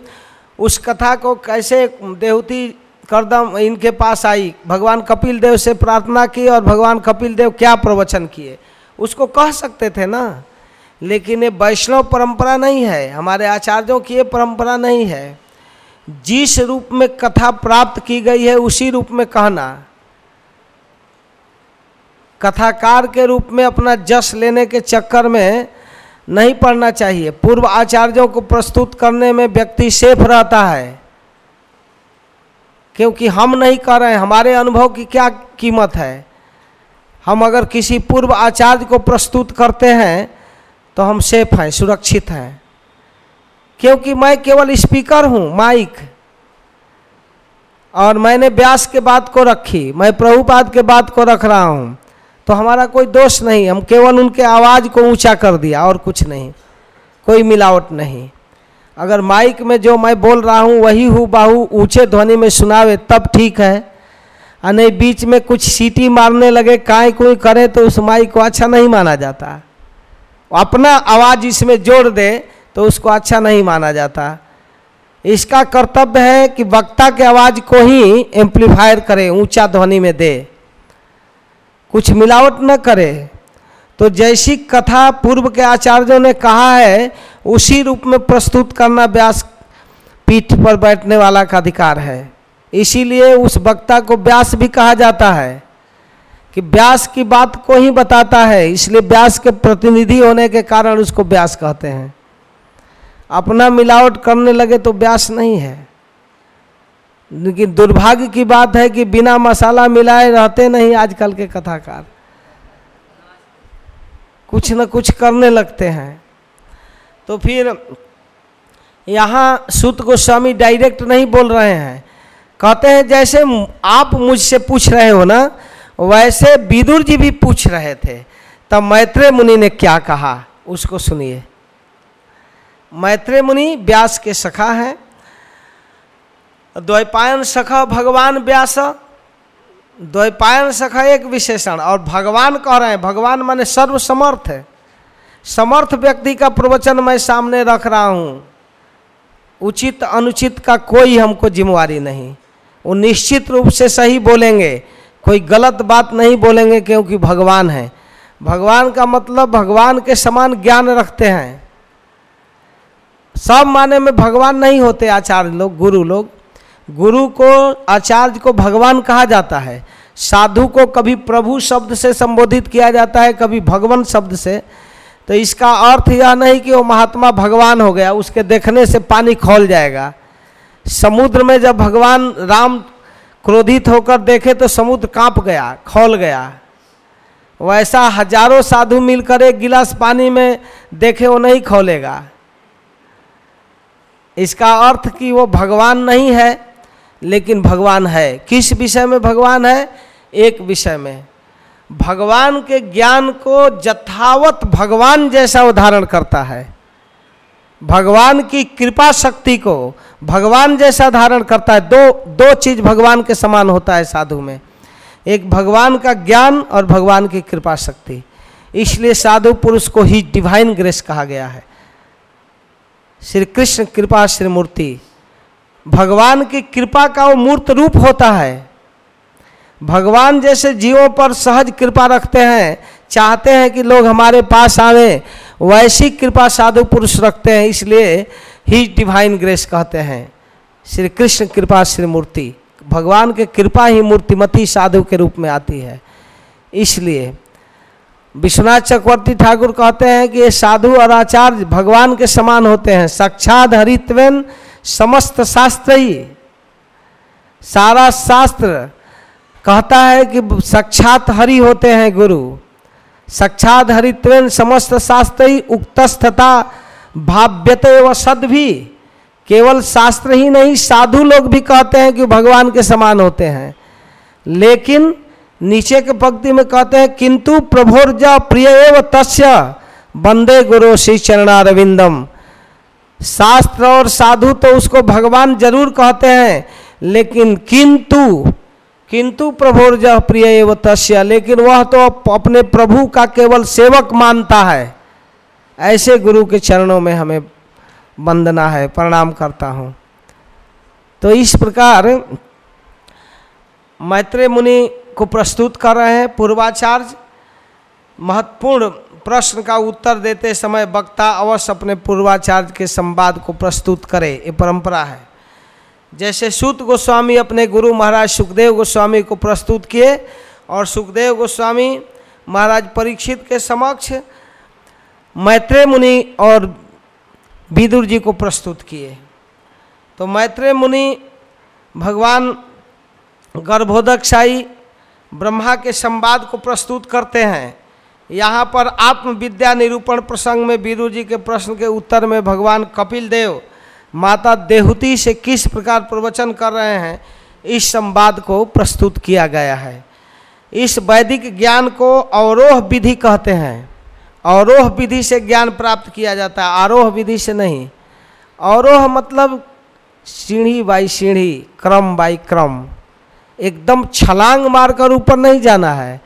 उस कथा को कैसे देहूती करदम, इनके पास आई। भगवान कपिल देव से प्रार्थना की और भगवान कपिल देव क्या प्रवचन किए? उसको कह सकते थे ना? लेकिन ये वैष्णव परंपरा नहीं है। हमारे आचार्यों की ये परंपरा नहीं है। जिस रूप में कथा प्राप्त की गई है, उसी रूप में कहना। कथाकार के रूप में अपना जस लेने के चक्कर में नहीं पढ़ना चाहिए। पूर्व आचार्यों को प्रस्तुत करने में व्यक्ति सेफ़ रहता है। क्योंकि हम नहीं कर रहे हैं। हमारे अनुभव की क्या कीमत है? हम अगर किसी पूर्व आचार्य को प्रस्तुत करते हैं तो हम सेफ़ हैं, सुरक्षित हैं। क्योंकि मैं केवल स्पीकर हूँ, माइक। और मैंने व्यास के बात को रखी, मैं प्रभुपाद के बात को रख रहा हूँ। तो हमारा कोई दोष नहीं, हम केवल उनके आवाज़ को ऊँचा कर दिया, और कुछ नहीं। कोई मिलावट नहीं। अगर माइक में जो मैं बोल रहा हूँ, वही हूँ बाहू ऊँचे ध्वनि में सुनावे, तब ठीक है। और नहीं, बीच में कुछ सीटी मारने लगे, काय कोई करे तो उस माइक को अच्छा नहीं माना जाता। अपना आवाज़ इसमें जोड़ दे तो उसको अच्छा नहीं माना जाता। इसका कर्तव्य है कि वक्ता के आवाज़ को ही एम्पलीफायर करे, ऊँचा ध्वनि में दे। कुछ मिलावट न करे। तो जैसी कथा पूर्व के आचार्यों ने कहा है, उसी रूप में प्रस्तुत करना व्यास पीठ पर बैठने वाला का अधिकार है। इसीलिए उस वक्ता को व्यास भी कहा जाता है कि व्यास की बात को ही बताता है, इसलिए व्यास के प्रतिनिधि होने के कारण उसको व्यास कहते हैं। अपना मिलावट करने लगे तो व्यास नहीं है। लेकिन दुर्भाग्य की बात है कि बिना मसाला मिलाए रहते नहीं आजकल के कथाकार। कुछ न कुछ करने लगते हैं। तो फिर यहाँ सुत गोस्वामी डायरेक्ट नहीं बोल रहे हैं। कहते हैं, जैसे आप मुझसे पूछ रहे हो ना, वैसे विदुर जी भी पूछ रहे थे। तब मैत्रेय मुनि ने क्या कहा? उसको सुनिए। मैत्रेय मुनि व्यास के सखा हैं। द्वैपायन सखा भगवान व्यास द्वैपायन सखा एक विशेषण, और भगवान कह रहे हैं, भगवान माने सर्वसमर्थ है। समर्थ व्यक्ति का प्रवचन मैं सामने रख रहा हूँ। उचित अनुचित का कोई हमको जिम्मेवारी नहीं। वो निश्चित रूप से सही बोलेंगे, कोई गलत बात नहीं बोलेंगे क्योंकि भगवान है। भगवान का मतलब भगवान के समान ज्ञान रखते हैं। सब माने में भगवान नहीं होते आचार्य लोग, गुरु लोग। गुरु को, आचार्य को भगवान कहा जाता है। साधु को कभी प्रभु शब्द से संबोधित किया जाता है, कभी भगवान शब्द से। तो इसका अर्थ यह नहीं कि वो महात्मा भगवान हो गया, उसके देखने से पानी खोल जाएगा। समुद्र में जब भगवान राम क्रोधित होकर देखे तो समुद्र काँप गया, खोल गया। वैसा हज़ारों साधु मिलकर एक गिलास पानी में देखे, वो नहीं खोलेगा। इसका अर्थ कि वो भगवान नहीं है लेकिन भगवान है। किस विषय में भगवान है? एक विषय में। भगवान के ज्ञान को जथावत भगवान जैसा उदाहरण करता है। भगवान की कृपा शक्ति को भगवान जैसा धारण करता है। दो दो चीज़ भगवान के समान होता है साधु में। एक भगवान का ज्ञान और भगवान की कृपा शक्ति। इसलिए साधु पुरुष को ही डिवाइन ग्रेस कहा गया है। श्री कृष्ण कृपा श्री मूर्ति। भगवान की कृपा का वो मूर्त रूप होता है। भगवान जैसे जीवों पर सहज कृपा रखते हैं, चाहते हैं कि लोग हमारे पास आवे, वैसी कृपा साधु पुरुष रखते हैं, इसलिए ही डिवाइन ग्रेस कहते हैं। श्री कृष्ण कृपा श्री मूर्ति, भगवान के कृपा ही मूर्तिमती साधु के रूप में आती है। इसलिए विश्वनाथ चक्रवर्ती ठाकुर कहते हैं कि ये साधु और आचार्य भगवान के समान होते हैं। साक्षात हरित्वेन समस्त शास्त्र ही। सारा शास्त्र कहता है कि साक्षात हरि होते हैं गुरु। साक्षात हरित्वेन समस्त शास्त्र ही उक्तस्थता भाव्यते व सद भी। केवल शास्त्र ही नहीं, साधु लोग भी कहते हैं कि भगवान के समान होते हैं। लेकिन नीचे के पंक्ति में कहते हैं, किंतु प्रभोर्जा प्रिय एव तस्य। बंदे गुरु श्री चरणारविंदम। शास्त्र और साधु तो उसको भगवान ज़रूर कहते हैं, लेकिन किंतु किंतु प्रभोर्ज प्रिय एव तस्य, लेकिन वह तो अपने प्रभु का केवल सेवक मानता है। ऐसे गुरु के चरणों में हमें वंदना है, प्रणाम करता हूँ। तो इस प्रकार मैत्रेय मुनि को प्रस्तुत कर रहे हैं, पूर्वाचार्य, महत्वपूर्ण प्रश्न का उत्तर देते समय वक्ता अवश्य अपने पूर्वाचार्य के संवाद को प्रस्तुत करे। ये परंपरा है। जैसे सूत गोस्वामी अपने गुरु महाराज सुखदेव गोस्वामी को प्रस्तुत किए और सुखदेव गोस्वामी महाराज परीक्षित के समक्ष मैत्रेय मुनि और विदुर जी को प्रस्तुत किए। तो मैत्रेय मुनि भगवान गर्भोदक साई ब्रह्मा के संवाद को प्रस्तुत करते हैं। यहाँ पर आत्मविद्या निरूपण प्रसंग में वीरू जी के प्रश्न के उत्तर में भगवान कपिल देव माता देहुति से किस प्रकार प्रवचन कर रहे हैं, इस संवाद को प्रस्तुत किया गया है। इस वैदिक ज्ञान को अवरोह विधि कहते हैं। अवरोह विधि से ज्ञान प्राप्त किया जाता है, आरोह विधि से नहीं। अवरोह मतलब सीढ़ी बाई सीढ़ी, क्रम बाई क्रम। एकदम छलांग मारकर ऊपर नहीं जाना है।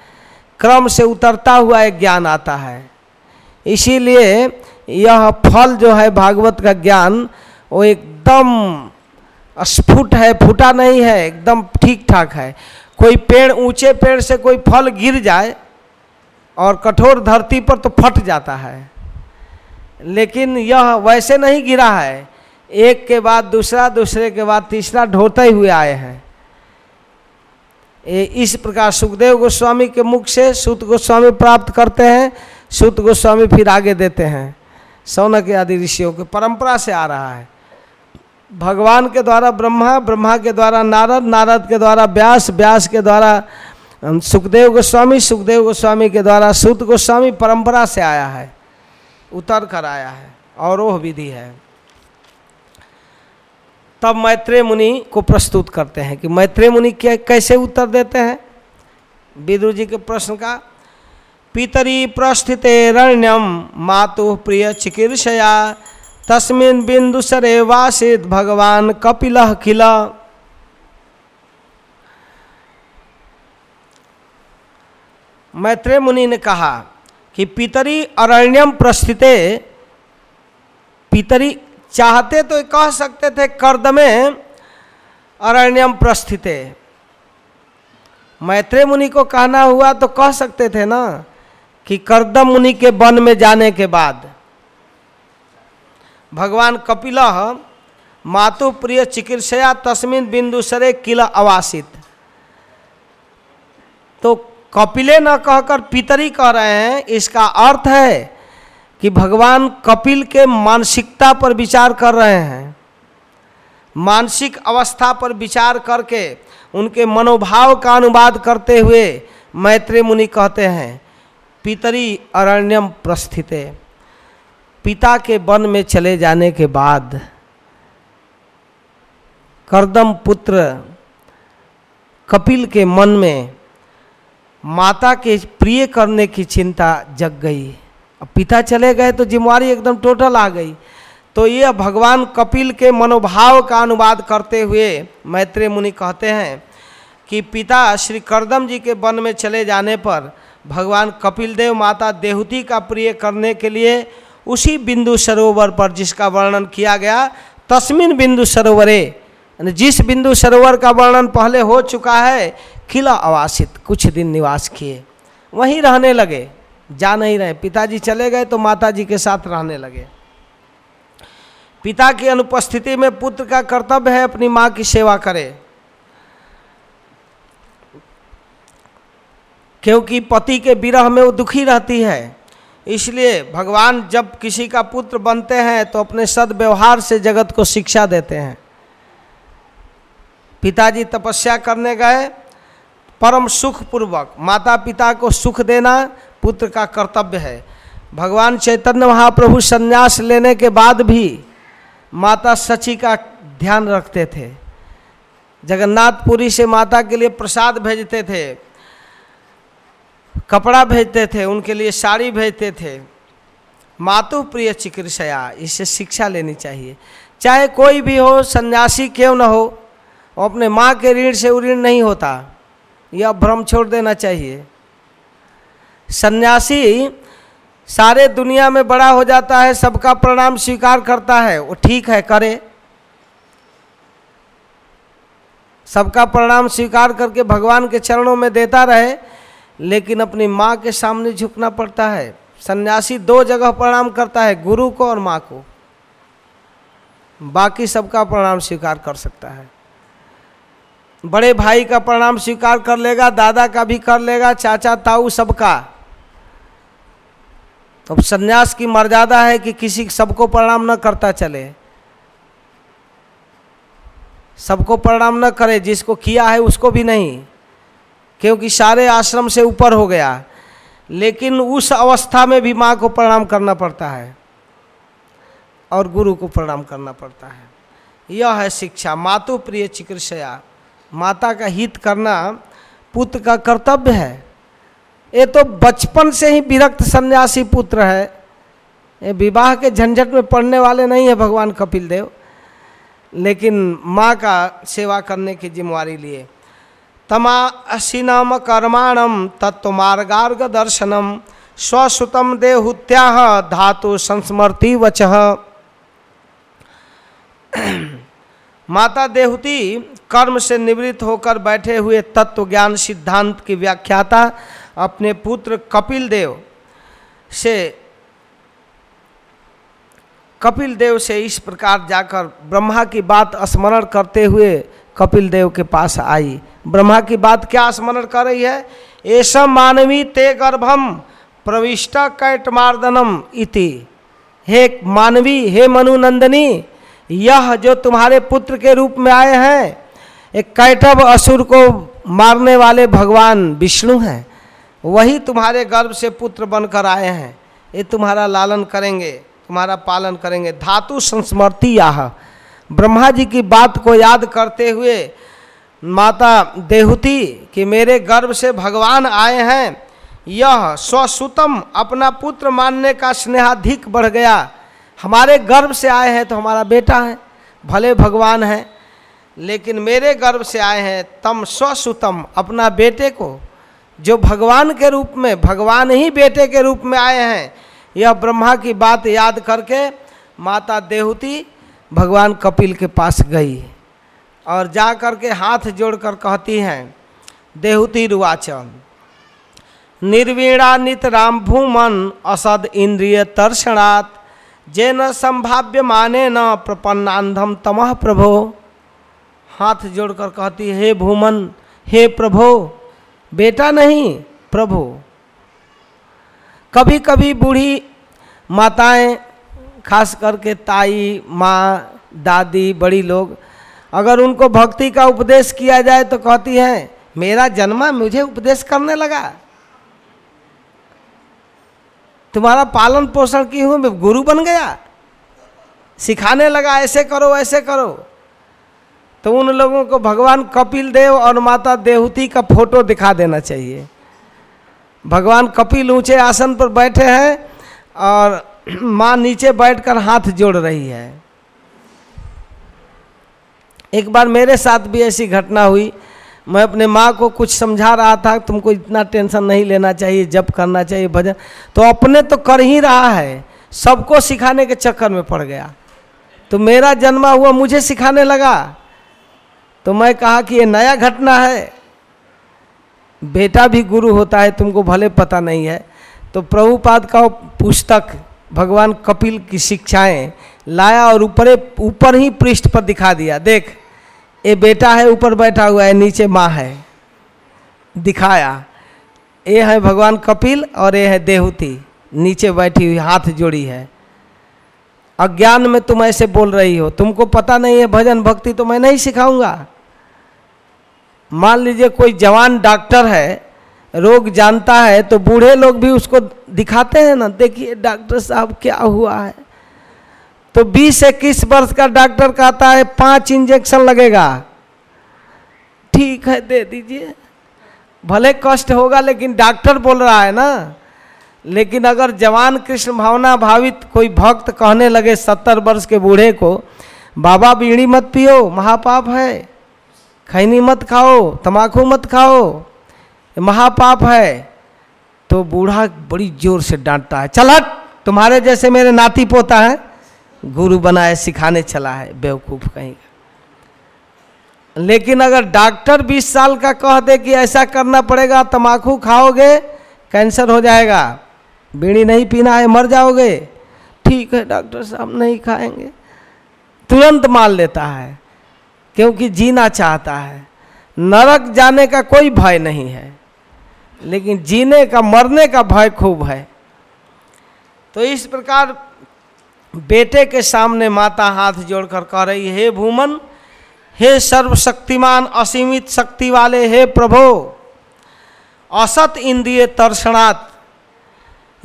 क्रम से उतरता हुआ एक ज्ञान आता है। इसीलिए यह फल जो है भागवत का ज्ञान, वो एकदम स्फुट है, फूटा नहीं है, एकदम ठीक ठाक है। कोई पेड़, ऊँचे पेड़ से कोई फल गिर जाए और कठोर धरती पर तो फट जाता है। लेकिन यह वैसे नहीं गिरा है। एक के बाद दूसरा, दूसरे के बाद तीसरा ढोते हुए आए हैं। इस प्रकार सुखदेव गोस्वामी के मुख से सुत गोस्वामी प्राप्त करते हैं, सुत गोस्वामी फिर आगे देते हैं। सौनक आदि ऋषियों की परंपरा से आ रहा है। भगवान के द्वारा ब्रह्मा ब्रह्मा के द्वारा नारद नारद के द्वारा व्यास व्यास के द्वारा सुखदेव गोस्वामी सुखदेव गोस्वामी के द्वारा सुत गोस्वामी परंपरा से आया है। उतर कर आया है। और वह विधि है। तब मैत्रेय मुनि को प्रस्तुत करते हैं कि मैत्रेय मुनि क्या, कैसे उत्तर देते हैं? विदुर जी के प्रश्न का, पितरी प्रस्थिते रण्यम मातु प्रिय चिकीर्षया, तस्मिन बिंदु सरे वासित भगवान कपिल किल। मैत्रेय मुनि ने कहा कि पितरी अरण्यम प्रस्थिते, पितरी चाहते तो कह सकते थे, कर्द में अरण्यम प्रस्थिते। मैत्रेय मुनि को कहना हुआ तो कह सकते थे ना कि कर्दम मुनि के वन में जाने के बाद भगवान कपिल मातु प्रिय चिकित्सया तस्मिन बिंदुसरे किला अवासित। तो कपिले न कहकर पितरी कह रहे हैं, इसका अर्थ है कि भगवान कपिल के मानसिकता पर विचार कर रहे हैं। मानसिक अवस्था पर विचार करके उनके मनोभाव का अनुवाद करते हुए मैत्री मुनि कहते हैं, पितरी अरण्यम प्रस्थित। पिता के वन में चले जाने के बाद करदम पुत्र कपिल के मन में माता के प्रिय करने की चिंता जग गई। अब पिता चले गए तो जिम्मेवारी एकदम टोटल आ गई। तो ये भगवान कपिल के मनोभाव का अनुवाद करते हुए मैत्रेय मुनि कहते हैं कि पिता, श्री करदम जी के वन में चले जाने पर भगवान कपिल देव माता देहुति का प्रिय करने के लिए उसी बिंदु सरोवर पर जिसका वर्णन किया गया, तस्मिन बिंदु सरोवरे जिस बिंदु सरोवर का वर्णन पहले हो चुका है, किला आवासित, कुछ दिन निवास किए, वहीं रहने लगे। जा नहीं रहे। पिताजी चले गए तो माता जी के साथ रहने लगे। पिता की अनुपस्थिति में पुत्र का कर्तव्य है अपनी माँ की सेवा करे। क्योंकि पति के विरह में वो दुखी रहती है। इसलिए भगवान जब किसी का पुत्र बनते हैं तो अपने सदव्यवहार से जगत को शिक्षा देते हैं। पिताजी तपस्या करने गए। परम सुख पूर्वक माता पिता को सुख देना पुत्र का कर्तव्य है। भगवान चैतन्य महाप्रभु संन्यास लेने के बाद भी माता सची का ध्यान रखते थे। जगन्नाथपुरी से माता के लिए प्रसाद भेजते थे, कपड़ा भेजते थे, उनके लिए साड़ी भेजते थे। मातु प्रिय चिकित्सया इससे शिक्षा लेनी चाहिए। चाहे कोई भी हो, सन्यासी क्यों न हो अपने माँ के ऋण से ऋण नहीं होता। यह भ्रम छोड़ देना चाहिए। सन्यासी सारे दुनिया में बड़ा हो जाता है, सबका प्रणाम स्वीकार करता है, वो ठीक है, करे। सबका प्रणाम स्वीकार करके भगवान के चरणों में देता रहे, लेकिन अपनी माँ के सामने झुकना पड़ता है। सन्यासी दो जगह प्रणाम करता है, गुरु को और माँ को। बाकी सबका प्रणाम स्वीकार कर सकता है। बड़े भाई का प्रणाम स्वीकार कर लेगा, दादा का भी कर लेगा, चाचा, ताऊ सबका। अब सन्यास की मर्यादा है कि किसी सबको प्रणाम न करता चले। सबको प्रणाम न करे, जिसको किया है उसको भी नहीं, क्योंकि सारे आश्रम से ऊपर हो गया। लेकिन उस अवस्था में भी माँ को प्रणाम करना पड़ता है और गुरु को प्रणाम करना पड़ता है। यह है शिक्षा। मातु प्रिय चिकित्सया, माता का हित करना पुत्र का कर्तव्य है। ये तो बचपन से ही विरक्त सन्यासी पुत्र है। ये विवाह के झंझट में पड़ने वाले नहीं है भगवान कपिल देव लेकिन माँ का सेवा करने की जिम्मेवारी लिए। तमा असीनम कर्माणम तत्व मार्गार्ग दर्शनम स्वसुतम देहुत्याह धातु संस्मृति वच। माता देहुति कर्म से निवृत्त होकर बैठे हुए तत्व ज्ञान सिद्धांत की व्याख्याता अपने पुत्र कपिल देव से कपिल देव से इस प्रकार जाकर ब्रह्मा की बात स्मरण करते हुए कपिल देव के पास आई। ब्रह्मा की बात क्या स्मरण कर रही है? ऐसा मानवी ते गर्भम प्रविष्ट कैटमार्दनम इति। हे मानवी, हे मनुनंदनी, यह जो तुम्हारे पुत्र के रूप में आए हैं, एक कैटव असुर को मारने वाले भगवान विष्णु हैं। वही तुम्हारे गर्भ से पुत्र बनकर आए हैं। ये तुम्हारा लालन करेंगे, तुम्हारा पालन करेंगे। धातु संस्मृति याह ब्रह्मा जी की बात को याद करते हुए माता देहुति कि मेरे गर्भ से भगवान आए हैं, यह स्वसुतम अपना पुत्र मानने का स्नेहाधिक बढ़ गया। हमारे गर्भ से आए हैं तो हमारा बेटा है, भले भगवान है, लेकिन मेरे गर्भ से आए हैं, तम स्वसुतम अपना बेटे को जो भगवान के रूप में, भगवान ही बेटे के रूप में आए हैं, यह ब्रह्मा की बात याद करके माता देहुति भगवान कपिल के पास गई और जा कर के हाथ जोड़कर कहती हैं, देहुति रुवाचन, निर्वीणा नित राम भूमन असद इंद्रिय तर्षणात् जे न संभाव्य माने न प्रपन्नांधम तमह प्रभो। हाथ जोड़कर कहती, हे भूमन, हे प्रभो बेटा नहीं, प्रभु। कभी कभी बूढ़ी माताएँ, खास करके ताई, माँ, दादी, बड़ी लोग, अगर उनको भक्ति का उपदेश किया जाए तो कहती हैं, मेरा जन्मा मुझे उपदेश करने लगा। तुम्हारा पालन पोषण की हूँ, मैं गुरु बन गया। सिखाने लगा, ऐसे करो ऐसे करो। तो उन लोगों को भगवान कपिल देव और माता देहूती का फ़ोटो दिखा देना चाहिए। भगवान कपिल ऊँचे आसन पर बैठे हैं और माँ नीचे बैठकर हाथ जोड़ रही है। एक बार मेरे साथ भी ऐसी घटना हुई। मैं अपने माँ को कुछ समझा रहा था, तुमको इतना टेंशन नहीं लेना चाहिए जब करना चाहिए, भजन। तो अपने तो कर ही रहा है, सबको सिखाने के चक्कर में पड़ गया। तो मेरा जन्मा हुआ, मुझे सिखाने लगा। तो मैं कहा कि ये नया घटना है। बेटा भी गुरु होता है, तुमको भले पता नहीं है। तो प्रभुपाद का पुस्तक, भगवान कपिल की शिक्षाएँ लाया और ऊपर ऊपर ही पृष्ठ पर दिखा दिया। देख, ये बेटा है, ऊपर बैठा हुआ है, नीचे माँ है। दिखाया। ये है भगवान कपिल और ये है देहूती। नीचे बैठी हुई, हाथ जोड़ी है। अज्ञान में तुम ऐसे बोल रही हो। तुमको पता नहीं है भजन भक्ति तो मैं नहीं सिखाऊँगा। मान लीजिए कोई जवान डॉक्टर है, रोग जानता है तो बूढ़े लोग भी उसको दिखाते हैं ना, देखिए डॉक्टर साहब क्या हुआ है। तो 20 इक्कीस वर्ष का डॉक्टर कहता है, पाँच इंजेक्शन लगेगा। ठीक है, दे दीजिए। भले कष्ट होगा, लेकिन डॉक्टर बोल रहा है ना। लेकिन अगर जवान कृष्ण भावना भावित कोई भक्त कहने लगे सत्तर वर्ष के बूढ़े को, बाबा, बीड़ी मत पियो, महापाप है। खैनी मत खाओ तमाकू मत खाओ महापाप है। तो बूढ़ा बड़ी ज़ोर से डांटता है चल तुम्हारे जैसे मेरे नाती पोता है। गुरु बनाए, सिखाने चला है, बेवकूफ़ कहीं लेकिन अगर डॉक्टर 20 साल का कह दे कि ऐसा करना पड़ेगा तम्बाकू खाओगे, कैंसर हो जाएगा। बीड़ी नहीं पीना है, मर जाओगे। ठीक है, डॉक्टर साहब नहीं खाएँगे। तुरंत मान लेता है, क्योंकि जीना चाहता है। नरक जाने का कोई भय नहीं है, लेकिन जीने का, मरने का भय खूब है। तो इस प्रकार बेटे के सामने माता हाथ जोड़कर कह रही, हे भूमन, हे सर्वशक्तिमान, असीमित शक्ति वाले, हे प्रभो, असत इंद्रिय तर्षणात्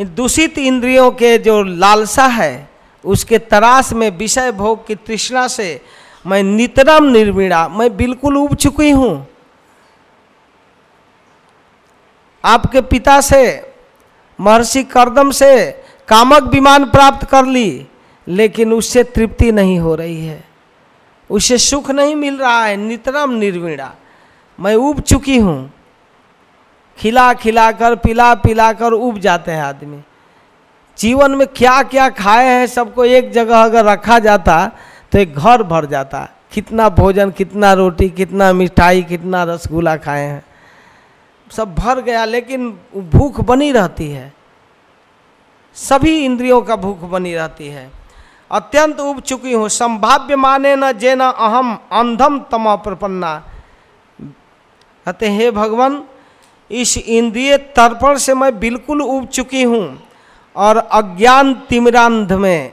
दूषित इंद्रियों के जो लालसा है, उसके तरास में विषय भोग की तृष्णा से मैं नितरम निर्मिणा मैं बिल्कुल उब चुकी हूँ। आपके पिता से, महर्षि करदम से कामक विमान प्राप्त कर ली, लेकिन उससे तृप्ति नहीं हो रही है। उसे सुख नहीं मिल रहा है, नितरम निर्विणा। मैं उब चुकी हूँ। खिला खिला कर पिला पिला कर उब जाते हैं आदमी। जीवन में क्या क्या खाए हैं, सबको एक जगह अगर रखा जाता तो एक घर भर जाता। कितना भोजन, कितना रोटी, कितना मिठाई, कितना रसगुल्ला खाए हैं। सब भर गया, लेकिन भूख बनी रहती है। सभी इंद्रियों का भूख बनी रहती है। अत्यंत उब चुकी हूँ। संभाव्य माने न जे न अहम अंधम तमा प्रपन्ना। कहते हे भगवान इस इंद्रिय तर्पण से मैं बिल्कुल उब चुकी हूँ। और अज्ञान तिमिरांध में,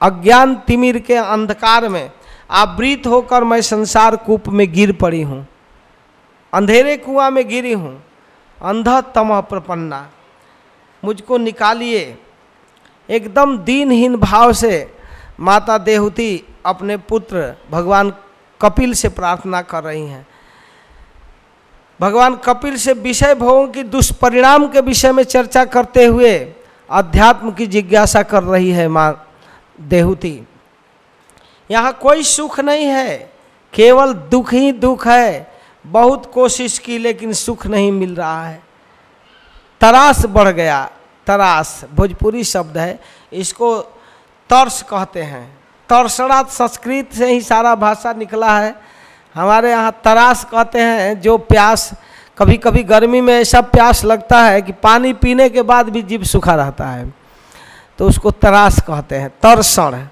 अज्ञान तिमिर के अंधकार में आवृत होकर मैं संसार कूप में गिर पड़ी हूँ। अंधेरे कुआँ में गिरी हूँ। अंधा तमह प्रपन्ना। मुझको निकालिए। एकदम दीनहीन भाव से माता देहूति अपने पुत्र भगवान कपिल से प्रार्थना कर रही हैं। भगवान कपिल से विषय भोगों की दुष्परिणाम के विषय में चर्चा करते हुए अध्यात्म की जिज्ञासा कर रही है माँ देहूति। यहाँ कोई सुख नहीं है, केवल दुख ही दुख है। बहुत कोशिश की, लेकिन सुख नहीं मिल रहा है। तरास बढ़ गया। तरास, भोजपुरी शब्द है। इसको तर्स कहते हैं। तर्सड़ा संस्कृत से ही सारा भाषा निकला है। हमारे यहाँ तरास कहते हैं, जो प्यास कभी कभी गर्मी में ऐसा प्यास लगता है कि पानी पीने के बाद भी जीव सूखा रहता है। तो उसको तरास कहते हैं, तरसण।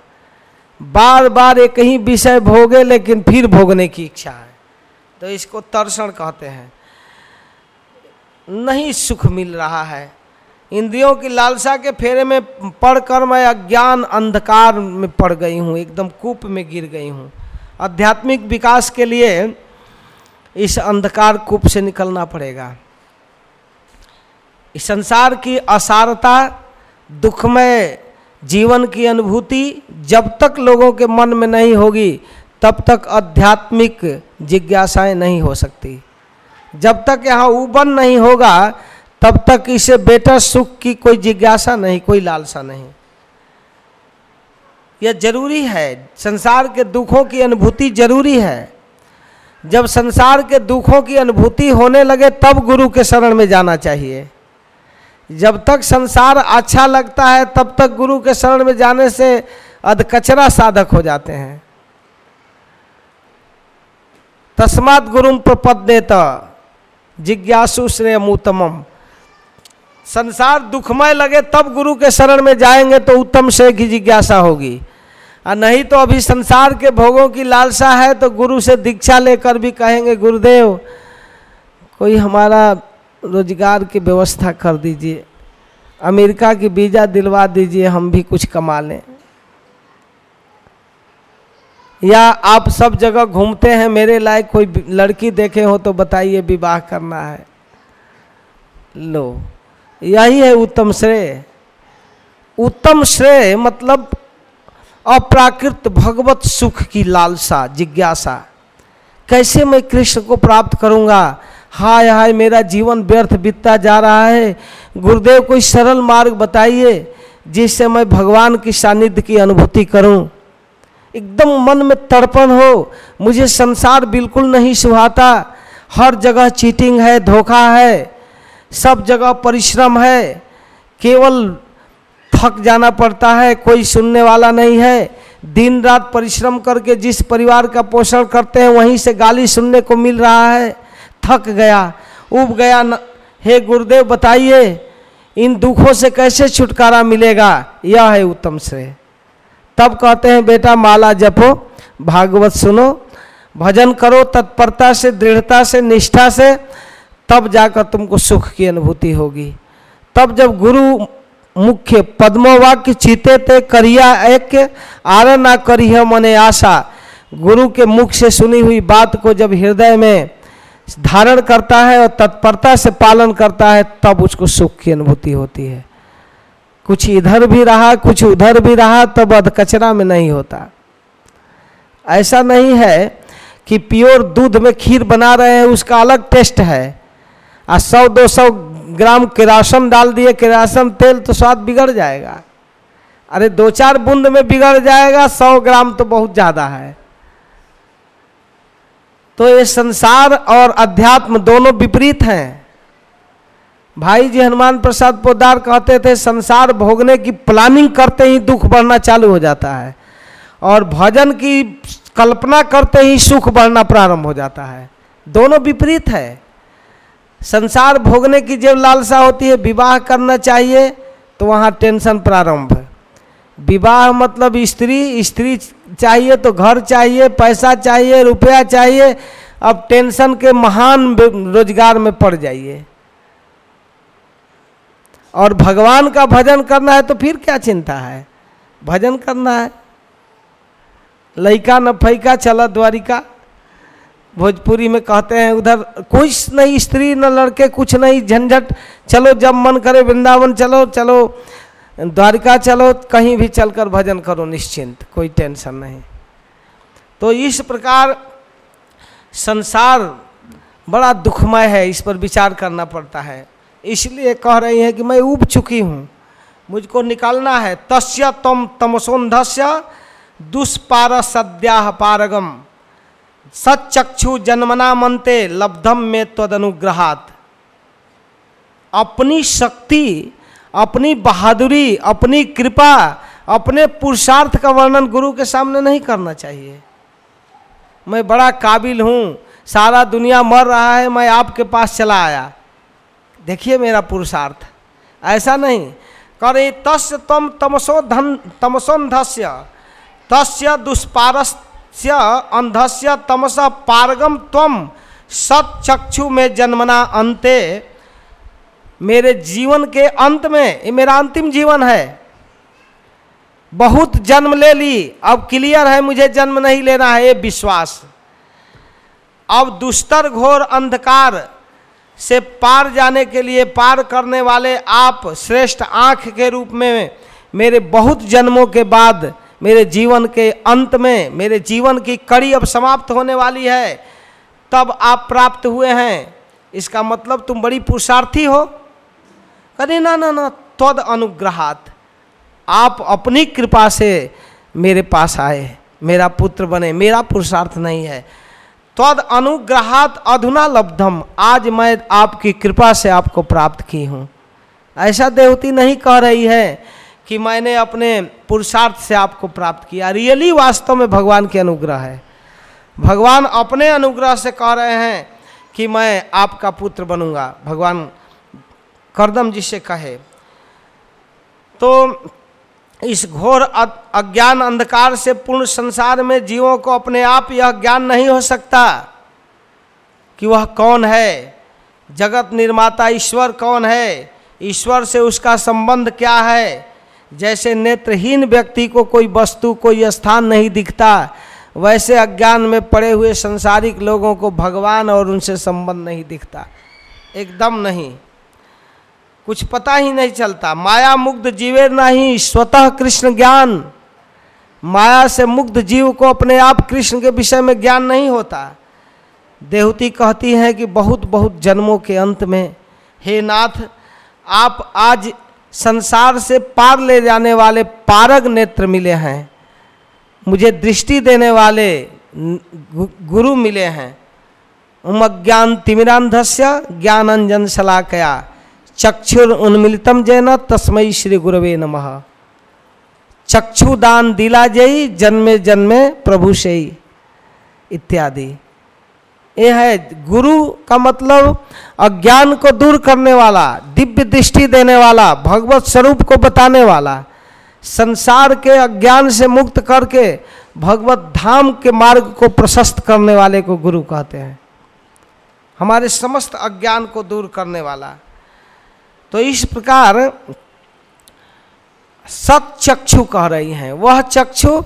बार बार एक ही विषय भोगे, लेकिन फिर भोगने की इच्छा है। तो इसको तरसण कहते हैं। नहीं सुख मिल रहा है। इंद्रियों की लालसा के फेरे में पढ़कर मैं अज्ञान अंधकार में पड़ गई हूँ, एकदम कूप में गिर गई हूँ। आध्यात्मिक विकास के लिए इस अंधकार कूप से निकलना पड़ेगा। इस संसार की असारता, दुखमय जीवन की अनुभूति जब तक लोगों के मन में नहीं होगी, तब तक आध्यात्मिक जिज्ञासाएँ नहीं हो सकती। जब तक यहाँ उबन नहीं होगा, तब तक इसे बेटर सुख की कोई जिज्ञासा नहीं, कोई लालसा नहीं। यह ज़रूरी है। संसार के दुखों की अनुभूति ज़रूरी है। जब संसार के दुखों की अनुभूति होने लगे, तब गुरु के शरण में जाना चाहिए। जब तक संसार अच्छा लगता है, तब तक गुरु के शरण में जाने से अधकचरा साधक हो जाते हैं। तस्मात गुरु प्रपद्येत, जिज्ञासु श्रेयमुतमम संसार दुखमय लगे, तब गुरु के शरण में जाएँगे तो उत्तम श्रेय की जिज्ञासा होगी। और नहीं तो अभी संसार के भोगों की लालसा है तो गुरु से दीक्षा लेकर भी कहेंगे, गुरुदेव, कोई हमारा रोज़गार की व्यवस्था कर दीजिए, अमेरिका की वीज़ा दिलवा दीजिए, हम भी कुछ कमा लें। या आप सब जगह घूमते हैं, मेरे लायक कोई लड़की देखे हो तो बताइए, विवाह करना है। लो, यही है उत्तम श्रेय। उत्तम श्रेय मतलब अप्राकृत भगवत सुख की लालसा, जिज्ञासा। कैसे मैं कृष्ण को प्राप्त करूँगा? हाय हाय, मेरा जीवन व्यर्थ बीतता जा रहा है। गुरुदेव, कोई सरल मार्ग बताइए, जिससे मैं भगवान की सानिध्य की अनुभूति करूँ? एकदम मन में तड़पण हो, मुझे संसार बिल्कुल नहीं सुहाता। हर जगह चीटिंग है, धोखा है, सब जगह परिश्रम है। केवल थक जाना पड़ता है कोई सुनने वाला नहीं है। दिन रात परिश्रम करके जिस परिवार का पोषण करते हैं वहीं से गाली सुनने को मिल रहा है। थक गया उब गया न, हे गुरुदेव बताइए इन दुखों से कैसे छुटकारा मिलेगा? यह है उत्तम श्रेय। तब कहते हैं बेटा माला जपो भागवत सुनो भजन करो तत्परता से दृढ़ता से निष्ठा से तब जाकर तुमको सुख की अनुभूति होगी। तब जब गुरु मुख्य पद्मो वाक्य चीते ते करिया एक आर ना करिय मने आशा। गुरु के मुख से सुनी हुई बात को जब हृदय में धारण करता है और तत्परता से पालन करता है, तब उसको सुख की अनुभूति होती है। कुछ इधर भी रहा, कुछ उधर भी रहा, तब अध कचरा में नहीं होता। ऐसा नहीं है कि प्योर दूध में खीर बना रहे हैं, उसका अलग टेस्ट है। और सौ, दो सौ ग्राम किरासन डाल दिए किरासन तेल तो स्वाद बिगड़ जाएगा। अरे दो चार बूंद में बिगड़ जाएगा, सौ ग्राम तो बहुत ज़्यादा है। तो ये संसार और अध्यात्म दोनों विपरीत हैं। भाई जी हनुमान प्रसाद पोदार कहते थे, संसार भोगने की प्लानिंग करते ही दुख बढ़ना चालू हो जाता है और भजन की कल्पना करते ही सुख बढ़ना प्रारंभ हो जाता है। दोनों विपरीत है। संसार भोगने की जब लालसा होती है, विवाह करना चाहिए तो वहाँ टेंशन प्रारंभ है। विवाह मतलब स्त्री स्त्री चाहिए तो घर चाहिए, पैसा चाहिए, रुपया चाहिए, अब टेंशन के महान रोज़गार में पड़ जाइए। और भगवान का भजन करना है तो फिर क्या चिंता है? भजन करना है। लइका न फैका, चला द्वारिका। भोजपुरी में कहते हैं, उधर कोई नहीं, स्त्री, न लड़के, कुछ नहीं, झंझट। चलो, जब मन करे, वृंदावन चलो चलो, द्वारिका चलो, कहीं भी चलकर भजन करो, निश्चिंत, कोई टेंशन नहीं। तो इस प्रकार संसार बड़ा दुखमय है, इस पर विचार करना पड़ता है। इसलिए कह रही हैं कि मैं उब चुकी हूँ। मुझको निकालना है। तस्य तम तमसोन्धस्य दुष्पार सद्या पारगम। सच्चक्षु जन्मना मनते लब्धम में तदनुग्रहात अपनी शक्ति, अपनी बहादुरी, अपनी कृपा, अपने पुरुषार्थ का वर्णन गुरु के सामने नहीं करना चाहिए। मैं बड़ा काबिल हूँ, सारा दुनिया मर रहा है, मैं आपके पास चला आया। देखिए मेरा पुरुषार्थ। ऐसा नहीं। करे तस्य तम तमसो धन तमसोन्धस्य तस्य अंधस्य तमस पारगम तम सच्चक्षु में जन्मना अंते। मेरे जीवन के अंत में, ये मेरा अंतिम जीवन है। बहुत जन्म ले ली, अब क्लियर है मुझे जन्म नहीं लेना है, ये विश्वास। अब दुस्तर घोर अंधकार से पार जाने के लिए, पार करने वाले आप श्रेष्ठ आँख के रूप में मेरे बहुत जन्मों के बाद मेरे जीवन के अंत में, मेरे जीवन की कड़ी अब समाप्त होने वाली है, तब आप प्राप्त हुए हैं। इसका मतलब तुम बड़ी पुरुषार्थी हो। कभी ना ना ना त्वद अनुग्रहात। आप अपनी कृपा से मेरे पास आए मेरा पुत्र बने, मेरा पुरुषार्थ नहीं है। त्वद अनुग्रहात अधुना लब्धम। आज मैं आपकी कृपा से आपको प्राप्त की हूँ। ऐसा देवती नहीं कह रही है कि मैंने अपने पुरुषार्थ से आपको प्राप्त किया। रियली वास्तव में भगवान के अनुग्रह है। भगवान अपने अनुग्रह से कह रहे हैं कि मैं आपका पुत्र बनूँगा। भगवान करदम जी से कहे। तो इस घोर अज्ञान अंधकार से पूर्ण संसार में जीवों को अपने आप यह ज्ञान नहीं हो सकता कि वह कौन है। जगत निर्माता ईश्वर कौन है? ईश्वर से उसका संबंध क्या है? जैसे नेत्रहीन व्यक्ति को कोई वस्तु, कोई स्थान नहीं दिखता, वैसे अज्ञान में पड़े हुए संसारिक लोगों को भगवान और उनसे संबंध नहीं दिखता। एकदम नहीं। कुछ पता ही नहीं चलता। माया मुग्ध जीवे नहीं, स्वतः कृष्ण ज्ञान। माया से मुग्ध जीव को अपने आप कृष्ण के विषय में ज्ञान नहीं होता। देवती कहती हैं कि बहुत बहुत जन्मों के अंत में, हे नाथ, आप आज संसार से पार ले जाने वाले पारग नेत्र मिले हैं। मुझे दृष्टि देने वाले गुरु मिले हैं। उम ज्ञान तिमिरांधस्य ज्ञान अंजन सलाकया चक्षुर उन्मिलितम जैन तस्मय श्री गुरवे नमः। चक्षुदान दिला जई, जन्मे जन्मे प्रभु से इत्यादि। ये है गुरु का मतलब अज्ञान को दूर करने वाला, दिव्य दृष्टि देने वाला, भगवत स्वरूप को बताने वाला, संसार के अज्ञान से मुक्त करके भगवत धाम के मार्ग को प्रशस्त करने वाले को गुरु कहते हैं। हमारे समस्त अज्ञान को दूर करने वाला। तो इस प्रकार सत चक्षु कह रही हैं। वह चक्षु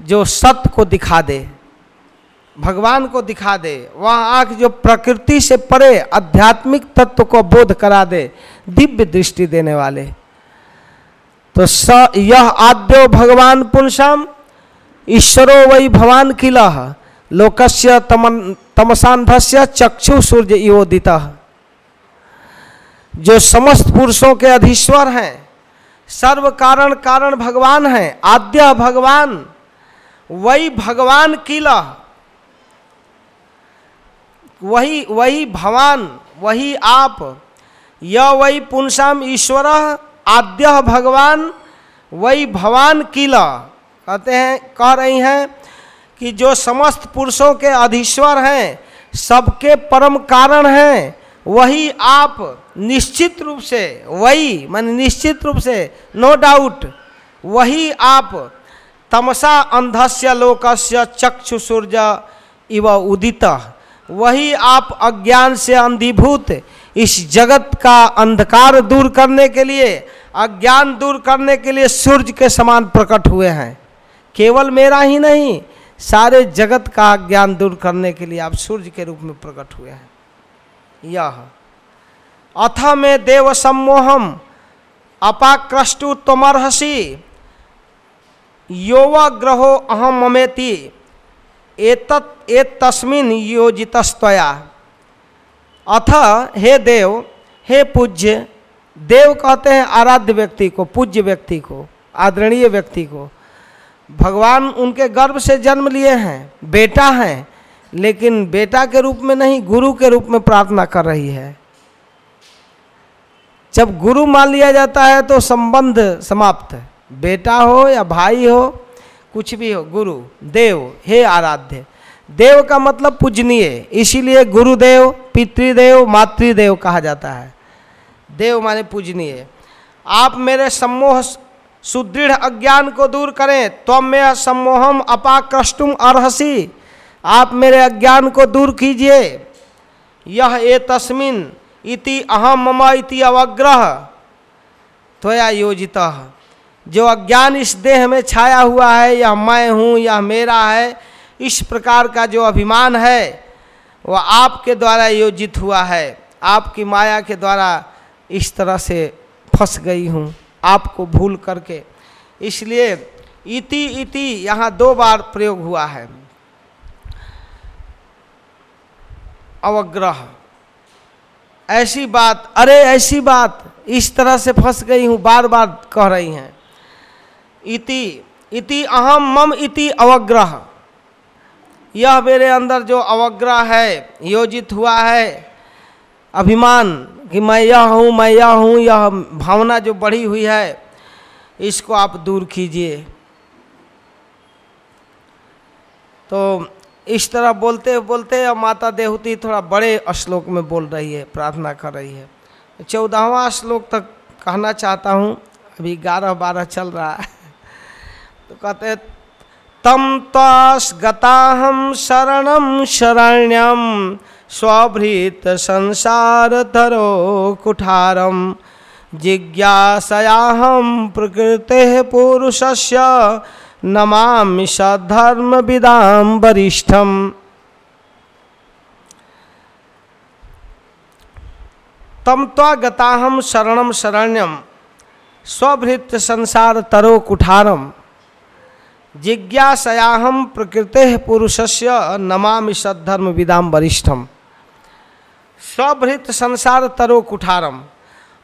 जो सत्य को दिखा दे। भगवान को दिखा दे, वह आँख जो प्रकृति से परे आध्यात्मिक तत्व को बोध करा दे, दिव्य दृष्टि देने वाले। तो स यह आद्यो भगवान पुंसम ईश्वरो वही भवान किल, लोकस्य तमन, तमसान्धस्य चक्षु सूर्य योदित जो समस्त पुरुषों के अधीश्वर हैं, सर्व कारण कारण भगवान हैं, आद्य भगवान वही भगवान किला वही वही भवान, वही आप यह वही पुंसाम ईश्वर, आद्य भगवान, वही भवान किला। कहते हैं, कह रही हैं कि जो समस्त पुरुषों के अधीश्वर हैं, सबके परम कारण हैं, वही आप निश्चित रूप से, वही, मान निश्चित रूप से नो डाउट वही आप तमसा अंधस्य लोकस्य चक्षु सूर्य इव उदित। वही आप अज्ञान से अंधीभूत, इस जगत का अंधकार दूर करने के लिए, अज्ञान दूर करने के लिए सूर्य के समान प्रकट हुए हैं। केवल मेरा ही नहीं, सारे जगत का ज्ञान दूर करने के लिए आप सूर्य के रूप में प्रकट हुए हैं। यह। अथ में देव सम्मोहम अपाकृष्टु तमर्हसी योव ग्रहो अहम ममेति। एतत् तस्मिन योजितस्तया अथ, हे देव, हे पूज्य, देव कहते हैं आराध्य व्यक्ति को, पूज्य व्यक्ति को, आदरणीय व्यक्ति को। भगवान उनके गर्भ से जन्म लिए हैं, बेटा हैं, लेकिन बेटा के रूप में नहीं, गुरु के रूप में प्रार्थना कर रही है। जब गुरु मान लिया जाता है तो संबंध समाप्त बेटा हो या भाई हो कुछ भी हो, गुरु, देव, हे आराध्य। देव का मतलब पूजनीय, इसीलिए गुरुदेव, पितृदेव, मातृदेव कहा जाता है। देव माने पूजनीय। आप मेरे सम्मोह सुदृढ़ अज्ञान को दूर करें तो मैं सम्मोहम अपाकृष्टुम अर्हसी। आप मेरे अज्ञान को दूर कीजिए। यह ए तस्मिन इति अहम मम इति अवग्रह। त्वया योजित। जो अज्ञान इस देह में छाया हुआ है, यह मैं हूँ, यह मेरा है, इस प्रकार का जो अभिमान है, वह आपके द्वारा योजित हुआ है। आपकी माया के द्वारा इस तरह से फंस गई हूँ, आपको भूल करके। इसलिए इति इति, यहाँ दो बार प्रयोग हुआ है। अवग्रह। ऐसी बात, अरे ऐसी बात, इस तरह से फंस गई हूँ बार बार कह रही हैं। इति इति अहम मम इति अवग्रह। यह मेरे अंदर जो अवग्रह है, योजित हुआ है, अभिमान कि मैं यह हूँ, मैं यह हूँ, यह भावना जो बढ़ी हुई है, इसको आप दूर कीजिए। तो इस तरह बोलते बोलते माता देहूती थोड़ा बड़े श्लोक में बोल रही है, प्रार्थना कर रही है। चौदहवा श्लोक तक कहना चाहता हूँ, अभी ग्यारह बारह चल रहा है। तो कहते तम त्वास गताहम शरणम शरण्यम, स्वभृत संसार तरो कुठारम, जिज्ञासयाहम प्रकृते पुरुषस्य, नमामि सधर्म विदाम वरिष्ठम। तम त्वागताहम शरणम शरण्यम, स्वभृत संसार तरो कुठारम। जिज्ञासयाहम प्रकृते पुरुषस्य नमामि सद्धर्म विदाम वरिष्ठम स्वभृत संसार तरो कुठारम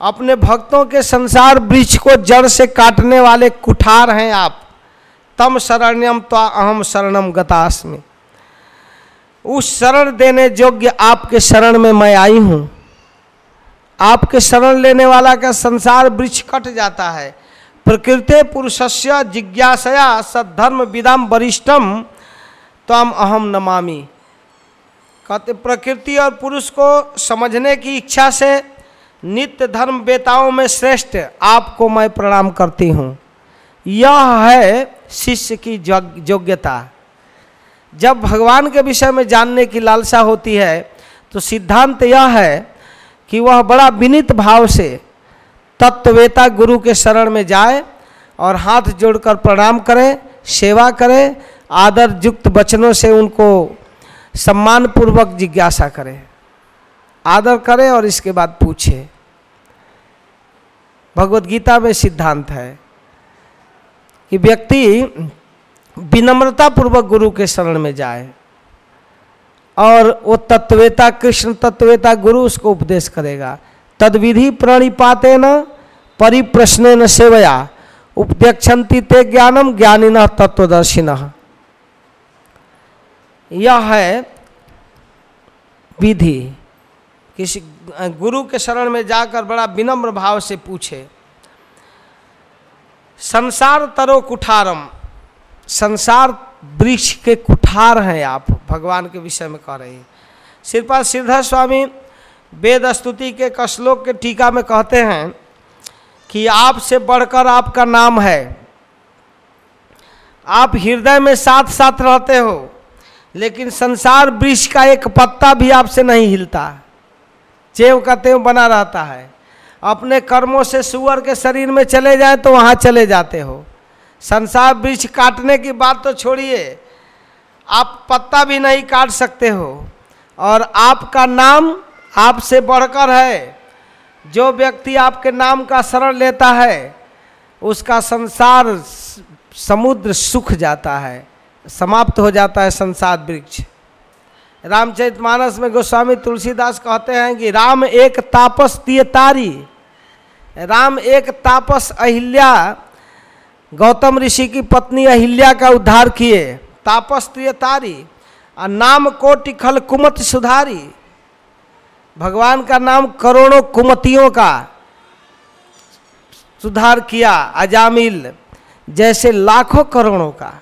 अपने भक्तों के संसार वृक्ष को जड़ से काटने वाले कुठार हैं आप। तम शरण्यम तो अहम शरणम गतास्मि। उस शरण देने योग्य आपके शरण में मैं आई हूँ। आपके शरण लेने वाला का संसार वृक्ष कट जाता है। प्रकृति पुरुषस्य जिज्ञासया सद्धर्म विदाम वरिष्ठम तम अहम नमामि। कहते, प्रकृति और पुरुष को समझने की इच्छा से नित्य धर्म बेताओं में श्रेष्ठ आपको मैं प्रणाम करती हूँ। यह है शिष्य की योग्यता। जब भगवान के विषय में जानने की लालसा होती है तो सिद्धांत यह है कि वह बड़ा विनित भाव से तत्ववेता गुरु के शरण में जाए और हाथ जोड़कर प्रणाम करे, सेवा करे आदर युक्त वचनों से उनको सम्मान पूर्वक जिज्ञासा करे। आदर करे और इसके बाद पूछे। भगवत गीता में सिद्धांत है कि व्यक्ति विनम्रता पूर्वक गुरु के शरण में जाए और वो तत्वेता कृष्ण तत्वेता गुरु उसको उपदेश करेगा। तदविधि प्रणिपाते न परिप्रश्न न सेवया। उपदेक्षंति ते ज्ञानम ज्ञानिन तत्वदर्शिन यह है विधि। किसी गुरु के शरण में जाकर बड़ा विनम्र भाव से पूछे। संसार तरो कुठारम। संसार वृक्ष के कुठार हैं आप, भगवान के विषय में कह रहे हैं। श्रीपाद श्रीधर स्वामी वेद स्तुति के कश्लोक के टीका में कहते हैं कि आपसे बढ़कर आपका नाम है। आप हृदय में साथ साथ रहते हो, लेकिन संसार वृक्ष का एक पत्ता भी आपसे नहीं हिलता। चेव का तेव बना रहता है। अपने कर्मों से सुअर के शरीर में चले जाए तो वहाँ चले जाते हो। संसार वृक्ष काटने की बात तो छोड़िए, आप पत्ता भी नहीं काट सकते हो। और आपका नाम आपसे बढ़कर है। जो व्यक्ति आपके नाम का शरण लेता है, उसका संसार समुद्र सुख जाता है, समाप्त हो जाता है संसार वृक्ष। रामचरित मानस में गोस्वामी तुलसीदास कहते हैं कि राम एक तापस दिए तारी राम एक तापस अहिल्या, गौतम ऋषि की पत्नी अहिल्या का उद्धार किए। तापस दिए तारी और नाम कोटि खल कुमत सुधारी। भगवान का नाम करोड़ों कुमतियों का सुधार किया अजामिल, जैसे लाखों करोड़ों का।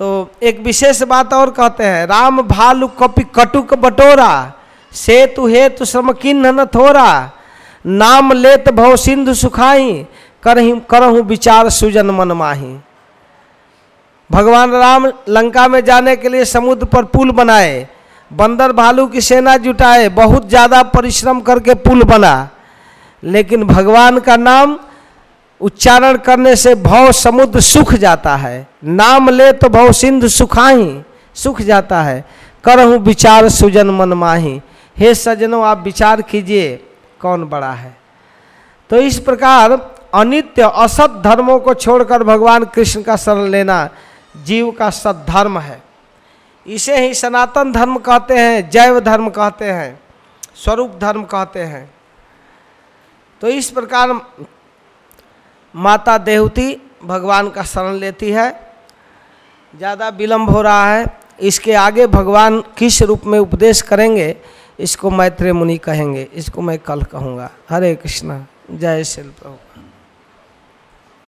तो एक विशेष बात और कहते हैं, राम भालु कपि कटुक बटोरा से तु हे तु समकिन्न न थोरा, नाम लेत भव सिंधु सुखाई, करही करहूँ विचार सुजन मन माही। भगवान राम लंका में जाने के लिए समुद्र पर पुल बनाए बंदर भालू की सेना जुटाए, बहुत ज़्यादा परिश्रम करके पुल बना। लेकिन भगवान का नाम उच्चारण करने से भव समुद्र सुख जाता है। नाम ले तो भव सिंधु सुखाही, सुख जाता है। करहूँ विचार सुजन मन माही। हे सजनों, आप विचार कीजिए, कौन बड़ा है? तो इस प्रकार अनित्य, असत धर्मों को छोड़कर भगवान कृष्ण का शरण लेना जीव का सद्धर्म है। इसे ही सनातन धर्म कहते हैं, जैव धर्म कहते हैं, स्वरूप धर्म कहते हैं। तो इस प्रकार माता देवती भगवान का शरण लेती है। ज़्यादा विलम्ब हो रहा है। इसके आगे भगवान किस रूप में उपदेश करेंगे, इसको मैत्रेय मुनि कहेंगे, इसको मैं कल कहूँगा। हरे कृष्णा, जय शिल्प प्रभु।